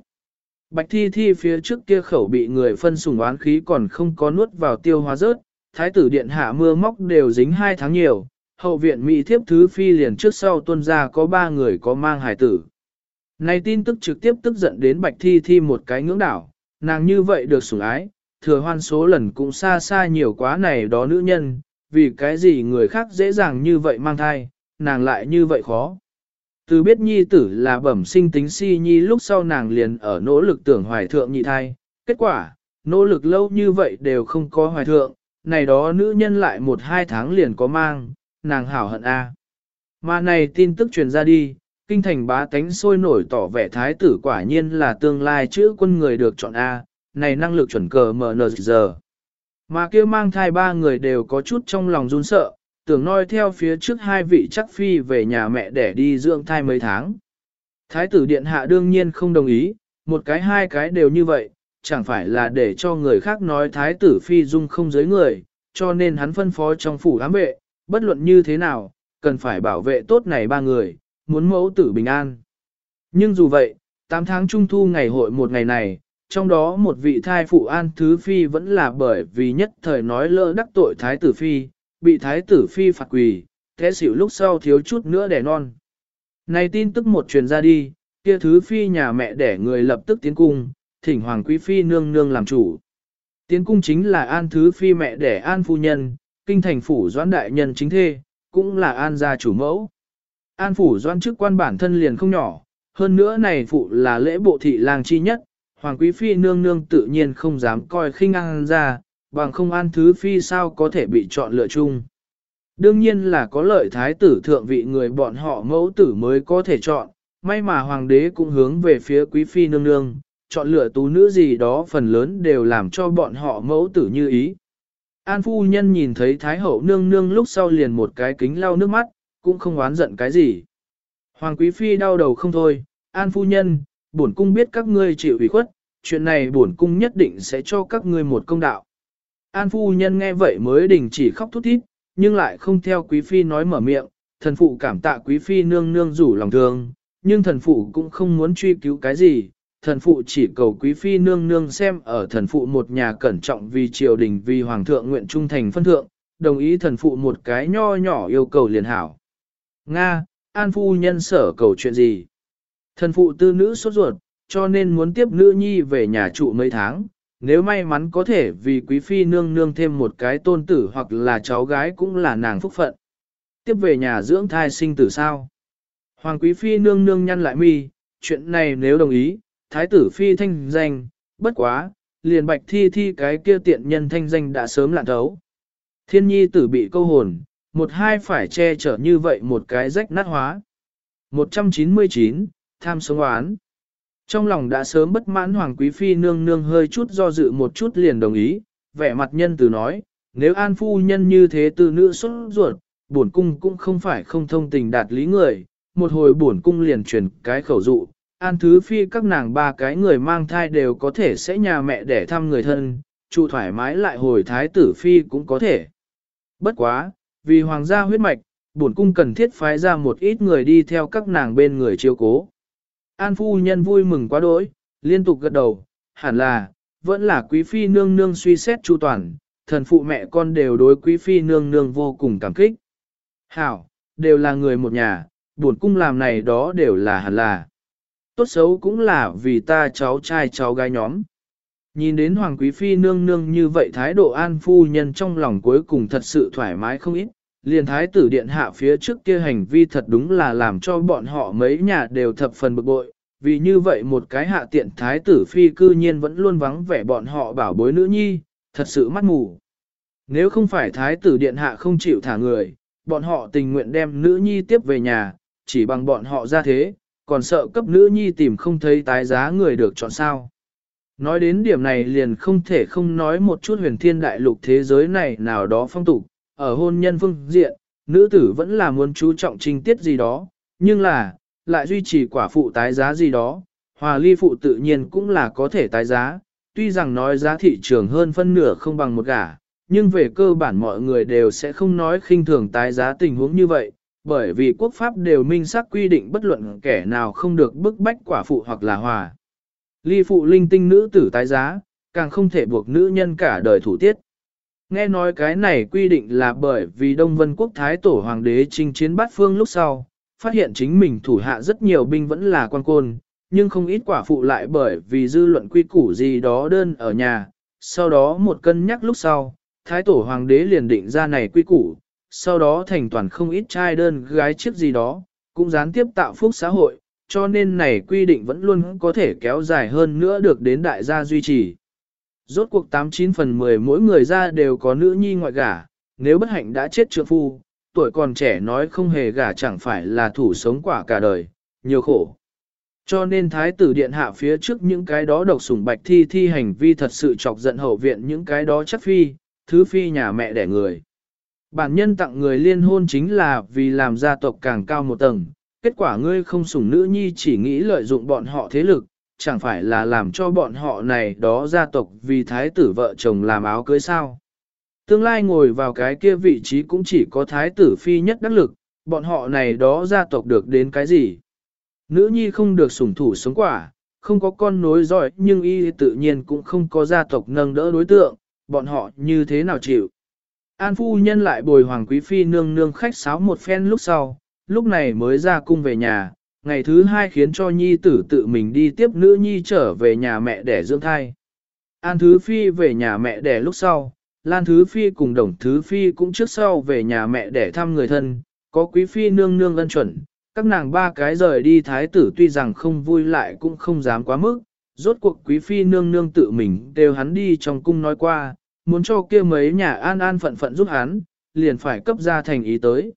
Bạch thi thi phía trước kia khẩu bị người phân sùng oán khí còn không có nuốt vào tiêu hóa rớt, thái tử điện hạ mưa móc đều dính hai tháng nhiều, hậu viện mỹ thiếp thứ phi liền trước sau tuân ra có ba người có mang hài tử. Này tin tức trực tiếp tức giận đến bạch thi thi một cái ngưỡng đảo, nàng như vậy được sủng ái, thừa hoan số lần cũng xa xa nhiều quá này đó nữ nhân, vì cái gì người khác dễ dàng như vậy mang thai, nàng lại như vậy khó. Từ biết nhi tử là bẩm sinh tính si nhi lúc sau nàng liền ở nỗ lực tưởng hoài thượng nhị thai, kết quả, nỗ lực lâu như vậy đều không có hoài thượng, này đó nữ nhân lại một hai tháng liền có mang, nàng hảo hận a. Mà này tin tức truyền ra đi, kinh thành bá tánh sôi nổi tỏ vẻ thái tử quả nhiên là tương lai chữ quân người được chọn A, này năng lực chuẩn cờ mở giờ. Mà kia mang thai ba người đều có chút trong lòng run sợ, tưởng noi theo phía trước hai vị chắc phi về nhà mẹ để đi dưỡng thai mấy tháng. Thái tử điện hạ đương nhiên không đồng ý, một cái hai cái đều như vậy, chẳng phải là để cho người khác nói thái tử phi dung không giới người, cho nên hắn phân phó trong phủ ám vệ, bất luận như thế nào, cần phải bảo vệ tốt này ba người, muốn mẫu tử bình an. Nhưng dù vậy, 8 tháng trung thu ngày hội một ngày này, trong đó một vị thai phụ an thứ phi vẫn là bởi vì nhất thời nói lỡ đắc tội thái tử phi, bị thái tử phi phạt quỳ, thế xỉu lúc sau thiếu chút nữa đẻ non. Này tin tức một truyền ra đi, kia thứ phi nhà mẹ đẻ người lập tức tiến cung, thỉnh hoàng quý phi nương nương làm chủ. Tiến cung chính là an thứ phi mẹ đẻ an phu nhân, kinh thành phủ doãn đại nhân chính thê, cũng là an gia chủ mẫu. An phủ doãn chức quan bản thân liền không nhỏ, hơn nữa này phụ là lễ bộ thị lang chi nhất, hoàng quý phi nương nương tự nhiên không dám coi khinh an gia, bằng không an thứ phi sao có thể bị chọn lựa chung. Đương nhiên là có lợi thái tử thượng vị người bọn họ mẫu tử mới có thể chọn, may mà hoàng đế cũng hướng về phía quý phi nương nương, chọn lựa tú nữ gì đó phần lớn đều làm cho bọn họ mẫu tử như ý. An phu nhân nhìn thấy thái hậu nương nương lúc sau liền một cái kính lau nước mắt, cũng không oán giận cái gì. Hoàng quý phi đau đầu không thôi, an phu nhân, bổn cung biết các ngươi chịu ủy khuất, chuyện này bổn cung nhất định sẽ cho các ngươi một công đạo. An phu nhân nghe vậy mới đình chỉ khóc thút thít, nhưng lại không theo quý phi nói mở miệng, thần phụ cảm tạ quý phi nương nương rủ lòng thương, nhưng thần phụ cũng không muốn truy cứu cái gì, thần phụ chỉ cầu quý phi nương nương xem ở thần phụ một nhà cẩn trọng vì triều đình vì hoàng thượng nguyện trung thành phân thượng, đồng ý thần phụ một cái nho nhỏ yêu cầu liền hảo. Nga, an phu nhân sở cầu chuyện gì? Thần phụ tư nữ sốt ruột, cho nên muốn tiếp nữ nhi về nhà trụ mấy tháng, nếu may mắn có thể vì quý phi nương nương thêm một cái tôn tử hoặc là cháu gái cũng là nàng phúc phận. Tiếp về nhà dưỡng thai sinh tử sao? Hoàng quý phi nương nương nhăn lại mi, chuyện này nếu đồng ý, thái tử phi thanh danh, bất quá, liền bạch thi thi cái kia tiện nhân thanh danh đã sớm lạn thấu. Thiên nhi tử bị câu hồn, một hai phải che chở như vậy một cái rách nát hóa. 199, tham sống oán. Trong lòng đã sớm bất mãn Hoàng Quý Phi nương nương hơi chút do dự một chút liền đồng ý, vẻ mặt nhân từ nói, nếu an phu nhân như thế từ nữ xuất ruột, bổn cung cũng không phải không thông tình đạt lý người, một hồi bổn cung liền truyền cái khẩu dụ, an thứ phi các nàng ba cái người mang thai đều có thể sẽ nhà mẹ để thăm người thân, trụ thoải mái lại hồi thái tử phi cũng có thể. Bất quá, vì hoàng gia huyết mạch, bổn cung cần thiết phái ra một ít người đi theo các nàng bên người chiêu cố. An phu nhân vui mừng quá đỗi, liên tục gật đầu, hẳn là, vẫn là quý phi nương nương suy xét chu toàn, thần phụ mẹ con đều đối quý phi nương nương vô cùng cảm kích. Hảo, đều là người một nhà, buồn cung làm này đó đều là hẳn là. Tốt xấu cũng là vì ta cháu trai cháu gái nhóm. Nhìn đến Hoàng Quý Phi nương nương như vậy thái độ an phu nhân trong lòng cuối cùng thật sự thoải mái không ít, liền thái tử điện hạ phía trước kia hành vi thật đúng là làm cho bọn họ mấy nhà đều thập phần bực bội, vì như vậy một cái hạ tiện thái tử phi cư nhiên vẫn luôn vắng vẻ bọn họ bảo bối nữ nhi, thật sự mắt mù. Nếu không phải thái tử điện hạ không chịu thả người, bọn họ tình nguyện đem nữ nhi tiếp về nhà, chỉ bằng bọn họ ra thế, còn sợ cấp nữ nhi tìm không thấy tái giá người được chọn sao. Nói đến điểm này liền không thể không nói một chút huyền thiên đại lục thế giới này nào đó phong tục, ở hôn nhân phương diện, nữ tử vẫn là muốn chú trọng trinh tiết gì đó, nhưng là, lại duy trì quả phụ tái giá gì đó, hòa ly phụ tự nhiên cũng là có thể tái giá, tuy rằng nói giá thị trường hơn phân nửa không bằng một gả, nhưng về cơ bản mọi người đều sẽ không nói khinh thường tái giá tình huống như vậy, bởi vì quốc pháp đều minh xác quy định bất luận kẻ nào không được bức bách quả phụ hoặc là hòa. Ly phụ linh tinh nữ tử tái giá, càng không thể buộc nữ nhân cả đời thủ tiết. Nghe nói cái này quy định là bởi vì Đông Vân Quốc Thái Tổ Hoàng đế chinh chiến bát phương lúc sau, phát hiện chính mình thủ hạ rất nhiều binh vẫn là quan côn, nhưng không ít quả phụ lại bởi vì dư luận quy củ gì đó đơn ở nhà. Sau đó một cân nhắc lúc sau, Thái Tổ Hoàng đế liền định ra này quy củ, sau đó thành toàn không ít trai đơn gái chiếc gì đó, cũng gián tiếp tạo phúc xã hội, cho nên này quy định vẫn luôn có thể kéo dài hơn nữa được đến đại gia duy trì. Rốt cuộc 89 phần 10 mỗi người ra đều có nữ nhi ngoại gả, nếu bất hạnh đã chết trượng phu, tuổi còn trẻ nói không hề gả chẳng phải là thủ sống quả cả đời, nhiều khổ. Cho nên thái tử điện hạ phía trước những cái đó độc sủng bạch thi thi hành vi thật sự chọc giận hậu viện những cái đó chắc phi, thứ phi nhà mẹ đẻ người. Bản nhân tặng người liên hôn chính là vì làm gia tộc càng cao một tầng, kết quả ngươi không sủng nữ nhi chỉ nghĩ lợi dụng bọn họ thế lực, chẳng phải là làm cho bọn họ này đó gia tộc vì thái tử vợ chồng làm áo cưới sao. Tương lai ngồi vào cái kia vị trí cũng chỉ có thái tử phi nhất đắc lực, bọn họ này đó gia tộc được đến cái gì. Nữ nhi không được sủng thủ sống quả, không có con nối giỏi nhưng y tự nhiên cũng không có gia tộc nâng đỡ đối tượng, bọn họ như thế nào chịu. An phu nhân lại bồi hoàng quý phi nương nương khách sáo một phen lúc sau, lúc này mới ra cung về nhà, ngày thứ hai khiến cho nhi tử tự mình đi tiếp nữ nhi trở về nhà mẹ để dưỡng thai. An Thứ Phi về nhà mẹ đẻ lúc sau, Lan Thứ Phi cùng Đồng Thứ Phi cũng trước sau về nhà mẹ để thăm người thân, có Quý Phi nương nương ân chuẩn, các nàng ba cái rời đi thái tử tuy rằng không vui lại cũng không dám quá mức, rốt cuộc Quý Phi nương nương tự mình đều hắn đi trong cung nói qua, muốn cho kia mấy nhà an an phận phận giúp hắn, liền phải cấp ra thành ý tới.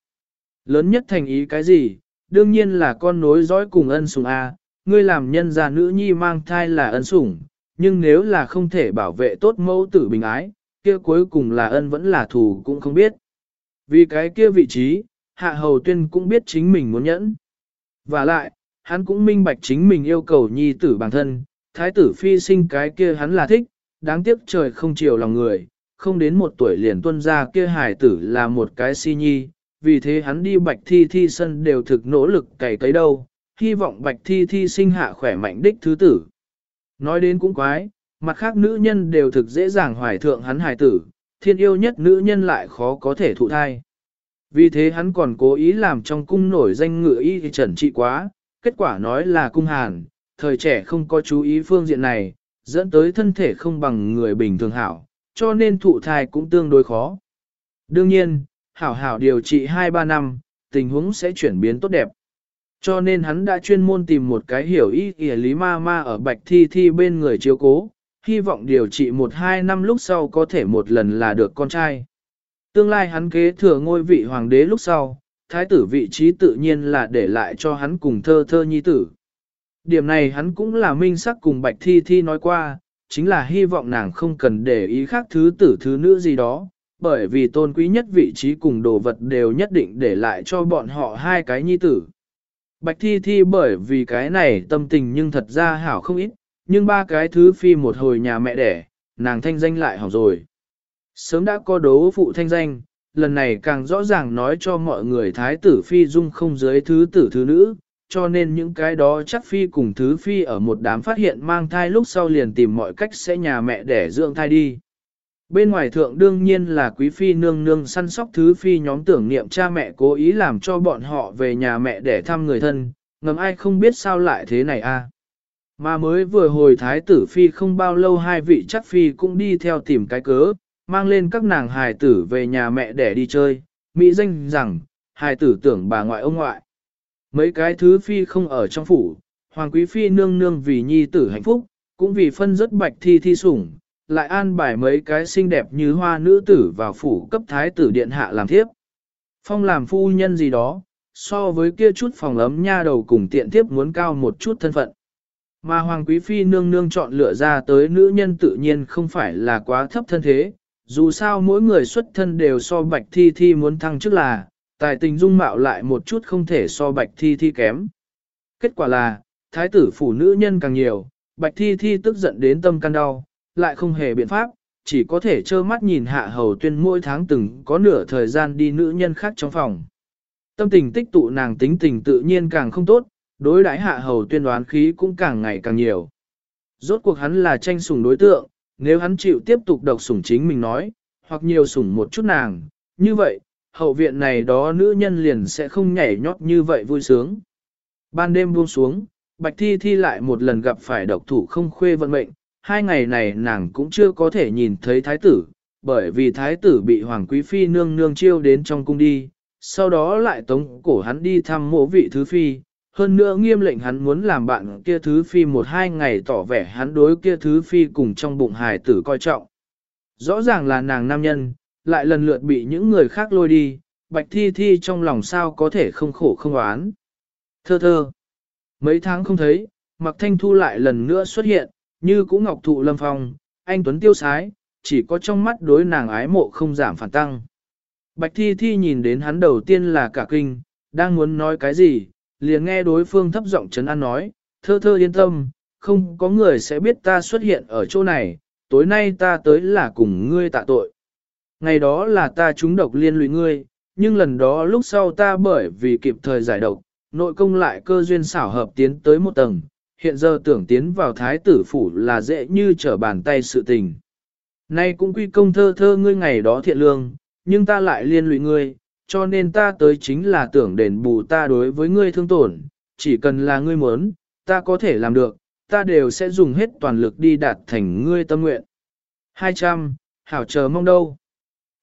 Lớn nhất thành ý cái gì, đương nhiên là con nối dõi cùng ân sủng A, ngươi làm nhân gia nữ nhi mang thai là ân sủng, nhưng nếu là không thể bảo vệ tốt mẫu tử bình ái, kia cuối cùng là ân vẫn là thù cũng không biết. Vì cái kia vị trí, hạ hầu tuyên cũng biết chính mình muốn nhẫn. Và lại, hắn cũng minh bạch chính mình yêu cầu nhi tử bản thân, thái tử phi sinh cái kia hắn là thích, đáng tiếc trời không chiều lòng người, không đến một tuổi liền tuân ra kia hài tử là một cái si nhi, vì thế hắn đi bạch thi thi sân đều thực nỗ lực cày cấy đâu, hy vọng bạch thi thi sinh hạ khỏe mạnh đích thứ tử. Nói đến cũng quái, mặt khác nữ nhân đều thực dễ dàng hoài thượng hắn hài tử, thiên yêu nhất nữ nhân lại khó có thể thụ thai. Vì thế hắn còn cố ý làm trong cung nổi danh ngựa y trần trị quá, kết quả nói là cung hàn, thời trẻ không có chú ý phương diện này, dẫn tới thân thể không bằng người bình thường hảo, cho nên thụ thai cũng tương đối khó. Đương nhiên, hảo hảo điều trị 2-3 năm, tình huống sẽ chuyển biến tốt đẹp. Cho nên hắn đã chuyên môn tìm một cái hiểu ý kìa lý ma ma ở bạch thi thi bên người chiếu cố, hy vọng điều trị 1-2 năm lúc sau có thể một lần là được con trai. Tương lai hắn kế thừa ngôi vị hoàng đế lúc sau, thái tử vị trí tự nhiên là để lại cho hắn cùng thơ thơ nhi tử. Điểm này hắn cũng là minh sắc cùng bạch thi thi nói qua, chính là hy vọng nàng không cần để ý khác thứ tử thứ nữ gì đó, bởi vì tôn quý nhất vị trí cùng đồ vật đều nhất định để lại cho bọn họ hai cái nhi tử. Bạch thi thi bởi vì cái này tâm tình nhưng thật ra hảo không ít, nhưng ba cái thứ phi một hồi nhà mẹ đẻ, nàng thanh danh lại hỏng rồi. Sớm đã có đố phụ thanh danh, lần này càng rõ ràng nói cho mọi người thái tử phi dung không dưới thứ tử thứ nữ, cho nên những cái đó chắc phi cùng thứ phi ở một đám phát hiện mang thai lúc sau liền tìm mọi cách sẽ nhà mẹ để dưỡng thai đi. Bên ngoài thượng đương nhiên là quý phi nương nương săn sóc thứ phi nhóm tưởng niệm cha mẹ cố ý làm cho bọn họ về nhà mẹ để thăm người thân, ngầm ai không biết sao lại thế này a. Mà mới vừa hồi thái tử phi không bao lâu hai vị chắc phi cũng đi theo tìm cái cớ, mang lên các nàng hài tử về nhà mẹ để đi chơi, mỹ danh rằng, hài tử tưởng bà ngoại ông ngoại. Mấy cái thứ phi không ở trong phủ, hoàng quý phi nương nương vì nhi tử hạnh phúc, cũng vì phân rất bạch thi thi sủng, lại an bài mấy cái xinh đẹp như hoa nữ tử vào phủ cấp thái tử điện hạ làm thiếp. Phong làm phu nhân gì đó, so với kia chút phòng ấm nha đầu cùng tiện thiếp muốn cao một chút thân phận. Mà Hoàng Quý Phi nương nương chọn lựa ra tới nữ nhân tự nhiên không phải là quá thấp thân thế, dù sao mỗi người xuất thân đều so bạch thi thi muốn thăng chức là, tài tình dung mạo lại một chút không thể so bạch thi thi kém. Kết quả là, thái tử phủ nữ nhân càng nhiều, bạch thi thi tức giận đến tâm can đau, lại không hề biện pháp, chỉ có thể trơ mắt nhìn hạ hầu tuyên mỗi tháng từng có nửa thời gian đi nữ nhân khác trong phòng. Tâm tình tích tụ nàng tính tình tự nhiên càng không tốt, đối đãi hạ hầu tuyên đoán khí cũng càng ngày càng nhiều. Rốt cuộc hắn là tranh sủng đối tượng, nếu hắn chịu tiếp tục độc sủng chính mình nói, hoặc nhiều sủng một chút nàng, như vậy, hậu viện này đó nữ nhân liền sẽ không nhảy nhót như vậy vui sướng. Ban đêm buông xuống, Bạch Thi Thi lại một lần gặp phải độc thủ không khuê vận mệnh, hai ngày này nàng cũng chưa có thể nhìn thấy thái tử, bởi vì thái tử bị Hoàng Quý Phi nương nương chiêu đến trong cung đi, sau đó lại tống cổ hắn đi thăm mộ vị thứ phi, hơn nữa nghiêm lệnh hắn muốn làm bạn kia thứ phi một hai ngày tỏ vẻ hắn đối kia thứ phi cùng trong bụng hài tử coi trọng. Rõ ràng là nàng nam nhân, lại lần lượt bị những người khác lôi đi, bạch thi thi trong lòng sao có thể không khổ không oán. Thơ thơ, mấy tháng không thấy, mặc thanh thu lại lần nữa xuất hiện, như cũ ngọc thụ lâm phong, anh Tuấn tiêu sái, chỉ có trong mắt đối nàng ái mộ không giảm phản tăng. Bạch thi thi nhìn đến hắn đầu tiên là cả kinh, đang muốn nói cái gì, liền nghe đối phương thấp giọng chấn an nói, thơ thơ yên tâm, không có người sẽ biết ta xuất hiện ở chỗ này, tối nay ta tới là cùng ngươi tạ tội. Ngày đó là ta trúng độc liên lụy ngươi, nhưng lần đó lúc sau ta bởi vì kịp thời giải độc, nội công lại cơ duyên xảo hợp tiến tới một tầng, hiện giờ tưởng tiến vào thái tử phủ là dễ như trở bàn tay sự tình. Nay cũng quy công thơ thơ ngươi ngày đó thiện lương, nhưng ta lại liên lụy ngươi, cho nên ta tới chính là tưởng đền bù ta đối với ngươi thương tổn, chỉ cần là ngươi muốn, ta có thể làm được, ta đều sẽ dùng hết toàn lực đi đạt thành ngươi tâm nguyện. 200, hảo chờ mong đâu.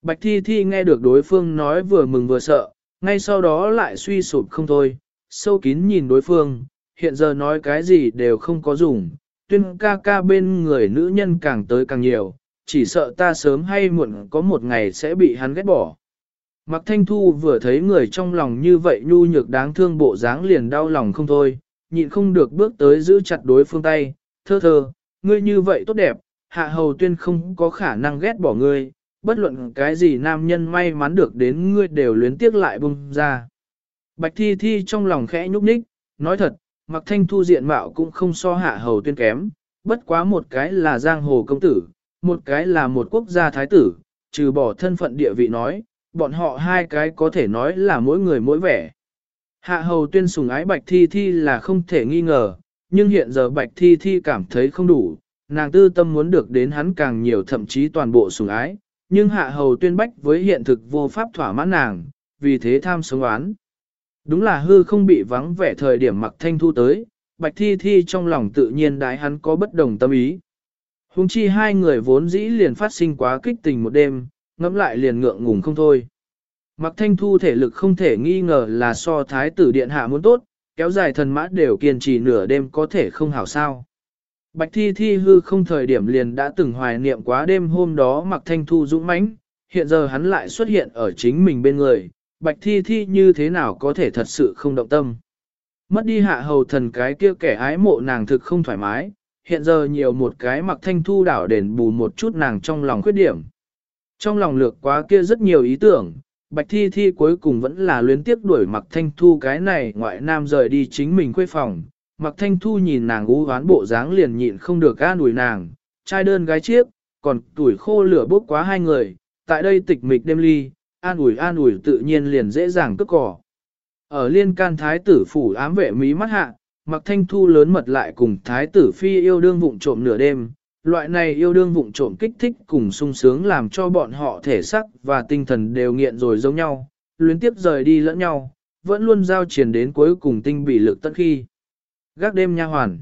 Bạch Thi Thi nghe được đối phương nói vừa mừng vừa sợ, ngay sau đó lại suy sụp không thôi, sâu kín nhìn đối phương, hiện giờ nói cái gì đều không có dùng, tuyên ca ca bên người nữ nhân càng tới càng nhiều, chỉ sợ ta sớm hay muộn có một ngày sẽ bị hắn ghét bỏ. Mạc thanh thu vừa thấy người trong lòng như vậy nhu nhược đáng thương bộ dáng liền đau lòng không thôi, nhịn không được bước tới giữ chặt đối phương tay, thơ thơ, ngươi như vậy tốt đẹp, hạ hầu tuyên không có khả năng ghét bỏ ngươi, bất luận cái gì nam nhân may mắn được đến ngươi đều luyến tiếc lại bung ra. Bạch thi thi trong lòng khẽ nhúc nhích, nói thật, mặc thanh thu diện mạo cũng không so hạ hầu tuyên kém, bất quá một cái là giang hồ công tử, một cái là một quốc gia thái tử, trừ bỏ thân phận địa vị nói, bọn họ hai cái có thể nói là mỗi người mỗi vẻ. Hạ hầu tuyên sùng ái bạch thi thi là không thể nghi ngờ, nhưng hiện giờ bạch thi thi cảm thấy không đủ, nàng tư tâm muốn được đến hắn càng nhiều thậm chí toàn bộ sùng ái, nhưng hạ hầu tuyên bách với hiện thực vô pháp thỏa mãn nàng, vì thế tham sống oán. Đúng là hư không bị vắng vẻ thời điểm mặc thanh thu tới, bạch thi thi trong lòng tự nhiên đái hắn có bất đồng tâm ý. Hùng chi hai người vốn dĩ liền phát sinh quá kích tình một đêm, ngẫm lại liền ngượng ngùng không thôi. Mặc thanh thu thể lực không thể nghi ngờ là so thái tử điện hạ muốn tốt, kéo dài thần mã đều kiên trì nửa đêm có thể không hảo sao. Bạch thi thi hư không thời điểm liền đã từng hoài niệm quá đêm hôm đó mặc thanh thu dũng mãnh, hiện giờ hắn lại xuất hiện ở chính mình bên người, bạch thi thi như thế nào có thể thật sự không động tâm. Mất đi hạ hầu thần cái kia kẻ ái mộ nàng thực không thoải mái, hiện giờ nhiều một cái mặc thanh thu đảo đền bù một chút nàng trong lòng khuyết điểm. Trong lòng lược quá kia rất nhiều ý tưởng, Bạch Thi Thi cuối cùng vẫn là luyến tiếc đuổi Mặc Thanh Thu cái này ngoại nam rời đi chính mình quê phòng. Mặc Thanh Thu nhìn nàng ú hoán bộ dáng liền nhịn không được ga ủi nàng, trai đơn gái chiếc, còn tuổi khô lửa bốc quá hai người, tại đây tịch mịch đêm ly, an ủi an ủi tự nhiên liền dễ dàng cất cỏ. Ở liên can thái tử phủ ám vệ mí mắt hạ, Mặc Thanh Thu lớn mật lại cùng thái tử phi yêu đương vụng trộm nửa đêm, loại này yêu đương vụng trộm kích thích cùng sung sướng làm cho bọn họ thể sắc và tinh thần đều nghiện rồi giống nhau, luyến tiếp rời đi lẫn nhau, vẫn luôn giao triển đến cuối cùng tinh bị lực tận khi. Gác đêm nha hoàn.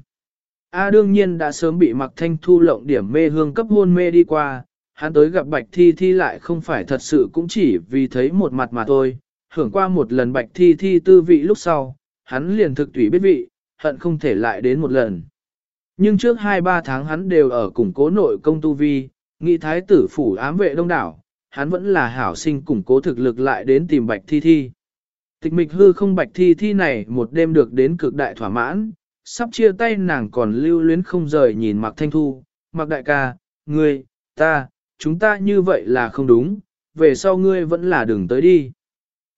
A đương nhiên đã sớm bị mặc thanh thu lộng điểm mê hương cấp hôn mê đi qua, hắn tới gặp bạch thi thi lại không phải thật sự cũng chỉ vì thấy một mặt mà thôi, hưởng qua một lần bạch thi thi tư vị lúc sau, hắn liền thực tùy biết vị, hận không thể lại đến một lần. Nhưng trước 2-3 tháng hắn đều ở củng cố nội công tu vi, nghị thái tử phủ ám vệ đông đảo, hắn vẫn là hảo sinh củng cố thực lực lại đến tìm bạch thi thi. Tịch mịch hư không bạch thi thi này một đêm được đến cực đại thỏa mãn, sắp chia tay nàng còn lưu luyến không rời nhìn mặc thanh thu, mặc đại ca, ngươi, ta, chúng ta như vậy là không đúng, về sau ngươi vẫn là đừng tới đi.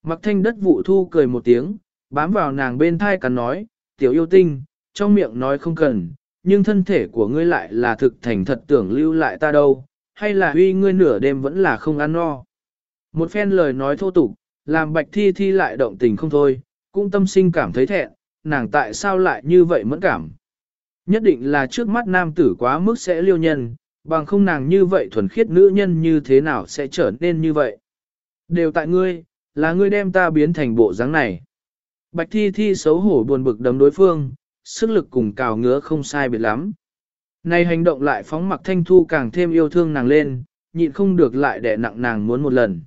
Mặc thanh đất vụ thu cười một tiếng, bám vào nàng bên thai cắn nói, tiểu yêu tinh, trong miệng nói không cần, nhưng thân thể của ngươi lại là thực thành thật tưởng lưu lại ta đâu, hay là huy ngươi nửa đêm vẫn là không ăn no. Một phen lời nói thô tục, làm bạch thi thi lại động tình không thôi, cũng tâm sinh cảm thấy thẹn, nàng tại sao lại như vậy mẫn cảm. Nhất định là trước mắt nam tử quá mức sẽ liêu nhân, bằng không nàng như vậy thuần khiết nữ nhân như thế nào sẽ trở nên như vậy. Đều tại ngươi, là ngươi đem ta biến thành bộ dáng này. Bạch thi thi xấu hổ buồn bực đấm đối phương, sức lực cùng cào ngứa không sai biệt lắm. Này hành động lại phóng mặc thanh thu càng thêm yêu thương nàng lên, nhịn không được lại đẻ nặng nàng muốn một lần.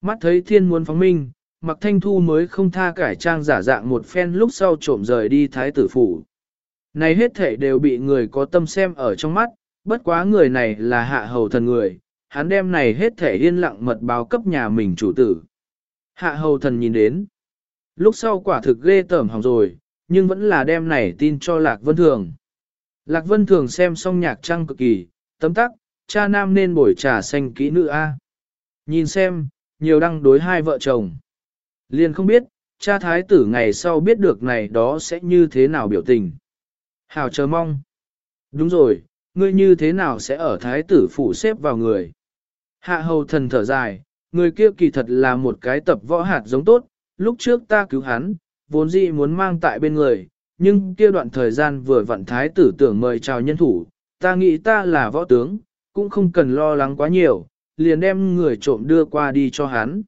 Mắt thấy thiên muốn phóng minh, mặc thanh thu mới không tha cải trang giả dạng một phen lúc sau trộm rời đi thái tử phủ. Này hết thể đều bị người có tâm xem ở trong mắt, bất quá người này là hạ hầu thần người, hắn đem này hết thể yên lặng mật báo cấp nhà mình chủ tử. Hạ hầu thần nhìn đến. Lúc sau quả thực ghê tởm hỏng rồi, nhưng vẫn là đem này tin cho Lạc Vân Thường. Lạc Vân Thường xem xong nhạc trăng cực kỳ, tấm tắc, cha nam nên bổi trà xanh kỹ nữ A. Nhìn xem, nhiều đăng đối hai vợ chồng. Liền không biết, cha thái tử ngày sau biết được này đó sẽ như thế nào biểu tình. Hảo chờ mong. Đúng rồi, ngươi như thế nào sẽ ở thái tử phủ xếp vào người. Hạ hầu thần thở dài, người kia kỳ thật là một cái tập võ hạt giống tốt, lúc trước ta cứu hắn, vốn dĩ muốn mang tại bên người, nhưng kia đoạn thời gian vừa vặn thái tử tưởng mời chào nhân thủ, ta nghĩ ta là võ tướng, cũng không cần lo lắng quá nhiều, liền đem người trộm đưa qua đi cho hắn.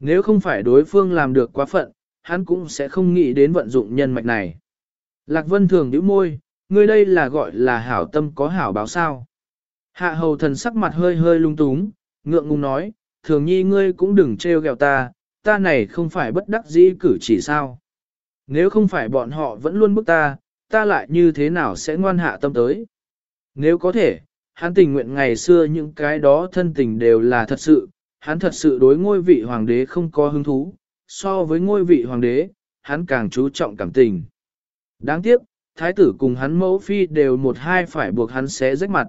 Nếu không phải đối phương làm được quá phận, hắn cũng sẽ không nghĩ đến vận dụng nhân mạch này. Lạc Vân thường nhíu môi, ngươi đây là gọi là hảo tâm có hảo báo sao. Hạ hầu thần sắc mặt hơi hơi lung túng, ngượng ngùng nói, thường nhi ngươi cũng đừng trêu ghẹo ta, ta này không phải bất đắc dĩ cử chỉ sao. Nếu không phải bọn họ vẫn luôn bức ta, ta lại như thế nào sẽ ngoan hạ tâm tới. Nếu có thể, hắn tình nguyện ngày xưa những cái đó thân tình đều là thật sự, hắn thật sự đối ngôi vị hoàng đế không có hứng thú, so với ngôi vị hoàng đế, hắn càng chú trọng cảm tình. Đáng tiếc, thái tử cùng hắn mẫu phi đều một hai phải buộc hắn xé rách mặt.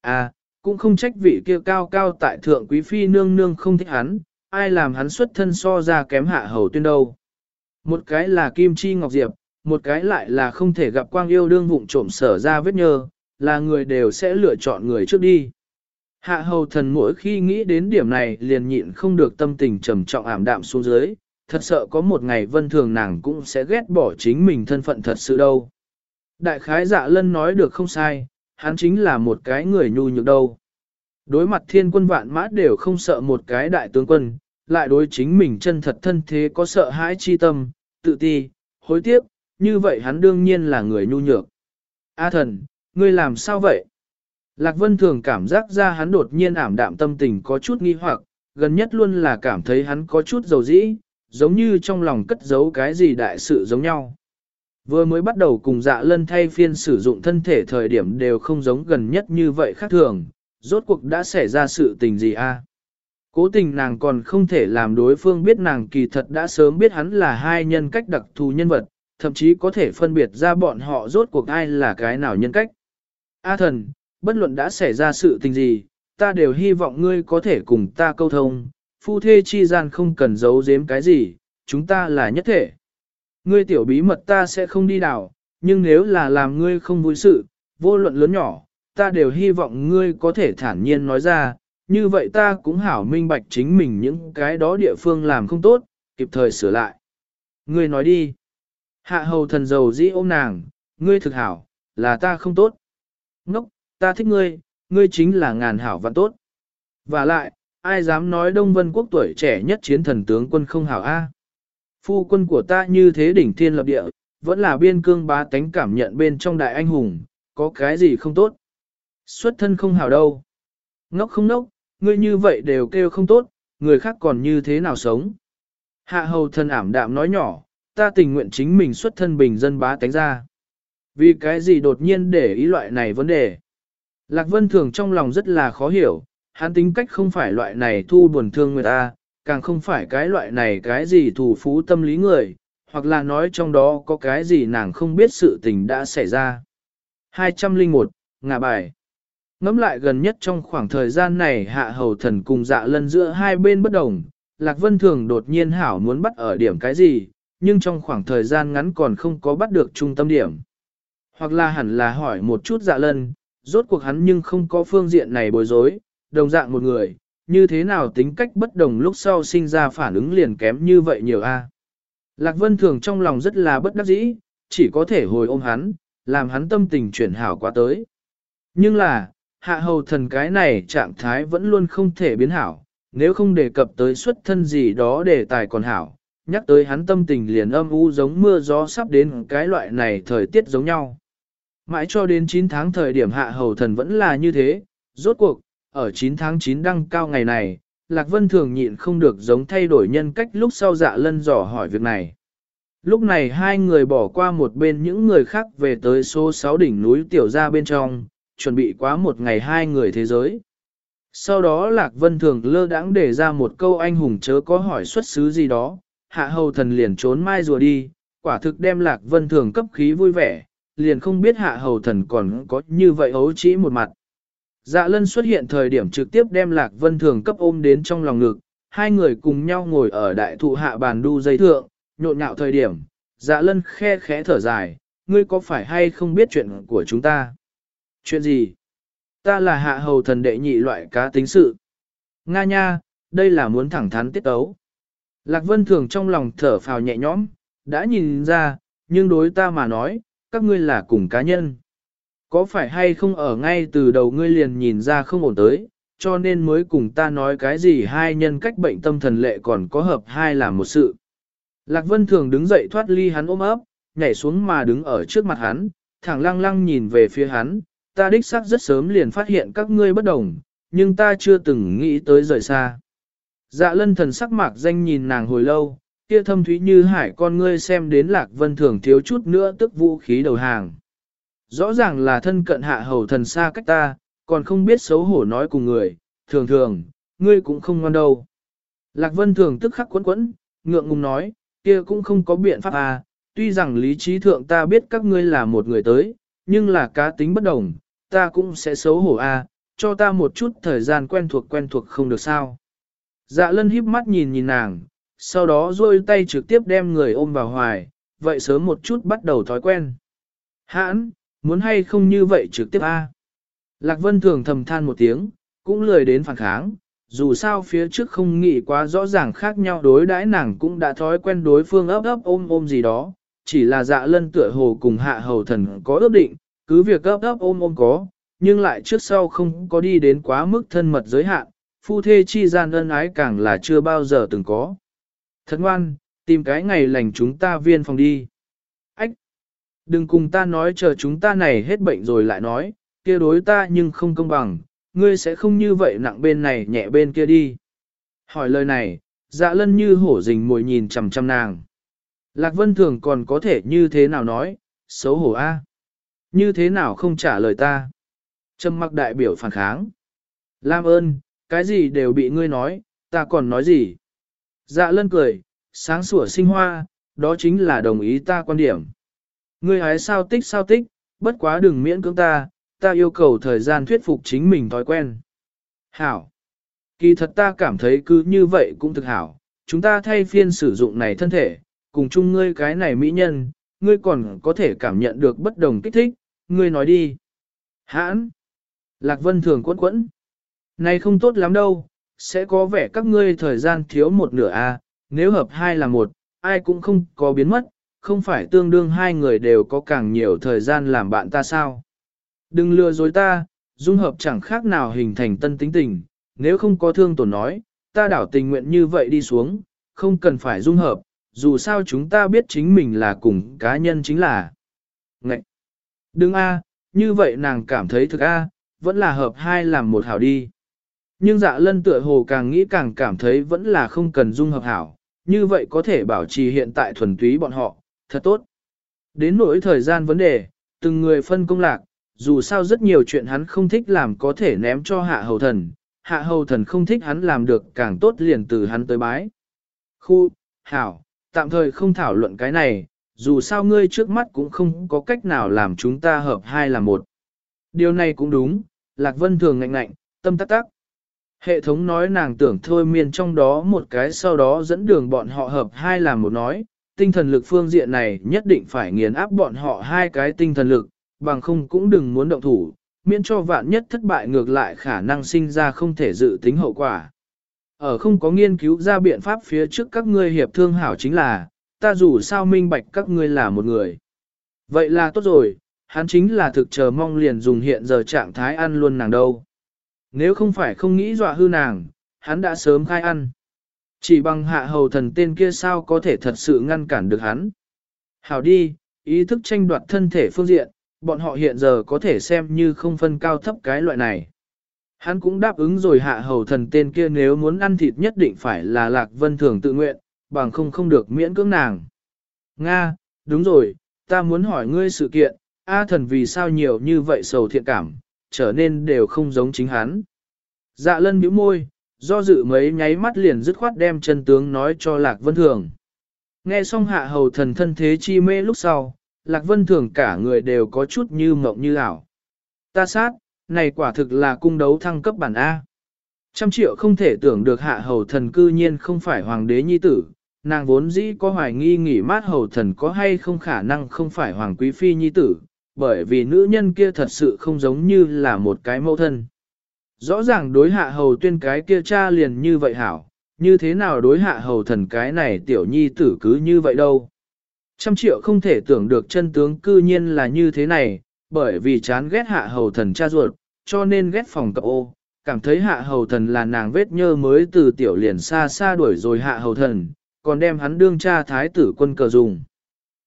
À, cũng không trách vị kia cao cao tại thượng quý phi nương nương không thích hắn, ai làm hắn xuất thân so ra kém hạ hầu tuyên đâu. Một cái là kim chi ngọc diệp, một cái lại là không thể gặp quang yêu đương vụng trộm sở ra vết nhơ, là người đều sẽ lựa chọn người trước đi. Hạ hầu thần mỗi khi nghĩ đến điểm này liền nhịn không được tâm tình trầm trọng ảm đạm xuống dưới, thật sợ có một ngày vân thường nàng cũng sẽ ghét bỏ chính mình thân phận thật sự đâu. Đại khái dạ lân nói được không sai, hắn chính là một cái người nhu nhược đâu. Đối mặt thiên quân vạn mã đều không sợ một cái đại tướng quân, lại đối chính mình chân thật thân thế có sợ hãi chi tâm, tự ti, hối tiếc, như vậy hắn đương nhiên là người nhu nhược. A thần, ngươi làm sao vậy? Lạc Vân thường cảm giác ra hắn đột nhiên ảm đạm tâm tình có chút nghi hoặc, gần nhất luôn là cảm thấy hắn có chút dầu dĩ, giống như trong lòng cất giấu cái gì đại sự giống nhau. Vừa mới bắt đầu cùng dạ lân thay phiên sử dụng thân thể thời điểm đều không giống gần nhất như vậy khác thường, rốt cuộc đã xảy ra sự tình gì a? Cố tình nàng còn không thể làm đối phương biết nàng kỳ thật đã sớm biết hắn là hai nhân cách đặc thù nhân vật, thậm chí có thể phân biệt ra bọn họ rốt cuộc ai là cái nào nhân cách. A thần, bất luận đã xảy ra sự tình gì, ta đều hy vọng ngươi có thể cùng ta câu thông, phu thê chi gian không cần giấu giếm cái gì, chúng ta là nhất thể. Ngươi tiểu bí mật ta sẽ không đi đảo, nhưng nếu là làm ngươi không vui sự, vô luận lớn nhỏ, ta đều hy vọng ngươi có thể thản nhiên nói ra, như vậy ta cũng hảo minh bạch chính mình những cái đó địa phương làm không tốt, kịp thời sửa lại. Ngươi nói đi. Hạ hầu thần dầu dĩ ôm nàng, ngươi thực hảo, là ta không tốt. Ngốc, ta thích ngươi, ngươi chính là ngàn hảo và tốt. Và lại, ai dám nói Đông Vân Quốc tuổi trẻ nhất chiến thần tướng quân không hảo A. Phu quân của ta như thế đỉnh thiên lập địa, vẫn là biên cương bá tánh cảm nhận bên trong đại anh hùng, có cái gì không tốt. Xuất thân không hào đâu. Ngốc không nốc, ngươi như vậy đều kêu không tốt, người khác còn như thế nào sống. Hạ hầu thân ảm đạm nói nhỏ, ta tình nguyện chính mình xuất thân bình dân bá tánh ra. Vì cái gì đột nhiên để ý loại này vấn đề. Lạc Vân Thường trong lòng rất là khó hiểu, hắn tính cách không phải loại này thu buồn thương người ta, càng không phải cái loại này cái gì thủ phú tâm lý người, hoặc là nói trong đó có cái gì nàng không biết sự tình đã xảy ra. 201, ngạ bài. Ngắm lại gần nhất trong khoảng thời gian này hạ hầu thần cùng dạ lân giữa hai bên bất đồng, Lạc Vân Thường đột nhiên hảo muốn bắt ở điểm cái gì, nhưng trong khoảng thời gian ngắn còn không có bắt được trung tâm điểm. Hoặc là hẳn là hỏi một chút dạ lân, rốt cuộc hắn nhưng không có phương diện này bối rối, đồng dạng một người, như thế nào tính cách bất đồng lúc sau sinh ra phản ứng liền kém như vậy nhiều a. Lạc Vân Thường trong lòng rất là bất đắc dĩ, chỉ có thể hồi ôm hắn, làm hắn tâm tình chuyển hảo quá tới. Nhưng là, hạ hầu thần cái này trạng thái vẫn luôn không thể biến hảo, nếu không đề cập tới xuất thân gì đó để tài còn hảo, nhắc tới hắn tâm tình liền âm u giống mưa gió sắp đến cái loại này thời tiết giống nhau. Mãi cho đến 9 tháng thời điểm hạ hầu thần vẫn là như thế, rốt cuộc, ở 9 tháng 9 đăng cao ngày này, Lạc Vân thường nhịn không được giống thay đổi nhân cách lúc sau dạ lân dò hỏi việc này. Lúc này hai người bỏ qua một bên những người khác về tới số 6 đỉnh núi tiểu ra bên trong, chuẩn bị quá một ngày hai người thế giới. Sau đó Lạc Vân thường lơ đãng để ra một câu anh hùng chớ có hỏi xuất xứ gì đó, hạ hầu thần liền trốn mai rùa đi, quả thực đem Lạc Vân thường cấp khí vui vẻ, liền không biết hạ hầu thần còn có như vậy ấu trĩ một mặt. Dạ lân xuất hiện thời điểm trực tiếp đem Lạc Vân Thường cấp ôm đến trong lòng ngực, hai người cùng nhau ngồi ở đại thụ hạ bàn đu dây thượng, nhộn nhạo thời điểm, dạ lân khe khẽ thở dài, ngươi có phải hay không biết chuyện của chúng ta? Chuyện gì? Ta là hạ hầu thần đệ nhị loại cá tính sự. Nga nha, đây là muốn thẳng thắn tiết tấu. Lạc Vân Thường trong lòng thở phào nhẹ nhõm, đã nhìn ra, nhưng đối ta mà nói, các ngươi là cùng cá nhân. Có phải hay không ở ngay từ đầu ngươi liền nhìn ra không ổn tới, cho nên mới cùng ta nói cái gì hai nhân cách bệnh tâm thần lệ còn có hợp hai là một sự. Lạc Vân Thường đứng dậy thoát ly hắn ôm ấp, nhảy xuống mà đứng ở trước mặt hắn, thẳng lăng lăng nhìn về phía hắn, ta đích xác rất sớm liền phát hiện các ngươi bất đồng, nhưng ta chưa từng nghĩ tới rời xa. Dạ lân thần sắc mạc danh nhìn nàng hồi lâu, kia thâm thúy như hải con ngươi xem đến Lạc Vân Thường thiếu chút nữa tức vũ khí đầu hàng. Rõ ràng là thân cận hạ hầu thần xa cách ta, còn không biết xấu hổ nói cùng người, thường thường, ngươi cũng không ngon đâu. Lạc Vân thường tức khắc quấn quẫn, ngượng ngùng nói, kia cũng không có biện pháp à, tuy rằng lý trí thượng ta biết các ngươi là một người tới, nhưng là cá tính bất đồng, ta cũng sẽ xấu hổ à, cho ta một chút thời gian quen thuộc quen thuộc không được sao. Dạ lân híp mắt nhìn nhìn nàng, sau đó rôi tay trực tiếp đem người ôm vào hoài, vậy sớm một chút bắt đầu thói quen. Hãn, muốn hay không như vậy trực tiếp a. Lạc Vân thường thầm than một tiếng, cũng lười đến phản kháng, dù sao phía trước không nghĩ quá rõ ràng khác nhau đối đãi nàng cũng đã thói quen đối phương ấp ấp ôm ôm gì đó, chỉ là dạ lân tựa hồ cùng hạ hầu thần có ước định, cứ việc ấp ấp ôm ôm có, nhưng lại trước sau không có đi đến quá mức thân mật giới hạn, phu thê chi gian ân ái càng là chưa bao giờ từng có. Thật ngoan, tìm cái ngày lành chúng ta viên phòng đi. Đừng cùng ta nói chờ chúng ta này hết bệnh rồi lại nói, kia đối ta nhưng không công bằng, ngươi sẽ không như vậy nặng bên này nhẹ bên kia đi. Hỏi lời này, dạ lân như hổ rình mồi nhìn chằm chằm nàng. Lạc Vân Thường còn có thể như thế nào nói, xấu hổ a, à? Như thế nào không trả lời ta? Trâm mặc đại biểu phản kháng. Lam ơn, cái gì đều bị ngươi nói, ta còn nói gì? Dạ lân cười, sáng sủa sinh hoa, đó chính là đồng ý ta quan điểm. Ngươi hái sao tích sao tích, bất quá đừng miễn cưỡng ta, ta yêu cầu thời gian thuyết phục chính mình thói quen. Hảo. Kỳ thật ta cảm thấy cứ như vậy cũng thực hảo, chúng ta thay phiên sử dụng này thân thể, cùng chung ngươi cái này mỹ nhân, ngươi còn có thể cảm nhận được bất đồng kích thích, ngươi nói đi. Hãn. Lạc Vân thường quấn quẫn. Này không tốt lắm đâu, sẽ có vẻ các ngươi thời gian thiếu một nửa a. À, nếu hợp hai là một, ai cũng không có biến mất, không phải tương đương hai người đều có càng nhiều thời gian làm bạn ta sao. Đừng lừa dối ta, dung hợp chẳng khác nào hình thành tân tính tình, nếu không có thương tổn nói, ta đảo tình nguyện như vậy đi xuống, không cần phải dung hợp, dù sao chúng ta biết chính mình là cùng cá nhân chính là. Ngậy! Đừng a, như vậy nàng cảm thấy thực a, vẫn là hợp hai làm một hảo đi. Nhưng dạ lân tựa hồ càng nghĩ càng cảm thấy vẫn là không cần dung hợp hảo, như vậy có thể bảo trì hiện tại thuần túy bọn họ, thật tốt. Đến nỗi thời gian vấn đề, từng người phân công lạc, dù sao rất nhiều chuyện hắn không thích làm có thể ném cho hạ hầu thần, hạ hầu thần không thích hắn làm được càng tốt liền từ hắn tới bái. Khu, hảo, tạm thời không thảo luận cái này, dù sao ngươi trước mắt cũng không có cách nào làm chúng ta hợp hai là một. Điều này cũng đúng, Lạc Vân thường ngạnh ngạnh, tâm tắc tắc. Hệ thống nói nàng tưởng thôi miên trong đó một cái sau đó dẫn đường bọn họ hợp hai làm một nói, tinh thần lực phương diện này nhất định phải nghiền áp bọn họ hai cái tinh thần lực, bằng không cũng đừng muốn động thủ, miễn cho vạn nhất thất bại ngược lại khả năng sinh ra không thể dự tính hậu quả. Ở không có nghiên cứu ra biện pháp phía trước các ngươi hiệp thương hảo chính là, ta dù sao minh bạch các ngươi là một người. Vậy là tốt rồi, hắn chính là thực chờ mong liền dùng hiện giờ trạng thái ăn luôn nàng đâu. Nếu không phải không nghĩ dọa hư nàng, hắn đã sớm khai ăn. Chỉ bằng hạ hầu thần tên kia sao có thể thật sự ngăn cản được hắn. Hảo đi, ý thức tranh đoạt thân thể phương diện, bọn họ hiện giờ có thể xem như không phân cao thấp cái loại này. Hắn cũng đáp ứng rồi hạ hầu thần tên kia nếu muốn ăn thịt nhất định phải là lạc vân thường tự nguyện, bằng không không được miễn cưỡng nàng. Nga, đúng rồi, ta muốn hỏi ngươi sự kiện, A thần vì sao nhiều như vậy sầu thiện cảm, trở nên đều không giống chính hắn. Dạ lân bĩu môi, do dự mấy nháy mắt liền dứt khoát đem chân tướng nói cho Lạc Vân Thường. Nghe xong hạ hầu thần thân thế chi mê lúc sau, Lạc Vân Thường cả người đều có chút như mộng như ảo. Ta sát, này quả thực là cung đấu thăng cấp bản A. Trăm triệu không thể tưởng được hạ hầu thần cư nhiên không phải hoàng đế nhi tử, nàng vốn dĩ có hoài nghi nghỉ mát hầu thần có hay không khả năng không phải hoàng quý phi nhi tử, bởi vì nữ nhân kia thật sự không giống như là một cái mẫu thân. Rõ ràng đối hạ hầu tuyên cái kia cha liền như vậy hảo, như thế nào đối hạ hầu thần cái này tiểu nhi tử cứ như vậy đâu. Trăm triệu không thể tưởng được chân tướng cư nhiên là như thế này, bởi vì chán ghét hạ hầu thần cha ruột, cho nên ghét phòng cậu ô, cảm thấy hạ hầu thần là nàng vết nhơ mới từ tiểu liền xa xa đuổi rồi hạ hầu thần, còn đem hắn đương cha thái tử quân cờ dùng.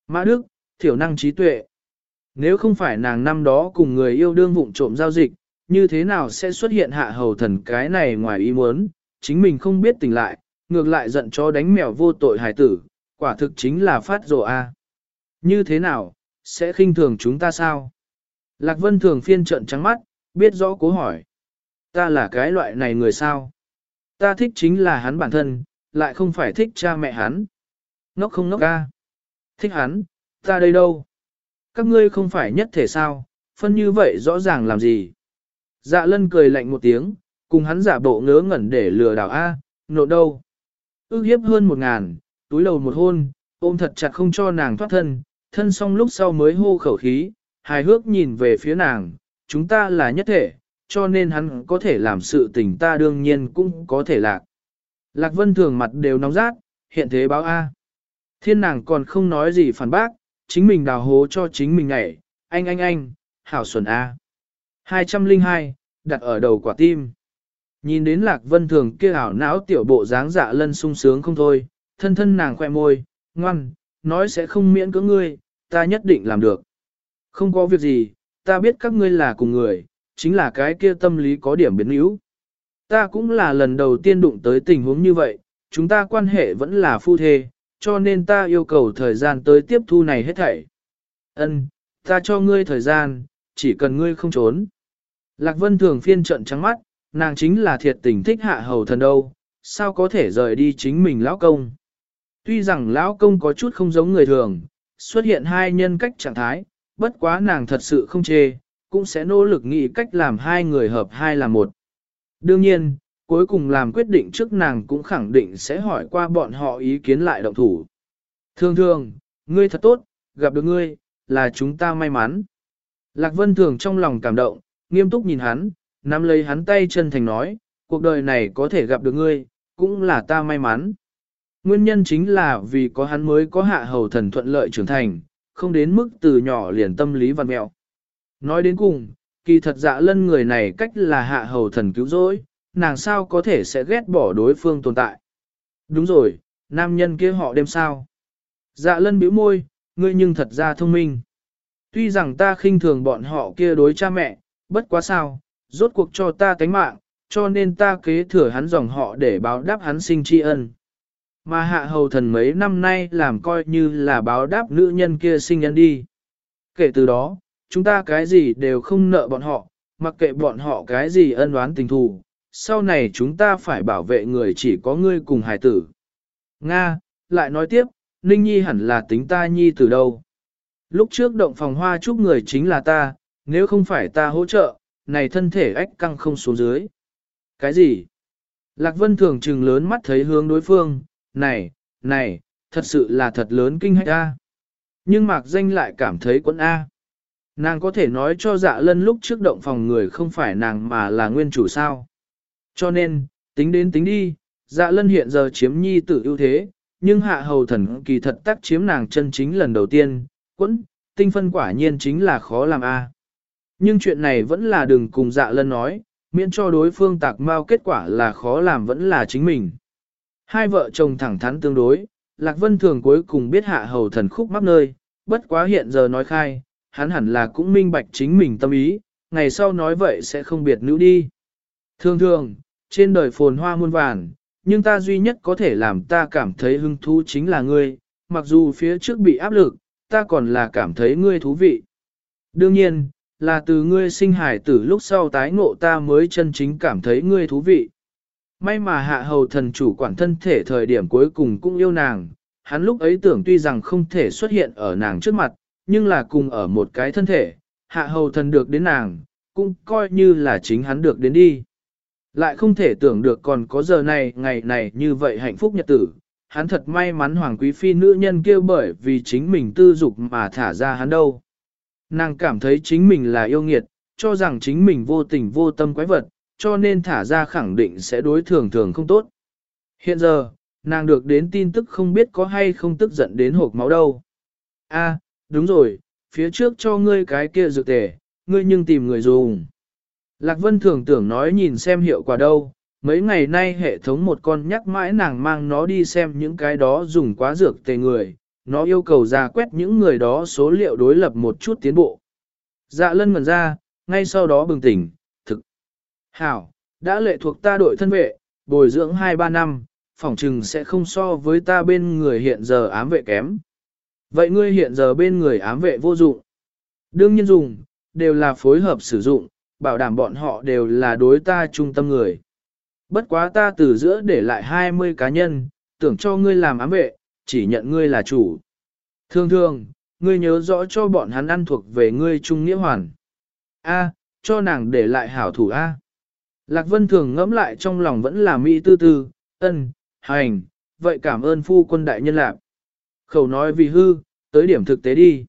Mã Đức, thiểu năng trí tuệ. Nếu không phải nàng năm đó cùng người yêu đương vụng trộm giao dịch, như thế nào sẽ xuất hiện hạ hầu thần cái này ngoài ý muốn, chính mình không biết tỉnh lại, ngược lại giận cho đánh mèo vô tội hài tử, quả thực chính là phát rồ a. Như thế nào, sẽ khinh thường chúng ta sao? Lạc Vân thường phiên trận trắng mắt, biết rõ cố hỏi. Ta là cái loại này người sao? Ta thích chính là hắn bản thân, lại không phải thích cha mẹ hắn. Ngốc không ngốc ca. Thích hắn, ta đây đâu? Các ngươi không phải nhất thể sao, phân như vậy rõ ràng làm gì? Dạ lân cười lạnh một tiếng, cùng hắn giả bộ ngớ ngẩn để lừa đảo A, nộ đâu. Ước hiếp hơn một ngàn, túi đầu một hôn, ôm thật chặt không cho nàng thoát thân, thân xong lúc sau mới hô khẩu khí, hài hước nhìn về phía nàng, chúng ta là nhất thể, cho nên hắn có thể làm sự tình ta đương nhiên cũng có thể lạc. Lạc vân thường mặt đều nóng rát, hiện thế báo A. Thiên nàng còn không nói gì phản bác, chính mình đào hố cho chính mình nhảy, anh anh anh, hảo xuẩn A. 202, đặt ở đầu quả tim. Nhìn đến lạc vân thường kia ảo não tiểu bộ dáng dạ lân sung sướng không thôi, thân thân nàng khoe môi, ngoan, nói sẽ không miễn cưỡng ngươi, ta nhất định làm được. Không có việc gì, ta biết các ngươi là cùng người, chính là cái kia tâm lý có điểm biến yếu. Ta cũng là lần đầu tiên đụng tới tình huống như vậy, chúng ta quan hệ vẫn là phu thê, cho nên ta yêu cầu thời gian tới tiếp thu này hết thảy. Ân, ta cho ngươi thời gian, chỉ cần ngươi không trốn. Lạc Vân thường phiên trận trắng mắt, nàng chính là thiệt tình thích hạ hầu thần đâu, sao có thể rời đi chính mình lão công. Tuy rằng lão công có chút không giống người thường, xuất hiện hai nhân cách trạng thái, bất quá nàng thật sự không chê, cũng sẽ nỗ lực nghĩ cách làm hai người hợp hai là một. Đương nhiên, cuối cùng làm quyết định trước nàng cũng khẳng định sẽ hỏi qua bọn họ ý kiến lại động thủ. Thường thường, ngươi thật tốt, gặp được ngươi, là chúng ta may mắn. Lạc Vân Thường trong lòng cảm động, nghiêm túc nhìn hắn, nắm lấy hắn tay chân thành nói, cuộc đời này có thể gặp được ngươi, cũng là ta may mắn. Nguyên nhân chính là vì có hắn mới có hạ hầu thần thuận lợi trưởng thành, không đến mức từ nhỏ liền tâm lý văn mẹo. Nói đến cùng, kỳ thật dạ lân người này cách là hạ hầu thần cứu rỗi, nàng sao có thể sẽ ghét bỏ đối phương tồn tại. Đúng rồi, nam nhân kia họ đêm sao. Dạ lân bĩu môi, ngươi nhưng thật ra thông minh. Tuy rằng ta khinh thường bọn họ kia đối cha mẹ, bất quá sao, rốt cuộc cho ta tánh mạng, cho nên ta kế thừa hắn dòng họ để báo đáp hắn sinh tri ân. Mà hạ hầu thần mấy năm nay làm coi như là báo đáp nữ nhân kia sinh nhân đi. Kể từ đó, chúng ta cái gì đều không nợ bọn họ, mặc kệ bọn họ cái gì ân oán tình thù, sau này chúng ta phải bảo vệ người chỉ có ngươi cùng hải tử. Nga, lại nói tiếp, Ninh Nhi hẳn là tính ta Nhi từ đâu. Lúc trước động phòng hoa chúc người chính là ta, nếu không phải ta hỗ trợ, này thân thể ách căng không xuống dưới. Cái gì? Lạc Vân thường trừng lớn mắt thấy hướng đối phương, này, này, thật sự là thật lớn kinh hách A. Nhưng mạc danh lại cảm thấy quẫn A. Nàng có thể nói cho dạ lân lúc trước động phòng người không phải nàng mà là nguyên chủ sao. Cho nên, tính đến tính đi, dạ lân hiện giờ chiếm nhi tử ưu thế, nhưng hạ hầu thần kỳ thật tác chiếm nàng chân chính lần đầu tiên, quẫn, tinh phân quả nhiên chính là khó làm a. Nhưng chuyện này vẫn là đừng cùng dạ lân nói, miễn cho đối phương tạc mau kết quả là khó làm vẫn là chính mình. Hai vợ chồng thẳng thắn tương đối, Lạc Vân Thường cuối cùng biết hạ hầu thần khúc mắc nơi, bất quá hiện giờ nói khai, hắn hẳn là cũng minh bạch chính mình tâm ý, ngày sau nói vậy sẽ không biệt nữ đi. Thường thường, trên đời phồn hoa muôn vàn, nhưng ta duy nhất có thể làm ta cảm thấy hứng thú chính là ngươi, mặc dù phía trước bị áp lực, ta còn là cảm thấy ngươi thú vị. Đương nhiên, là từ ngươi sinh hải tử lúc sau tái ngộ ta mới chân chính cảm thấy ngươi thú vị. May mà hạ hầu thần chủ quản thân thể thời điểm cuối cùng cũng yêu nàng, hắn lúc ấy tưởng tuy rằng không thể xuất hiện ở nàng trước mặt, nhưng là cùng ở một cái thân thể, hạ hầu thần được đến nàng, cũng coi như là chính hắn được đến đi. Lại không thể tưởng được còn có giờ này, ngày này như vậy hạnh phúc nhật tử, hắn thật may mắn hoàng quý phi nữ nhân kêu bởi vì chính mình tư dục mà thả ra hắn đâu. Nàng cảm thấy chính mình là yêu nghiệt, cho rằng chính mình vô tình vô tâm quái vật, cho nên thả ra khẳng định sẽ đối thường thường không tốt. Hiện giờ, nàng được đến tin tức không biết có hay không tức giận đến hộp máu đâu. A, đúng rồi, phía trước cho ngươi cái kia dược tề, ngươi nhưng tìm người dùng. Lạc Vân thường tưởng nói nhìn xem hiệu quả đâu, mấy ngày nay hệ thống một con nhắc mãi nàng mang nó đi xem những cái đó dùng quá dược tề người, nó yêu cầu ra quét những người đó số liệu đối lập một chút tiến bộ. Dạ lân ngần ra, ngay sau đó bừng tỉnh, thực. Hảo, đã lệ thuộc ta đội thân vệ, bồi dưỡng 2-3 năm, phỏng trừng sẽ không so với ta bên người hiện giờ ám vệ kém. Vậy ngươi hiện giờ bên người ám vệ vô dụng. Đương nhiên dùng, đều là phối hợp sử dụng, bảo đảm bọn họ đều là đối ta trung tâm người. Bất quá ta từ giữa để lại 20 cá nhân, tưởng cho ngươi làm ám vệ, chỉ nhận ngươi là chủ. Thường thường, ngươi nhớ rõ cho bọn hắn ăn thuộc về ngươi trung nghĩa hoàn. A, cho nàng để lại hảo thủ A. Lạc Vân thường ngẫm lại trong lòng vẫn là mỹ tư tư, ân, hành, vậy cảm ơn phu quân đại nhân lạc. Khẩu nói vì hư, tới điểm thực tế đi.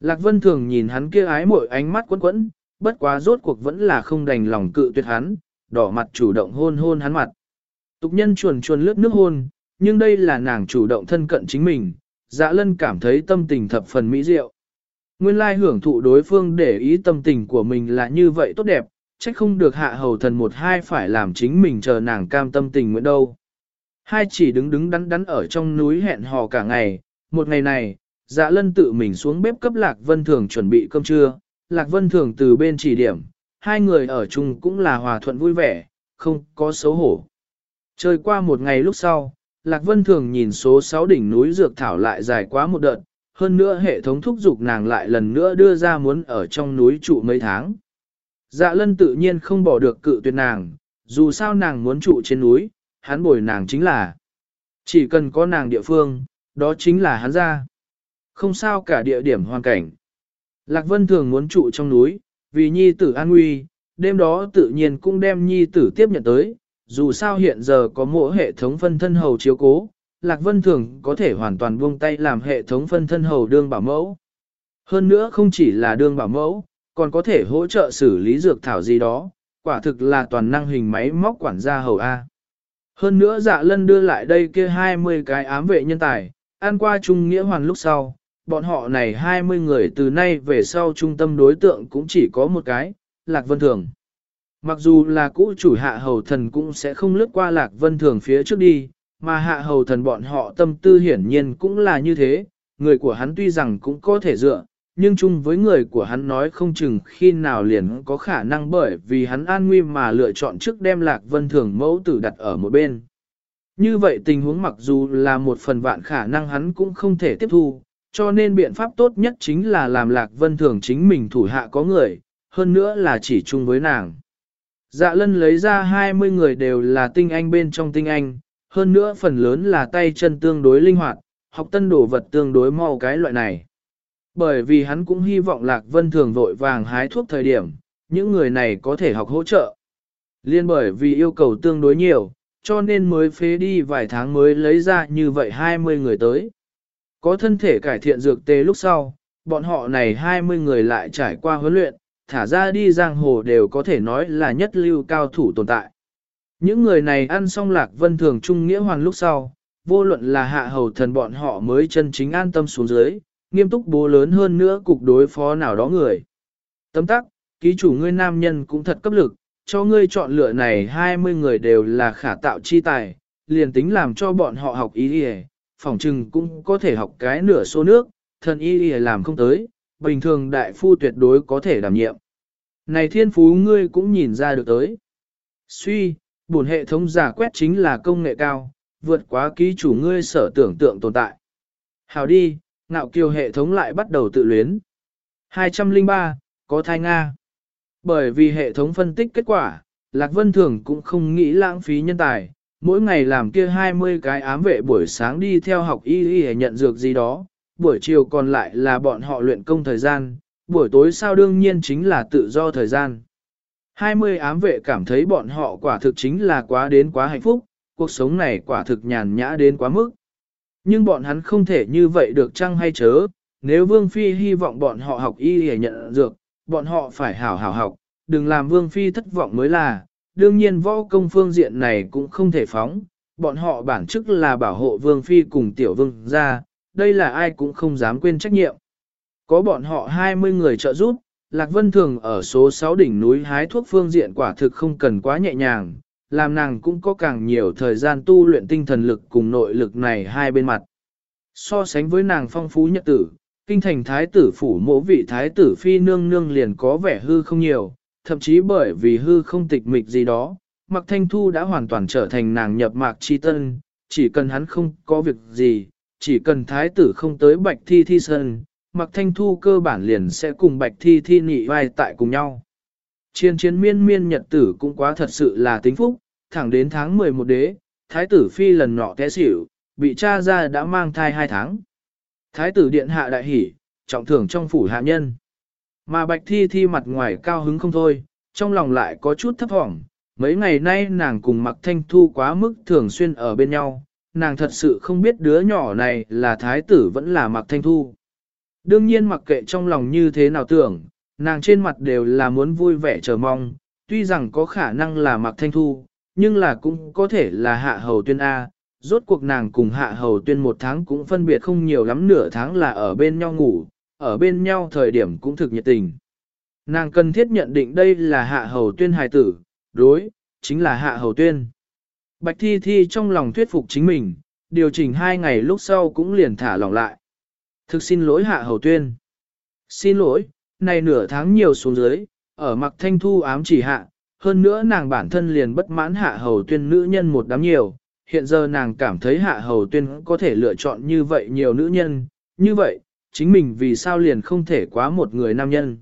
Lạc Vân thường nhìn hắn kia ái mội ánh mắt quấn quẫn, bất quá rốt cuộc vẫn là không đành lòng cự tuyệt hắn, đỏ mặt chủ động hôn hôn hắn mặt. Tục nhân chuồn chuồn lướt nước hôn, nhưng đây là nàng chủ động thân cận chính mình, dạ lân cảm thấy tâm tình thập phần mỹ diệu. Nguyên lai hưởng thụ đối phương để ý tâm tình của mình là như vậy tốt đẹp, trách không được hạ hầu thần một hai phải làm chính mình chờ nàng cam tâm tình nguyện đâu. Hai chỉ đứng đứng đắn đắn ở trong núi hẹn hò cả ngày, một ngày này, dạ lân tự mình xuống bếp cấp Lạc Vân Thường chuẩn bị cơm trưa, Lạc Vân Thường từ bên chỉ điểm, hai người ở chung cũng là hòa thuận vui vẻ, không có xấu hổ. Chơi qua một ngày lúc sau, Lạc Vân Thường nhìn số 6 đỉnh núi dược thảo lại dài quá một đợt, hơn nữa hệ thống thúc giục nàng lại lần nữa đưa ra muốn ở trong núi trụ mấy tháng. Dạ lân tự nhiên không bỏ được cự tuyệt nàng, dù sao nàng muốn trụ trên núi, hắn bồi nàng chính là. Chỉ cần có nàng địa phương, đó chính là hắn ra. Không sao cả địa điểm hoàn cảnh. Lạc Vân thường muốn trụ trong núi, vì nhi tử an nguy, đêm đó tự nhiên cũng đem nhi tử tiếp nhận tới, dù sao hiện giờ có mỗi hệ thống phân thân hầu chiếu cố, Lạc Vân thường có thể hoàn toàn buông tay làm hệ thống phân thân hầu đương bảo mẫu. Hơn nữa không chỉ là đương bảo mẫu, còn có thể hỗ trợ xử lý dược thảo gì đó, quả thực là toàn năng hình máy móc quản gia hầu A. Hơn nữa dạ lân đưa lại đây kia 20 cái ám vệ nhân tài, an qua trung nghĩa hoàn lúc sau, bọn họ này 20 người từ nay về sau trung tâm đối tượng cũng chỉ có một cái, Lạc Vân Thường. Mặc dù là cũ chủ hạ hầu thần cũng sẽ không lướt qua Lạc Vân Thường phía trước đi, mà hạ hầu thần bọn họ tâm tư hiển nhiên cũng là như thế, người của hắn tuy rằng cũng có thể dựa, nhưng chung với người của hắn nói không chừng khi nào liền có khả năng bởi vì hắn an nguy mà lựa chọn trước đem Lạc Vân Thường mẫu tử đặt ở một bên. Như vậy tình huống mặc dù là một phần vạn khả năng hắn cũng không thể tiếp thu, cho nên biện pháp tốt nhất chính là làm Lạc Vân Thường chính mình thủ hạ có người, hơn nữa là chỉ chung với nàng. Dạ lân lấy ra 20 người đều là tinh anh bên trong tinh anh, hơn nữa phần lớn là tay chân tương đối linh hoạt, học tân đồ vật tương đối mau cái loại này. Bởi vì hắn cũng hy vọng Lạc Vân Thường vội vàng hái thuốc thời điểm, những người này có thể học hỗ trợ. Liên bởi vì yêu cầu tương đối nhiều, cho nên mới phế đi vài tháng mới lấy ra như vậy 20 người tới. Có thân thể cải thiện dược tế lúc sau, bọn họ này 20 người lại trải qua huấn luyện, thả ra đi giang hồ đều có thể nói là nhất lưu cao thủ tồn tại. Những người này ăn xong lạc vân thường trung nghĩa hoàn lúc sau, vô luận là hạ hầu thần bọn họ mới chân chính an tâm xuống dưới, nghiêm túc bố lớn hơn nữa cục đối phó nào đó người. Tấm tắc, ký chủ ngươi nam nhân cũng thật cấp lực, cho ngươi chọn lựa này 20 người đều là khả tạo chi tài, liền tính làm cho bọn họ học ý đi phòng trừng cũng có thể học cái nửa số nước, thần y đi làm không tới, bình thường đại phu tuyệt đối có thể đảm nhiệm. Này thiên phú ngươi cũng nhìn ra được tới. Suy, bổn hệ thống giả quét chính là công nghệ cao, vượt quá ký chủ ngươi sở tưởng tượng tồn tại. Hào đi, ngạo kiều hệ thống lại bắt đầu tự luyến. 203, có thai Nga. Bởi vì hệ thống phân tích kết quả, Lạc Vân Thường cũng không nghĩ lãng phí nhân tài, mỗi ngày làm kia 20 cái ám vệ buổi sáng đi theo học y y nhận dược gì đó, buổi chiều còn lại là bọn họ luyện công thời gian, buổi tối sao đương nhiên chính là tự do thời gian. 20 ám vệ cảm thấy bọn họ quả thực chính là quá đến quá hạnh phúc, cuộc sống này quả thực nhàn nhã đến quá mức. Nhưng bọn hắn không thể như vậy được chăng hay chớ, nếu Vương Phi hy vọng bọn họ học y để nhận dược, bọn họ phải hảo hảo học, đừng làm Vương Phi thất vọng mới là, đương nhiên võ công phương diện này cũng không thể phóng, bọn họ bản chức là bảo hộ Vương Phi cùng Tiểu Vương ra, đây là ai cũng không dám quên trách nhiệm. Có bọn họ 20 người trợ giúp, Lạc Vân Thường ở số 6 đỉnh núi hái thuốc phương diện quả thực không cần quá nhẹ nhàng, làm nàng cũng có càng nhiều thời gian tu luyện tinh thần lực cùng nội lực này hai bên mặt. So sánh với nàng phong phú nhất tử, kinh thành thái tử phủ mỗ vị thái tử phi nương nương liền có vẻ hư không nhiều, thậm chí bởi vì hư không tịch mịch gì đó, Mạc Thanh Thu đã hoàn toàn trở thành nàng nhập mạc chi tân, chỉ cần hắn không có việc gì, chỉ cần thái tử không tới bạch thi thi sơn, mặc Thanh Thu cơ bản liền sẽ cùng bạch thi thi nị vai tại cùng nhau. Chiến chiến miên miên nhật tử cũng quá thật sự là tính phúc, thẳng đến tháng 11 đế, thái tử phi lần nọ té xỉu, bị cha ra đã mang thai 2 tháng. Thái tử điện hạ đại hỉ, trọng thưởng trong phủ hạ nhân. Mà bạch thi thi mặt ngoài cao hứng không thôi, trong lòng lại có chút thấp thỏm. Mấy ngày nay nàng cùng mặc thanh thu quá mức thường xuyên ở bên nhau, nàng thật sự không biết đứa nhỏ này là thái tử vẫn là mặc thanh thu. Đương nhiên mặc kệ trong lòng như thế nào tưởng, nàng trên mặt đều là muốn vui vẻ chờ mong, tuy rằng có khả năng là mặc thanh thu, nhưng là cũng có thể là hạ hầu tuyên A, rốt cuộc nàng cùng hạ hầu tuyên một tháng cũng phân biệt không nhiều lắm nửa tháng là ở bên nhau ngủ, ở bên nhau thời điểm cũng thực nhiệt tình. Nàng cần thiết nhận định đây là hạ hầu tuyên hài tử, đối, chính là hạ hầu tuyên. Bạch thi thi trong lòng thuyết phục chính mình, điều chỉnh hai ngày lúc sau cũng liền thả lòng lại. Thực xin lỗi hạ hầu tuyên. Xin lỗi, này nửa tháng nhiều xuống dưới, ở mặc thanh thu ám chỉ hạ, hơn nữa nàng bản thân liền bất mãn hạ hầu tuyên nữ nhân một đám nhiều, hiện giờ nàng cảm thấy hạ hầu tuyên có thể lựa chọn như vậy nhiều nữ nhân, như vậy, chính mình vì sao liền không thể quá một người nam nhân.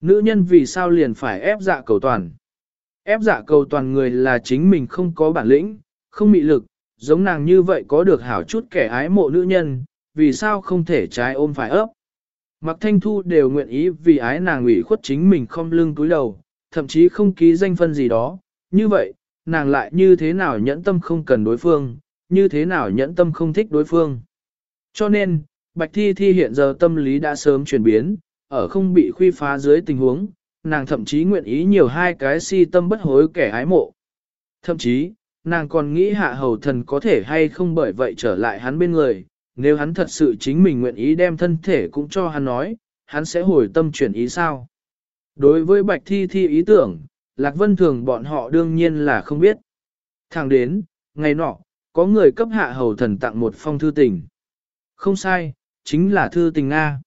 Nữ nhân vì sao liền phải ép dạ cầu toàn. Ép dạ cầu toàn người là chính mình không có bản lĩnh, không mị lực, giống nàng như vậy có được hảo chút kẻ ái mộ nữ nhân, vì sao không thể trái ôm phải ấp. Mặc thanh thu đều nguyện ý vì ái nàng ủy khuất chính mình không lưng túi đầu, thậm chí không ký danh phân gì đó, như vậy, nàng lại như thế nào nhẫn tâm không cần đối phương, như thế nào nhẫn tâm không thích đối phương. Cho nên, Bạch Thi Thi hiện giờ tâm lý đã sớm chuyển biến, ở không bị khuy phá dưới tình huống, nàng thậm chí nguyện ý nhiều hai cái si tâm bất hối kẻ ái mộ. Thậm chí, nàng còn nghĩ hạ hầu thần có thể hay không bởi vậy trở lại hắn bên người, nếu hắn thật sự chính mình nguyện ý đem thân thể cũng cho hắn nói, hắn sẽ hồi tâm chuyển ý sao. Đối với Bạch Thi Thi ý tưởng, Lạc Vân Thường bọn họ đương nhiên là không biết. Thẳng đến, ngày nọ, có người cấp hạ hầu thần tặng một phong thư tình. Không sai, chính là thư tình Nga.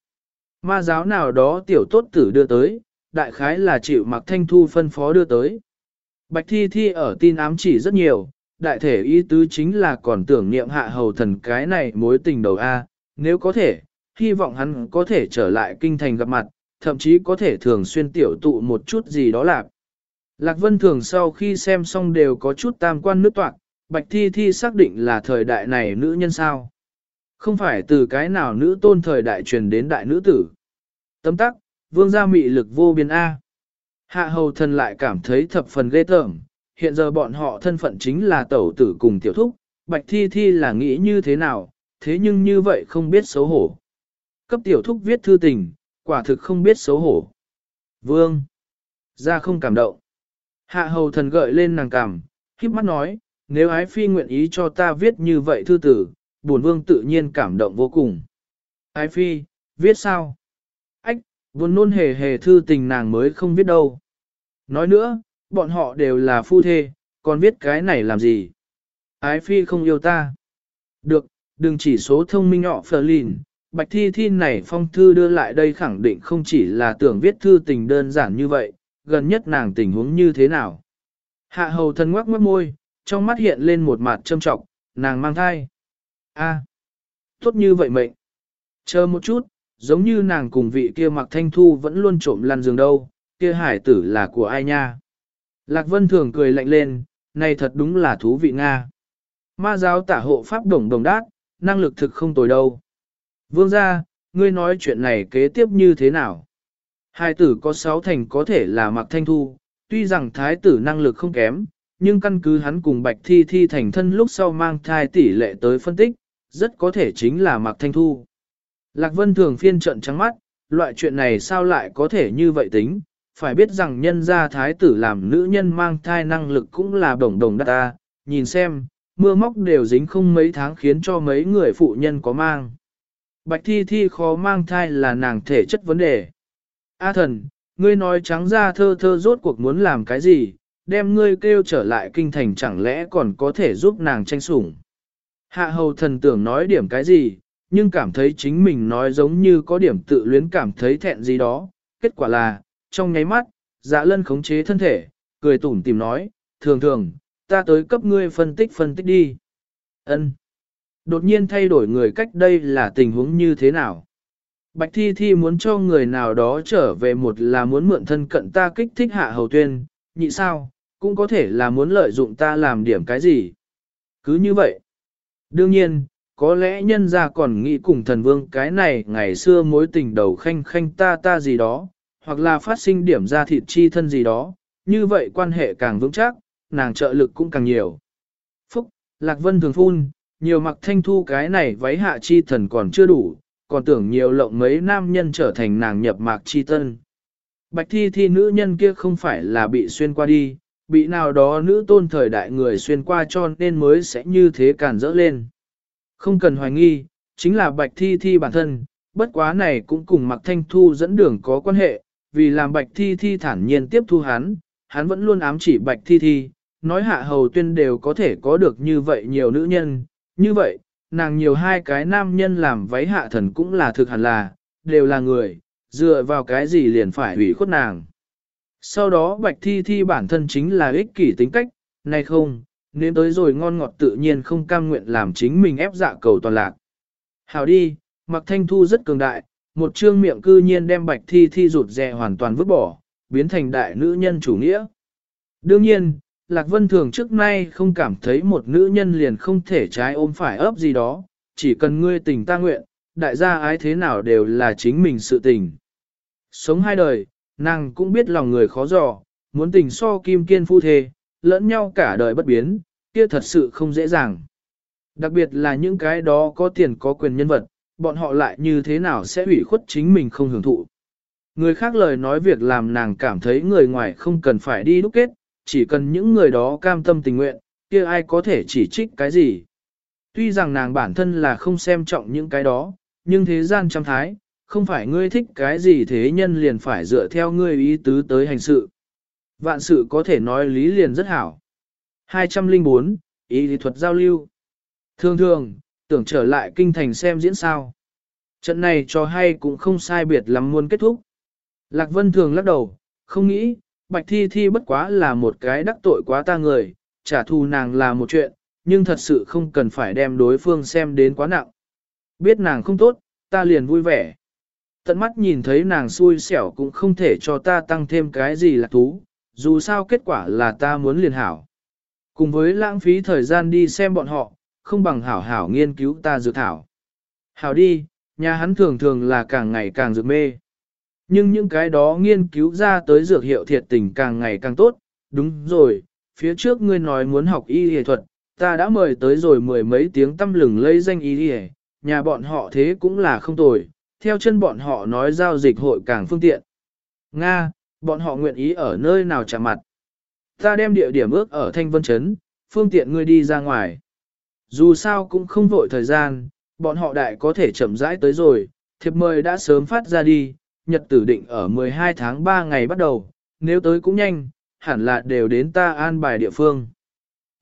Ma giáo nào đó tiểu tốt tử đưa tới, đại khái là chịu mặc thanh thu phân phó đưa tới. Bạch thi thi ở tin ám chỉ rất nhiều, đại thể ý tứ chính là còn tưởng niệm hạ hầu thần cái này mối tình đầu A, nếu có thể, hy vọng hắn có thể trở lại kinh thành gặp mặt, thậm chí có thể thường xuyên tiểu tụ một chút gì đó lạc. Lạc Vân Thường sau khi xem xong đều có chút tam quan nước toạc, Bạch Thi Thi xác định là thời đại này nữ nhân sao. Không phải từ cái nào nữ tôn thời đại truyền đến đại nữ tử. Tấm tắc, vương gia mị lực vô biên A. Hạ hầu thần lại cảm thấy thập phần ghê tởm, hiện giờ bọn họ thân phận chính là tẩu tử cùng tiểu thúc, bạch thi thi là nghĩ như thế nào, thế nhưng như vậy không biết xấu hổ. Cấp tiểu thúc viết thư tình, quả thực không biết xấu hổ. Vương, ra không cảm động. Hạ hầu thần gợi lên nàng cảm, khiếp mắt nói, nếu ái phi nguyện ý cho ta viết như vậy thư tử, buồn vương tự nhiên cảm động vô cùng. Ái phi, viết sao? Buồn nôn hề hề thư tình nàng mới không viết đâu. Nói nữa, bọn họ đều là phu thê, còn viết cái này làm gì? Ái phi không yêu ta. Được, đừng chỉ số thông minh nhỏ phờ lìn. Bạch thi thi này phong thư đưa lại đây khẳng định không chỉ là tưởng viết thư tình đơn giản như vậy, gần nhất nàng tình huống như thế nào. Hạ hầu thân ngoắc mất môi, trong mắt hiện lên một mặt châm trọng, nàng mang thai. A, tốt như vậy mệnh. Chờ một chút, giống như nàng cùng vị kia mặc thanh thu vẫn luôn trộm lăn giường đâu, kia hải tử là của ai nha. Lạc Vân thường cười lạnh lên, này thật đúng là thú vị Nga. Ma giáo tả hộ pháp đồng đồng đát, năng lực thực không tồi đâu. Vương gia, ngươi nói chuyện này kế tiếp như thế nào? Hai tử có sáu thành có thể là mặc thanh thu, tuy rằng thái tử năng lực không kém, nhưng căn cứ hắn cùng bạch thi thi thành thân lúc sau mang thai tỷ lệ tới phân tích, rất có thể chính là mặc thanh thu. Lạc Vân thường phiên trận trắng mắt, loại chuyện này sao lại có thể như vậy tính, phải biết rằng nhân gia thái tử làm nữ nhân mang thai năng lực cũng là đồng đồng đắt ta, nhìn xem, mưa móc đều dính không mấy tháng khiến cho mấy người phụ nhân có mang. Bạch thi thi khó mang thai là nàng thể chất vấn đề. A thần, ngươi nói trắng ra thơ thơ rốt cuộc muốn làm cái gì, đem ngươi kêu trở lại kinh thành chẳng lẽ còn có thể giúp nàng tranh sủng. Hạ hầu thần tưởng nói điểm cái gì, nhưng cảm thấy chính mình nói giống như có điểm tự luyến cảm thấy thẹn gì đó. Kết quả là, trong nháy mắt, dạ lân khống chế thân thể, cười tủm tìm nói, thường thường, ta tới cấp ngươi phân tích phân tích đi. Ân. Đột nhiên thay đổi người cách đây là tình huống như thế nào? Bạch Thi Thi muốn cho người nào đó trở về một là muốn mượn thân cận ta kích thích hạ hầu tuyên, nhị sao, cũng có thể là muốn lợi dụng ta làm điểm cái gì. Cứ như vậy. Đương nhiên, có lẽ nhân gia còn nghĩ cùng thần vương cái này ngày xưa mối tình đầu khanh khanh ta ta gì đó, hoặc là phát sinh điểm ra thịt chi thân gì đó, như vậy quan hệ càng vững chắc, nàng trợ lực cũng càng nhiều. Phúc, Lạc Vân thường phun, nhiều mặc thanh thu cái này váy hạ chi thần còn chưa đủ, còn tưởng nhiều lộng mấy nam nhân trở thành nàng nhập mạc chi tân. Bạch thi thi nữ nhân kia không phải là bị xuyên qua đi, bị nào đó nữ tôn thời đại người xuyên qua cho nên mới sẽ như thế càn rỡ lên. Không cần hoài nghi, chính là bạch thi thi bản thân, bất quá này cũng cùng mặc thanh thu dẫn đường có quan hệ, vì làm bạch thi thi thản nhiên tiếp thu hắn, hắn vẫn luôn ám chỉ bạch thi thi, nói hạ hầu tuyên đều có thể có được như vậy nhiều nữ nhân, như vậy, nàng nhiều hai cái nam nhân làm váy hạ thần cũng là thực hẳn là, đều là người, dựa vào cái gì liền phải hủy khuất nàng. Sau đó bạch thi thi bản thân chính là ích kỷ tính cách, này không, nếm tới rồi ngon ngọt tự nhiên không cam nguyện làm chính mình ép dạ cầu toàn lạc. Hào đi, mặc thanh thu rất cường đại, một trương miệng cư nhiên đem bạch thi thi rụt rè hoàn toàn vứt bỏ, biến thành đại nữ nhân chủ nghĩa. Đương nhiên, Lạc Vân Thường trước nay không cảm thấy một nữ nhân liền không thể trái ôm phải ấp gì đó, chỉ cần ngươi tình ta nguyện, đại gia ái thế nào đều là chính mình sự tình. Sống hai đời, nàng cũng biết lòng người khó dò, muốn tình so kim kiên phu thê, lẫn nhau cả đời bất biến, kia thật sự không dễ dàng. Đặc biệt là những cái đó có tiền có quyền nhân vật, bọn họ lại như thế nào sẽ ủy khuất chính mình không hưởng thụ. Người khác lời nói việc làm nàng cảm thấy người ngoài không cần phải đi đúc kết, chỉ cần những người đó cam tâm tình nguyện, kia ai có thể chỉ trích cái gì. Tuy rằng nàng bản thân là không xem trọng những cái đó, nhưng thế gian trăm thái, không phải ngươi thích cái gì thế nhân liền phải dựa theo ngươi ý tứ tới hành sự. Vạn sự có thể nói lý liền rất hảo. 204. Ý lý thuật giao lưu. Thường thường, tưởng trở lại kinh thành xem diễn sao. Trận này cho hay cũng không sai biệt lắm muốn kết thúc. Lạc Vân thường lắc đầu, không nghĩ, Bạch Thi Thi bất quá là một cái đắc tội quá ta người, trả thù nàng là một chuyện, nhưng thật sự không cần phải đem đối phương xem đến quá nặng. Biết nàng không tốt, ta liền vui vẻ. Tận mắt nhìn thấy nàng xui xẻo cũng không thể cho ta tăng thêm cái gì là thú, dù sao kết quả là ta muốn liền hảo. Cùng với lãng phí thời gian đi xem bọn họ, không bằng hảo hảo nghiên cứu ta dược thảo. Hảo đi, nhà hắn thường thường là càng ngày càng dược mê. Nhưng những cái đó nghiên cứu ra tới dược hiệu thiệt tình càng ngày càng tốt, đúng rồi, phía trước ngươi nói muốn học y y thuật, ta đã mời tới rồi mười mấy tiếng tâm lừng lây danh y y, nhà bọn họ thế cũng là không tồi, theo chân bọn họ nói giao dịch hội càng phương tiện. Nga, bọn họ nguyện ý ở nơi nào chạm mặt. Ta đem địa điểm ước ở Thanh Vân Trấn, phương tiện ngươi đi ra ngoài. Dù sao cũng không vội thời gian, bọn họ đại có thể chậm rãi tới rồi, thiệp mời đã sớm phát ra đi, nhật tử định ở 12 tháng 3 ngày bắt đầu, nếu tới cũng nhanh, hẳn là đều đến ta an bài địa phương.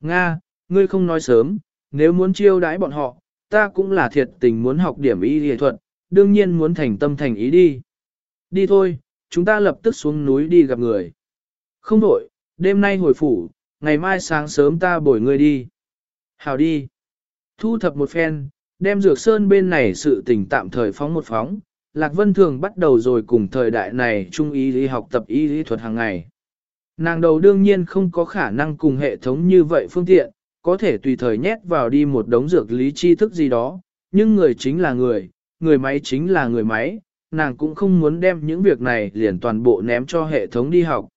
Nga, ngươi không nói sớm, nếu muốn chiêu đãi bọn họ, ta cũng là thiệt tình muốn học điểm y nghệ thuật, đương nhiên muốn thành tâm thành ý đi. Đi thôi, chúng ta lập tức xuống núi đi gặp người. Không đổi, đêm nay hồi phủ, ngày mai sáng sớm ta bồi ngươi đi. Hào đi. Thu thập một phen, đem dược sơn bên này sự tình tạm thời phóng một phóng. Lạc Vân Thường bắt đầu rồi cùng thời đại này trung ý lý học tập y lý thuật hàng ngày. Nàng đầu đương nhiên không có khả năng cùng hệ thống như vậy phương tiện, có thể tùy thời nhét vào đi một đống dược lý tri thức gì đó, nhưng người chính là người, người máy chính là người máy, nàng cũng không muốn đem những việc này liền toàn bộ ném cho hệ thống đi học.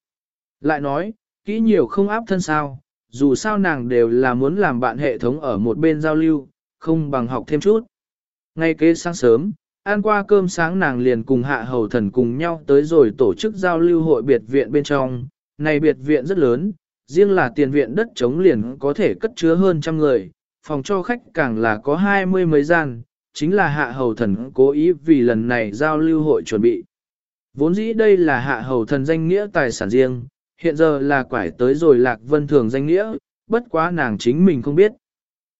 Lại nói, kỹ nhiều không áp thân sao, dù sao nàng đều là muốn làm bạn hệ thống ở một bên giao lưu, không bằng học thêm chút. Ngay kế sáng sớm, ăn qua cơm sáng nàng liền cùng hạ hầu thần cùng nhau tới rồi tổ chức giao lưu hội biệt viện bên trong. Này biệt viện rất lớn, riêng là tiền viện đất chống liền có thể cất chứa hơn trăm người, phòng cho khách càng là có hai mươi mấy gian, chính là hạ hầu thần cố ý vì lần này giao lưu hội chuẩn bị. Vốn dĩ đây là hạ hầu thần danh nghĩa tài sản riêng, hiện giờ là quải tới rồi lạc vân thường danh nghĩa, bất quá nàng chính mình không biết.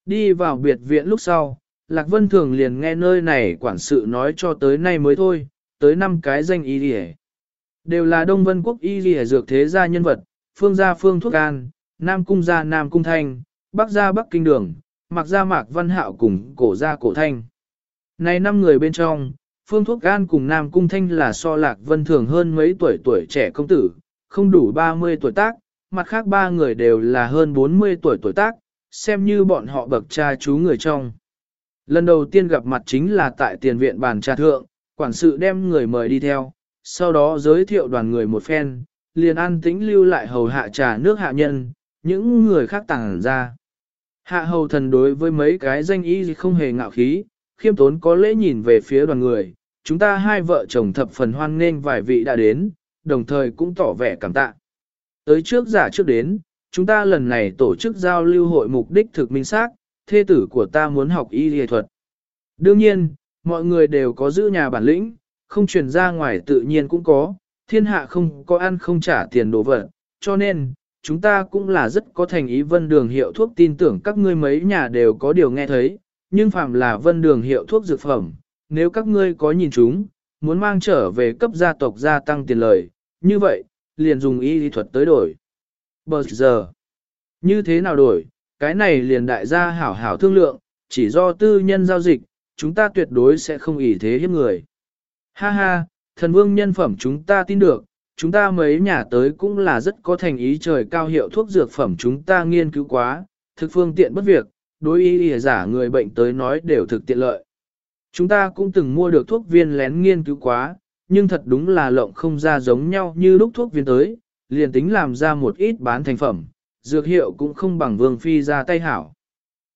Đi vào biệt viện lúc sau, lạc vân thường liền nghe nơi này quản sự nói cho tới nay mới thôi, tới năm cái danh y đi Đều là Đông Vân Quốc y đi dược thế gia nhân vật, phương gia phương thuốc an, nam cung gia nam cung thanh, bắc gia bắc kinh đường, mặc gia mạc văn hạo cùng cổ gia cổ thanh. Này năm người bên trong, phương thuốc gan cùng nam cung thanh là so lạc vân thường hơn mấy tuổi tuổi trẻ công tử, không đủ 30 tuổi tác, mặt khác ba người đều là hơn 40 tuổi tuổi tác, xem như bọn họ bậc cha chú người trong. Lần đầu tiên gặp mặt chính là tại tiền viện bàn trà thượng, quản sự đem người mời đi theo, sau đó giới thiệu đoàn người một phen, liền an tĩnh lưu lại hầu hạ trà nước hạ nhân, những người khác tàng ra. Hạ hầu thần đối với mấy cái danh ý không hề ngạo khí, khiêm tốn có lễ nhìn về phía đoàn người, chúng ta hai vợ chồng thập phần hoan nghênh vài vị đã đến, đồng thời cũng tỏ vẻ cảm tạ. Tới trước giả trước đến, chúng ta lần này tổ chức giao lưu hội mục đích thực minh xác, thê tử của ta muốn học y y thuật. Đương nhiên, mọi người đều có giữ nhà bản lĩnh, không truyền ra ngoài tự nhiên cũng có, thiên hạ không có ăn không trả tiền đồ vật, cho nên, chúng ta cũng là rất có thành ý vân đường hiệu thuốc tin tưởng các ngươi mấy nhà đều có điều nghe thấy, nhưng phạm là vân đường hiệu thuốc dược phẩm, nếu các ngươi có nhìn chúng, muốn mang trở về cấp gia tộc gia tăng tiền lời, như vậy, liền dùng y lý thuật tới đổi. Bờ giờ, như thế nào đổi, cái này liền đại gia hảo hảo thương lượng, chỉ do tư nhân giao dịch, chúng ta tuyệt đối sẽ không ỷ thế hiếp người. Ha ha, thần vương nhân phẩm chúng ta tin được, chúng ta mấy nhà tới cũng là rất có thành ý trời cao hiệu thuốc dược phẩm chúng ta nghiên cứu quá, thực phương tiện bất việc, đối ý giả người bệnh tới nói đều thực tiện lợi. Chúng ta cũng từng mua được thuốc viên lén nghiên cứu quá, nhưng thật đúng là lộng không ra giống nhau như lúc thuốc viên tới, liền tính làm ra một ít bán thành phẩm, dược hiệu cũng không bằng vương phi ra tay hảo.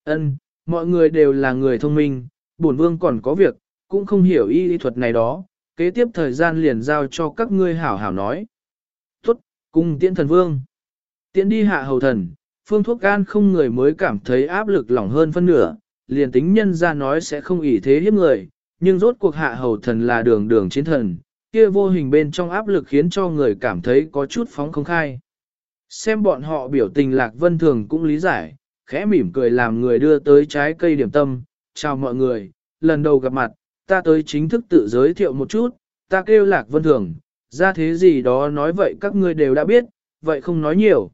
Ân, mọi người đều là người thông minh, bổn vương còn có việc, cũng không hiểu y lý thuật này đó, kế tiếp thời gian liền giao cho các ngươi hảo hảo nói. Tốt, cung tiễn thần vương. Tiễn đi hạ hầu thần, phương thuốc gan không người mới cảm thấy áp lực lỏng hơn phân nửa, liền tính nhân ra nói sẽ không ỷ thế hiếp người, nhưng rốt cuộc hạ hầu thần là đường đường chiến thần, kia vô hình bên trong áp lực khiến cho người cảm thấy có chút phóng không khai. Xem bọn họ biểu tình lạc vân thường cũng lý giải, khẽ mỉm cười làm người đưa tới trái cây điểm tâm, chào mọi người, lần đầu gặp mặt, ta tới chính thức tự giới thiệu một chút, ta kêu lạc vân thường, ra thế gì đó nói vậy các ngươi đều đã biết, vậy không nói nhiều.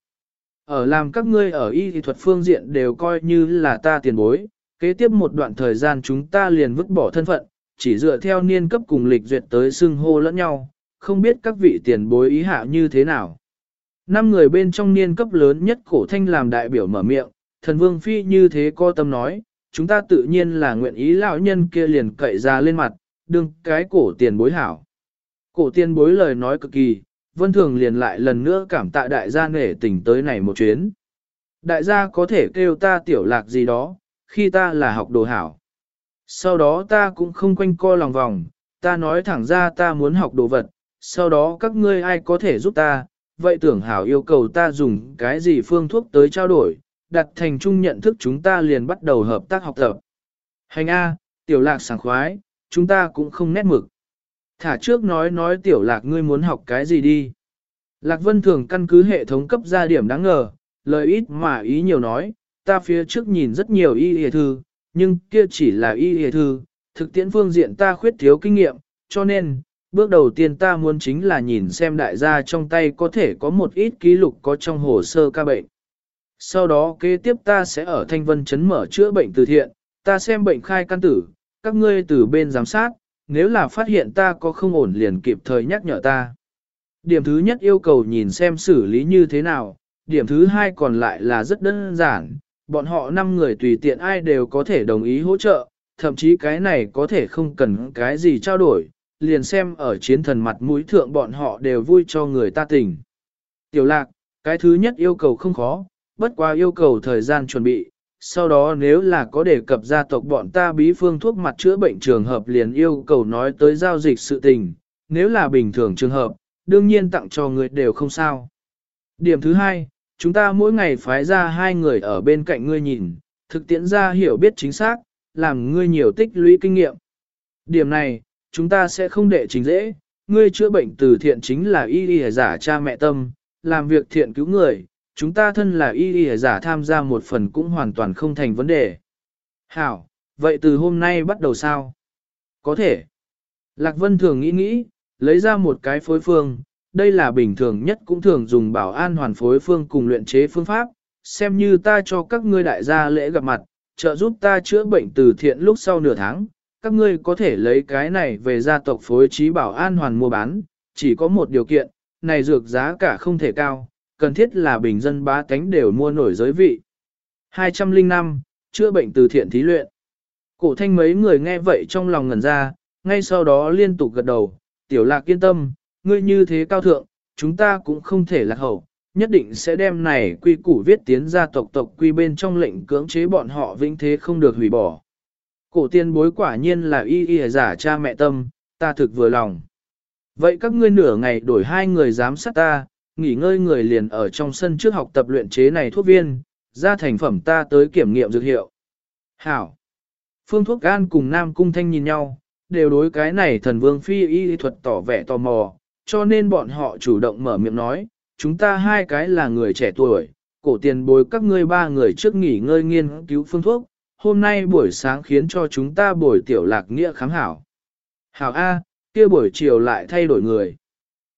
Ở làm các ngươi ở y thì thuật phương diện đều coi như là ta tiền bối, kế tiếp một đoạn thời gian chúng ta liền vứt bỏ thân phận, chỉ dựa theo niên cấp cùng lịch duyệt tới xưng hô lẫn nhau, không biết các vị tiền bối ý hạ như thế nào. Năm người bên trong niên cấp lớn nhất cổ thanh làm đại biểu mở miệng, thần vương phi như thế co tâm nói, chúng ta tự nhiên là nguyện ý lão nhân kia liền cậy ra lên mặt, đừng cái cổ tiền bối hảo. Cổ tiền bối lời nói cực kỳ, Vân Thường liền lại lần nữa cảm tạ đại gia nể tình tới này một chuyến. Đại gia có thể kêu ta tiểu lạc gì đó, khi ta là học đồ hảo. Sau đó ta cũng không quanh co lòng vòng, ta nói thẳng ra ta muốn học đồ vật, sau đó các ngươi ai có thể giúp ta, vậy tưởng hảo yêu cầu ta dùng cái gì phương thuốc tới trao đổi, đặt thành chung nhận thức chúng ta liền bắt đầu hợp tác học tập. Hành A, tiểu lạc sảng khoái, chúng ta cũng không nét mực. Thả trước nói nói tiểu lạc ngươi muốn học cái gì đi. Lạc Vân thường căn cứ hệ thống cấp ra điểm đáng ngờ, lời ít mà ý nhiều nói, ta phía trước nhìn rất nhiều y hề thư, nhưng kia chỉ là y hề thư, thực tiễn phương diện ta khuyết thiếu kinh nghiệm, cho nên, bước đầu tiên ta muốn chính là nhìn xem đại gia trong tay có thể có một ít ký lục có trong hồ sơ ca bệnh. Sau đó kế tiếp ta sẽ ở Thanh Vân Trấn mở chữa bệnh từ thiện, ta xem bệnh khai căn tử, các ngươi từ bên giám sát, nếu là phát hiện ta có không ổn liền kịp thời nhắc nhở ta. Điểm thứ nhất yêu cầu nhìn xem xử lý như thế nào, điểm thứ hai còn lại là rất đơn giản, bọn họ 5 người tùy tiện ai đều có thể đồng ý hỗ trợ, thậm chí cái này có thể không cần cái gì trao đổi, liền xem ở chiến thần mặt mũi thượng bọn họ đều vui cho người ta tình. Tiểu lạc, cái thứ nhất yêu cầu không khó, bất qua yêu cầu thời gian chuẩn bị, sau đó nếu là có đề cập gia tộc bọn ta bí phương thuốc mặt chữa bệnh trường hợp liền yêu cầu nói tới giao dịch sự tình, nếu là bình thường trường hợp, đương nhiên tặng cho người đều không sao. Điểm thứ hai, chúng ta mỗi ngày phái ra hai người ở bên cạnh ngươi nhìn, thực tiễn ra hiểu biết chính xác, làm ngươi nhiều tích lũy kinh nghiệm. Điểm này, chúng ta sẽ không để chính dễ, ngươi chữa bệnh từ thiện chính là y y giả cha mẹ tâm, làm việc thiện cứu người, chúng ta thân là y y giả tham gia một phần cũng hoàn toàn không thành vấn đề. Hảo, vậy từ hôm nay bắt đầu sao? Có thể. Lạc Vân thường nghĩ nghĩ, lấy ra một cái phối phương, đây là bình thường nhất cũng thường dùng bảo an hoàn phối phương cùng luyện chế phương pháp, xem như ta cho các ngươi đại gia lễ gặp mặt, trợ giúp ta chữa bệnh từ thiện lúc sau nửa tháng, các ngươi có thể lấy cái này về gia tộc phối trí bảo an hoàn mua bán, chỉ có một điều kiện, này dược giá cả không thể cao, cần thiết là bình dân bá tánh đều mua nổi giới vị. 205, chữa bệnh từ thiện thí luyện. Cổ thanh mấy người nghe vậy trong lòng ngẩn ra, ngay sau đó liên tục gật đầu, tiểu lạc yên tâm, ngươi như thế cao thượng, chúng ta cũng không thể lạc hậu, nhất định sẽ đem này quy củ viết tiến ra tộc tộc quy bên trong lệnh cưỡng chế bọn họ vĩnh thế không được hủy bỏ. Cổ tiên bối quả nhiên là y y giả cha mẹ tâm, ta thực vừa lòng. Vậy các ngươi nửa ngày đổi hai người giám sát ta, nghỉ ngơi người liền ở trong sân trước học tập luyện chế này thuốc viên, ra thành phẩm ta tới kiểm nghiệm dược hiệu. Hảo! Phương thuốc gan cùng Nam Cung Thanh nhìn nhau, đều đối cái này thần vương phi y thuật tỏ vẻ tò mò, cho nên bọn họ chủ động mở miệng nói, chúng ta hai cái là người trẻ tuổi, cổ tiền bồi các ngươi ba người trước nghỉ ngơi nghiên cứu phương thuốc, hôm nay buổi sáng khiến cho chúng ta buổi tiểu lạc nghĩa khám hảo. Hảo A, kia buổi chiều lại thay đổi người.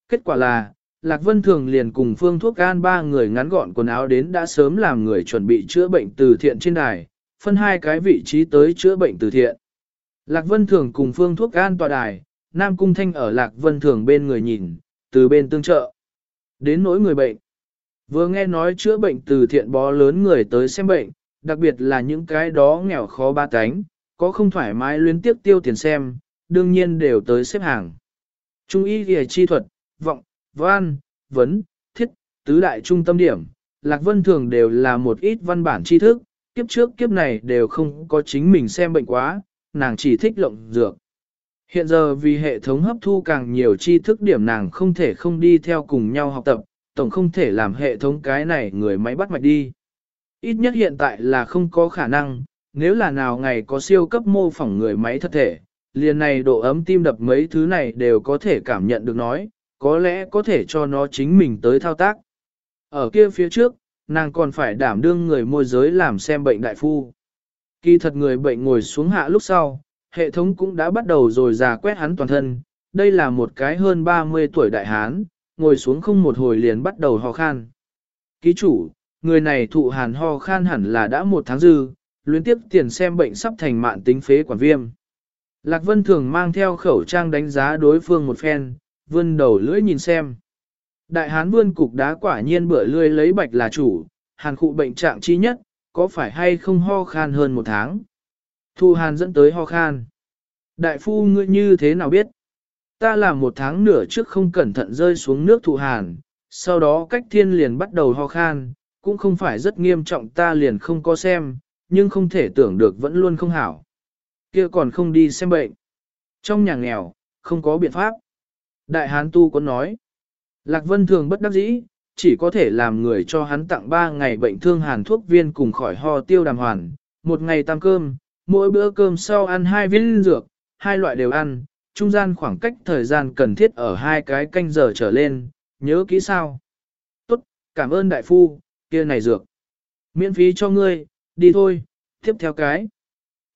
Kết quả là, Lạc Vân Thường liền cùng phương thuốc gan ba người ngắn gọn quần áo đến đã sớm làm người chuẩn bị chữa bệnh từ thiện trên đài, phân hai cái vị trí tới chữa bệnh từ thiện. Lạc Vân Thường cùng phương thuốc gan tọa đài, Nam Cung Thanh ở Lạc Vân Thường bên người nhìn, từ bên tương trợ. Đến nỗi người bệnh. Vừa nghe nói chữa bệnh từ thiện bó lớn người tới xem bệnh, đặc biệt là những cái đó nghèo khó ba cánh, có không thoải mái liên tiếp tiêu tiền xem, đương nhiên đều tới xếp hàng. Trung y ghi chi thuật, vọng, văn, vấn, thiết, tứ đại trung tâm điểm, Lạc Vân Thường đều là một ít văn bản tri thức, kiếp trước kiếp này đều không có chính mình xem bệnh quá, nàng chỉ thích lộng dược. Hiện giờ vì hệ thống hấp thu càng nhiều tri thức điểm nàng không thể không đi theo cùng nhau học tập, tổng không thể làm hệ thống cái này người máy bắt mạch đi. Ít nhất hiện tại là không có khả năng, nếu là nào ngày có siêu cấp mô phỏng người máy thật thể, liền này độ ấm tim đập mấy thứ này đều có thể cảm nhận được nói, có lẽ có thể cho nó chính mình tới thao tác. Ở kia phía trước, nàng còn phải đảm đương người môi giới làm xem bệnh đại phu. Kỳ thật người bệnh ngồi xuống hạ lúc sau, hệ thống cũng đã bắt đầu rồi già quét hắn toàn thân. Đây là một cái hơn 30 tuổi đại hán, ngồi xuống không một hồi liền bắt đầu ho khan. Ký chủ, người này thụ hàn ho khan hẳn là đã một tháng dư, luyến tiếp tiền xem bệnh sắp thành mạn tính phế quản viêm. Lạc Vân thường mang theo khẩu trang đánh giá đối phương một phen, vươn đầu lưỡi nhìn xem. Đại hán vươn cục đá quả nhiên bữa lưỡi lấy bạch là chủ, hàn khụ bệnh trạng chi nhất, có phải hay không ho khan hơn một tháng. Thu hàn dẫn tới ho khan. Đại phu ngươi như thế nào biết? Ta làm một tháng nửa trước không cẩn thận rơi xuống nước thụ hàn, sau đó cách thiên liền bắt đầu ho khan, cũng không phải rất nghiêm trọng ta liền không có xem, nhưng không thể tưởng được vẫn luôn không hảo. kia còn không đi xem bệnh. Trong nhà nghèo, không có biện pháp. Đại hán tu có nói. Lạc Vân thường bất đắc dĩ, chỉ có thể làm người cho hắn tặng 3 ngày bệnh thương hàn thuốc viên cùng khỏi ho tiêu đàm hoàn, một ngày tăng cơm, mỗi bữa cơm sau ăn hai viên dược, hai loại đều ăn, trung gian khoảng cách thời gian cần thiết ở hai cái canh giờ trở lên, nhớ kỹ sao. Tốt, cảm ơn đại phu, kia này dược. Miễn phí cho ngươi, đi thôi, tiếp theo cái.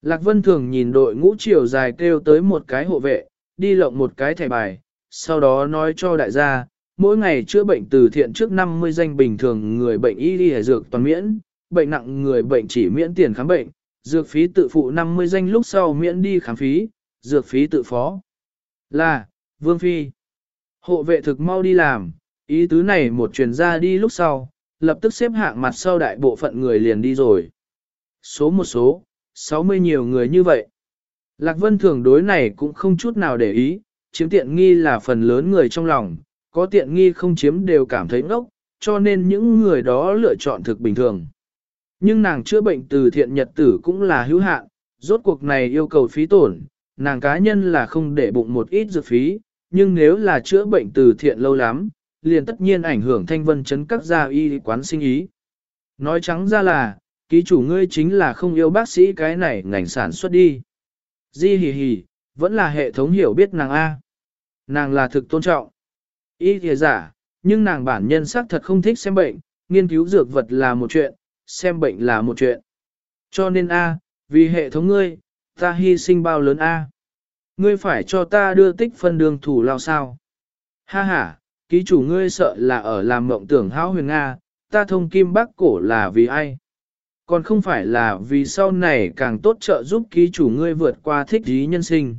Lạc Vân thường nhìn đội ngũ chiều dài kêu tới một cái hộ vệ, đi lộng một cái thẻ bài, sau đó nói cho đại gia, mỗi ngày chữa bệnh từ thiện trước 50 danh bình thường người bệnh y đi dược toàn miễn, bệnh nặng người bệnh chỉ miễn tiền khám bệnh, dược phí tự phụ 50 danh lúc sau miễn đi khám phí, dược phí tự phó. Là, Vương Phi. Hộ vệ thực mau đi làm, ý tứ này một truyền ra đi lúc sau, lập tức xếp hạng mặt sau đại bộ phận người liền đi rồi. Số một số, 60 nhiều người như vậy. Lạc Vân thường đối này cũng không chút nào để ý, chiếm tiện nghi là phần lớn người trong lòng, có tiện nghi không chiếm đều cảm thấy ngốc, cho nên những người đó lựa chọn thực bình thường. Nhưng nàng chữa bệnh từ thiện nhật tử cũng là hữu hạn, rốt cuộc này yêu cầu phí tổn, nàng cá nhân là không để bụng một ít dược phí, nhưng nếu là chữa bệnh từ thiện lâu lắm, liền tất nhiên ảnh hưởng thanh vân chấn các gia y quán sinh ý. Nói trắng ra là, ký chủ ngươi chính là không yêu bác sĩ cái này ngành sản xuất đi. Di hì hì, vẫn là hệ thống hiểu biết nàng A. Nàng là thực tôn trọng. Y thìa giả, nhưng nàng bản nhân xác thật không thích xem bệnh, nghiên cứu dược vật là một chuyện, xem bệnh là một chuyện. Cho nên A, vì hệ thống ngươi, ta hy sinh bao lớn A. Ngươi phải cho ta đưa tích phân đường thủ lao sao. Ha ha, ký chủ ngươi sợ là ở làm mộng tưởng hão huyền Nga, ta thông kim bắc cổ là vì ai? Còn không phải là vì sau này càng tốt trợ giúp ký chủ ngươi vượt qua thích ý nhân sinh.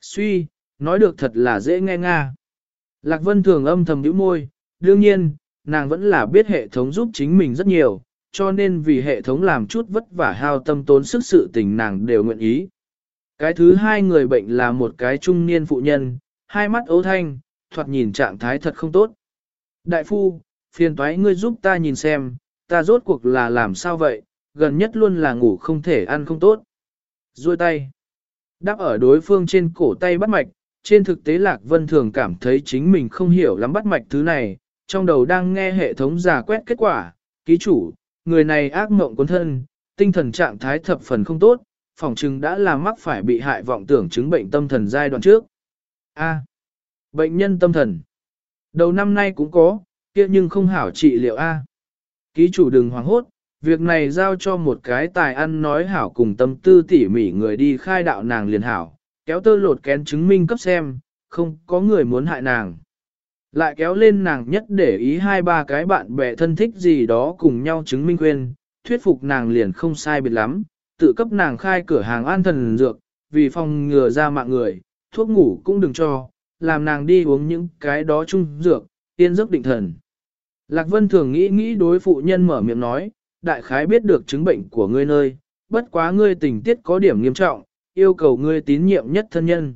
Suy, nói được thật là dễ nghe Nga. Lạc Vân thường âm thầm nhíu môi, đương nhiên, nàng vẫn là biết hệ thống giúp chính mình rất nhiều, cho nên vì hệ thống làm chút vất vả hao tâm tốn sức sự tình nàng đều nguyện ý. Cái thứ hai người bệnh là một cái trung niên phụ nhân, hai mắt ấu thanh, thoạt nhìn trạng thái thật không tốt. Đại phu, phiền toái ngươi giúp ta nhìn xem, ta rốt cuộc là làm sao vậy, gần nhất luôn là ngủ không thể ăn không tốt. Rồi tay. đắp ở đối phương trên cổ tay bắt mạch, trên thực tế Lạc Vân thường cảm thấy chính mình không hiểu lắm bắt mạch thứ này, trong đầu đang nghe hệ thống giả quét kết quả, ký chủ, người này ác mộng cuốn thân, tinh thần trạng thái thập phần không tốt, phòng chứng đã làm mắc phải bị hại vọng tưởng chứng bệnh tâm thần giai đoạn trước. A. bệnh nhân tâm thần. Đầu năm nay cũng có, kia nhưng không hảo trị liệu A. Ký chủ đừng hoảng hốt, việc này giao cho một cái tài ăn nói hảo cùng tâm tư tỉ mỉ người đi khai đạo nàng liền hảo, kéo tơ lột kén chứng minh cấp xem, không có người muốn hại nàng. Lại kéo lên nàng nhất để ý hai ba cái bạn bè thân thích gì đó cùng nhau chứng minh khuyên, thuyết phục nàng liền không sai biệt lắm, tự cấp nàng khai cửa hàng an thần dược, vì phòng ngừa ra mạng người, thuốc ngủ cũng đừng cho, làm nàng đi uống những cái đó chung dược, tiên giấc định thần. Lạc Vân thường nghĩ nghĩ đối phụ nhân mở miệng nói, đại khái biết được chứng bệnh của ngươi nơi, bất quá ngươi tình tiết có điểm nghiêm trọng, yêu cầu ngươi tín nhiệm nhất thân nhân.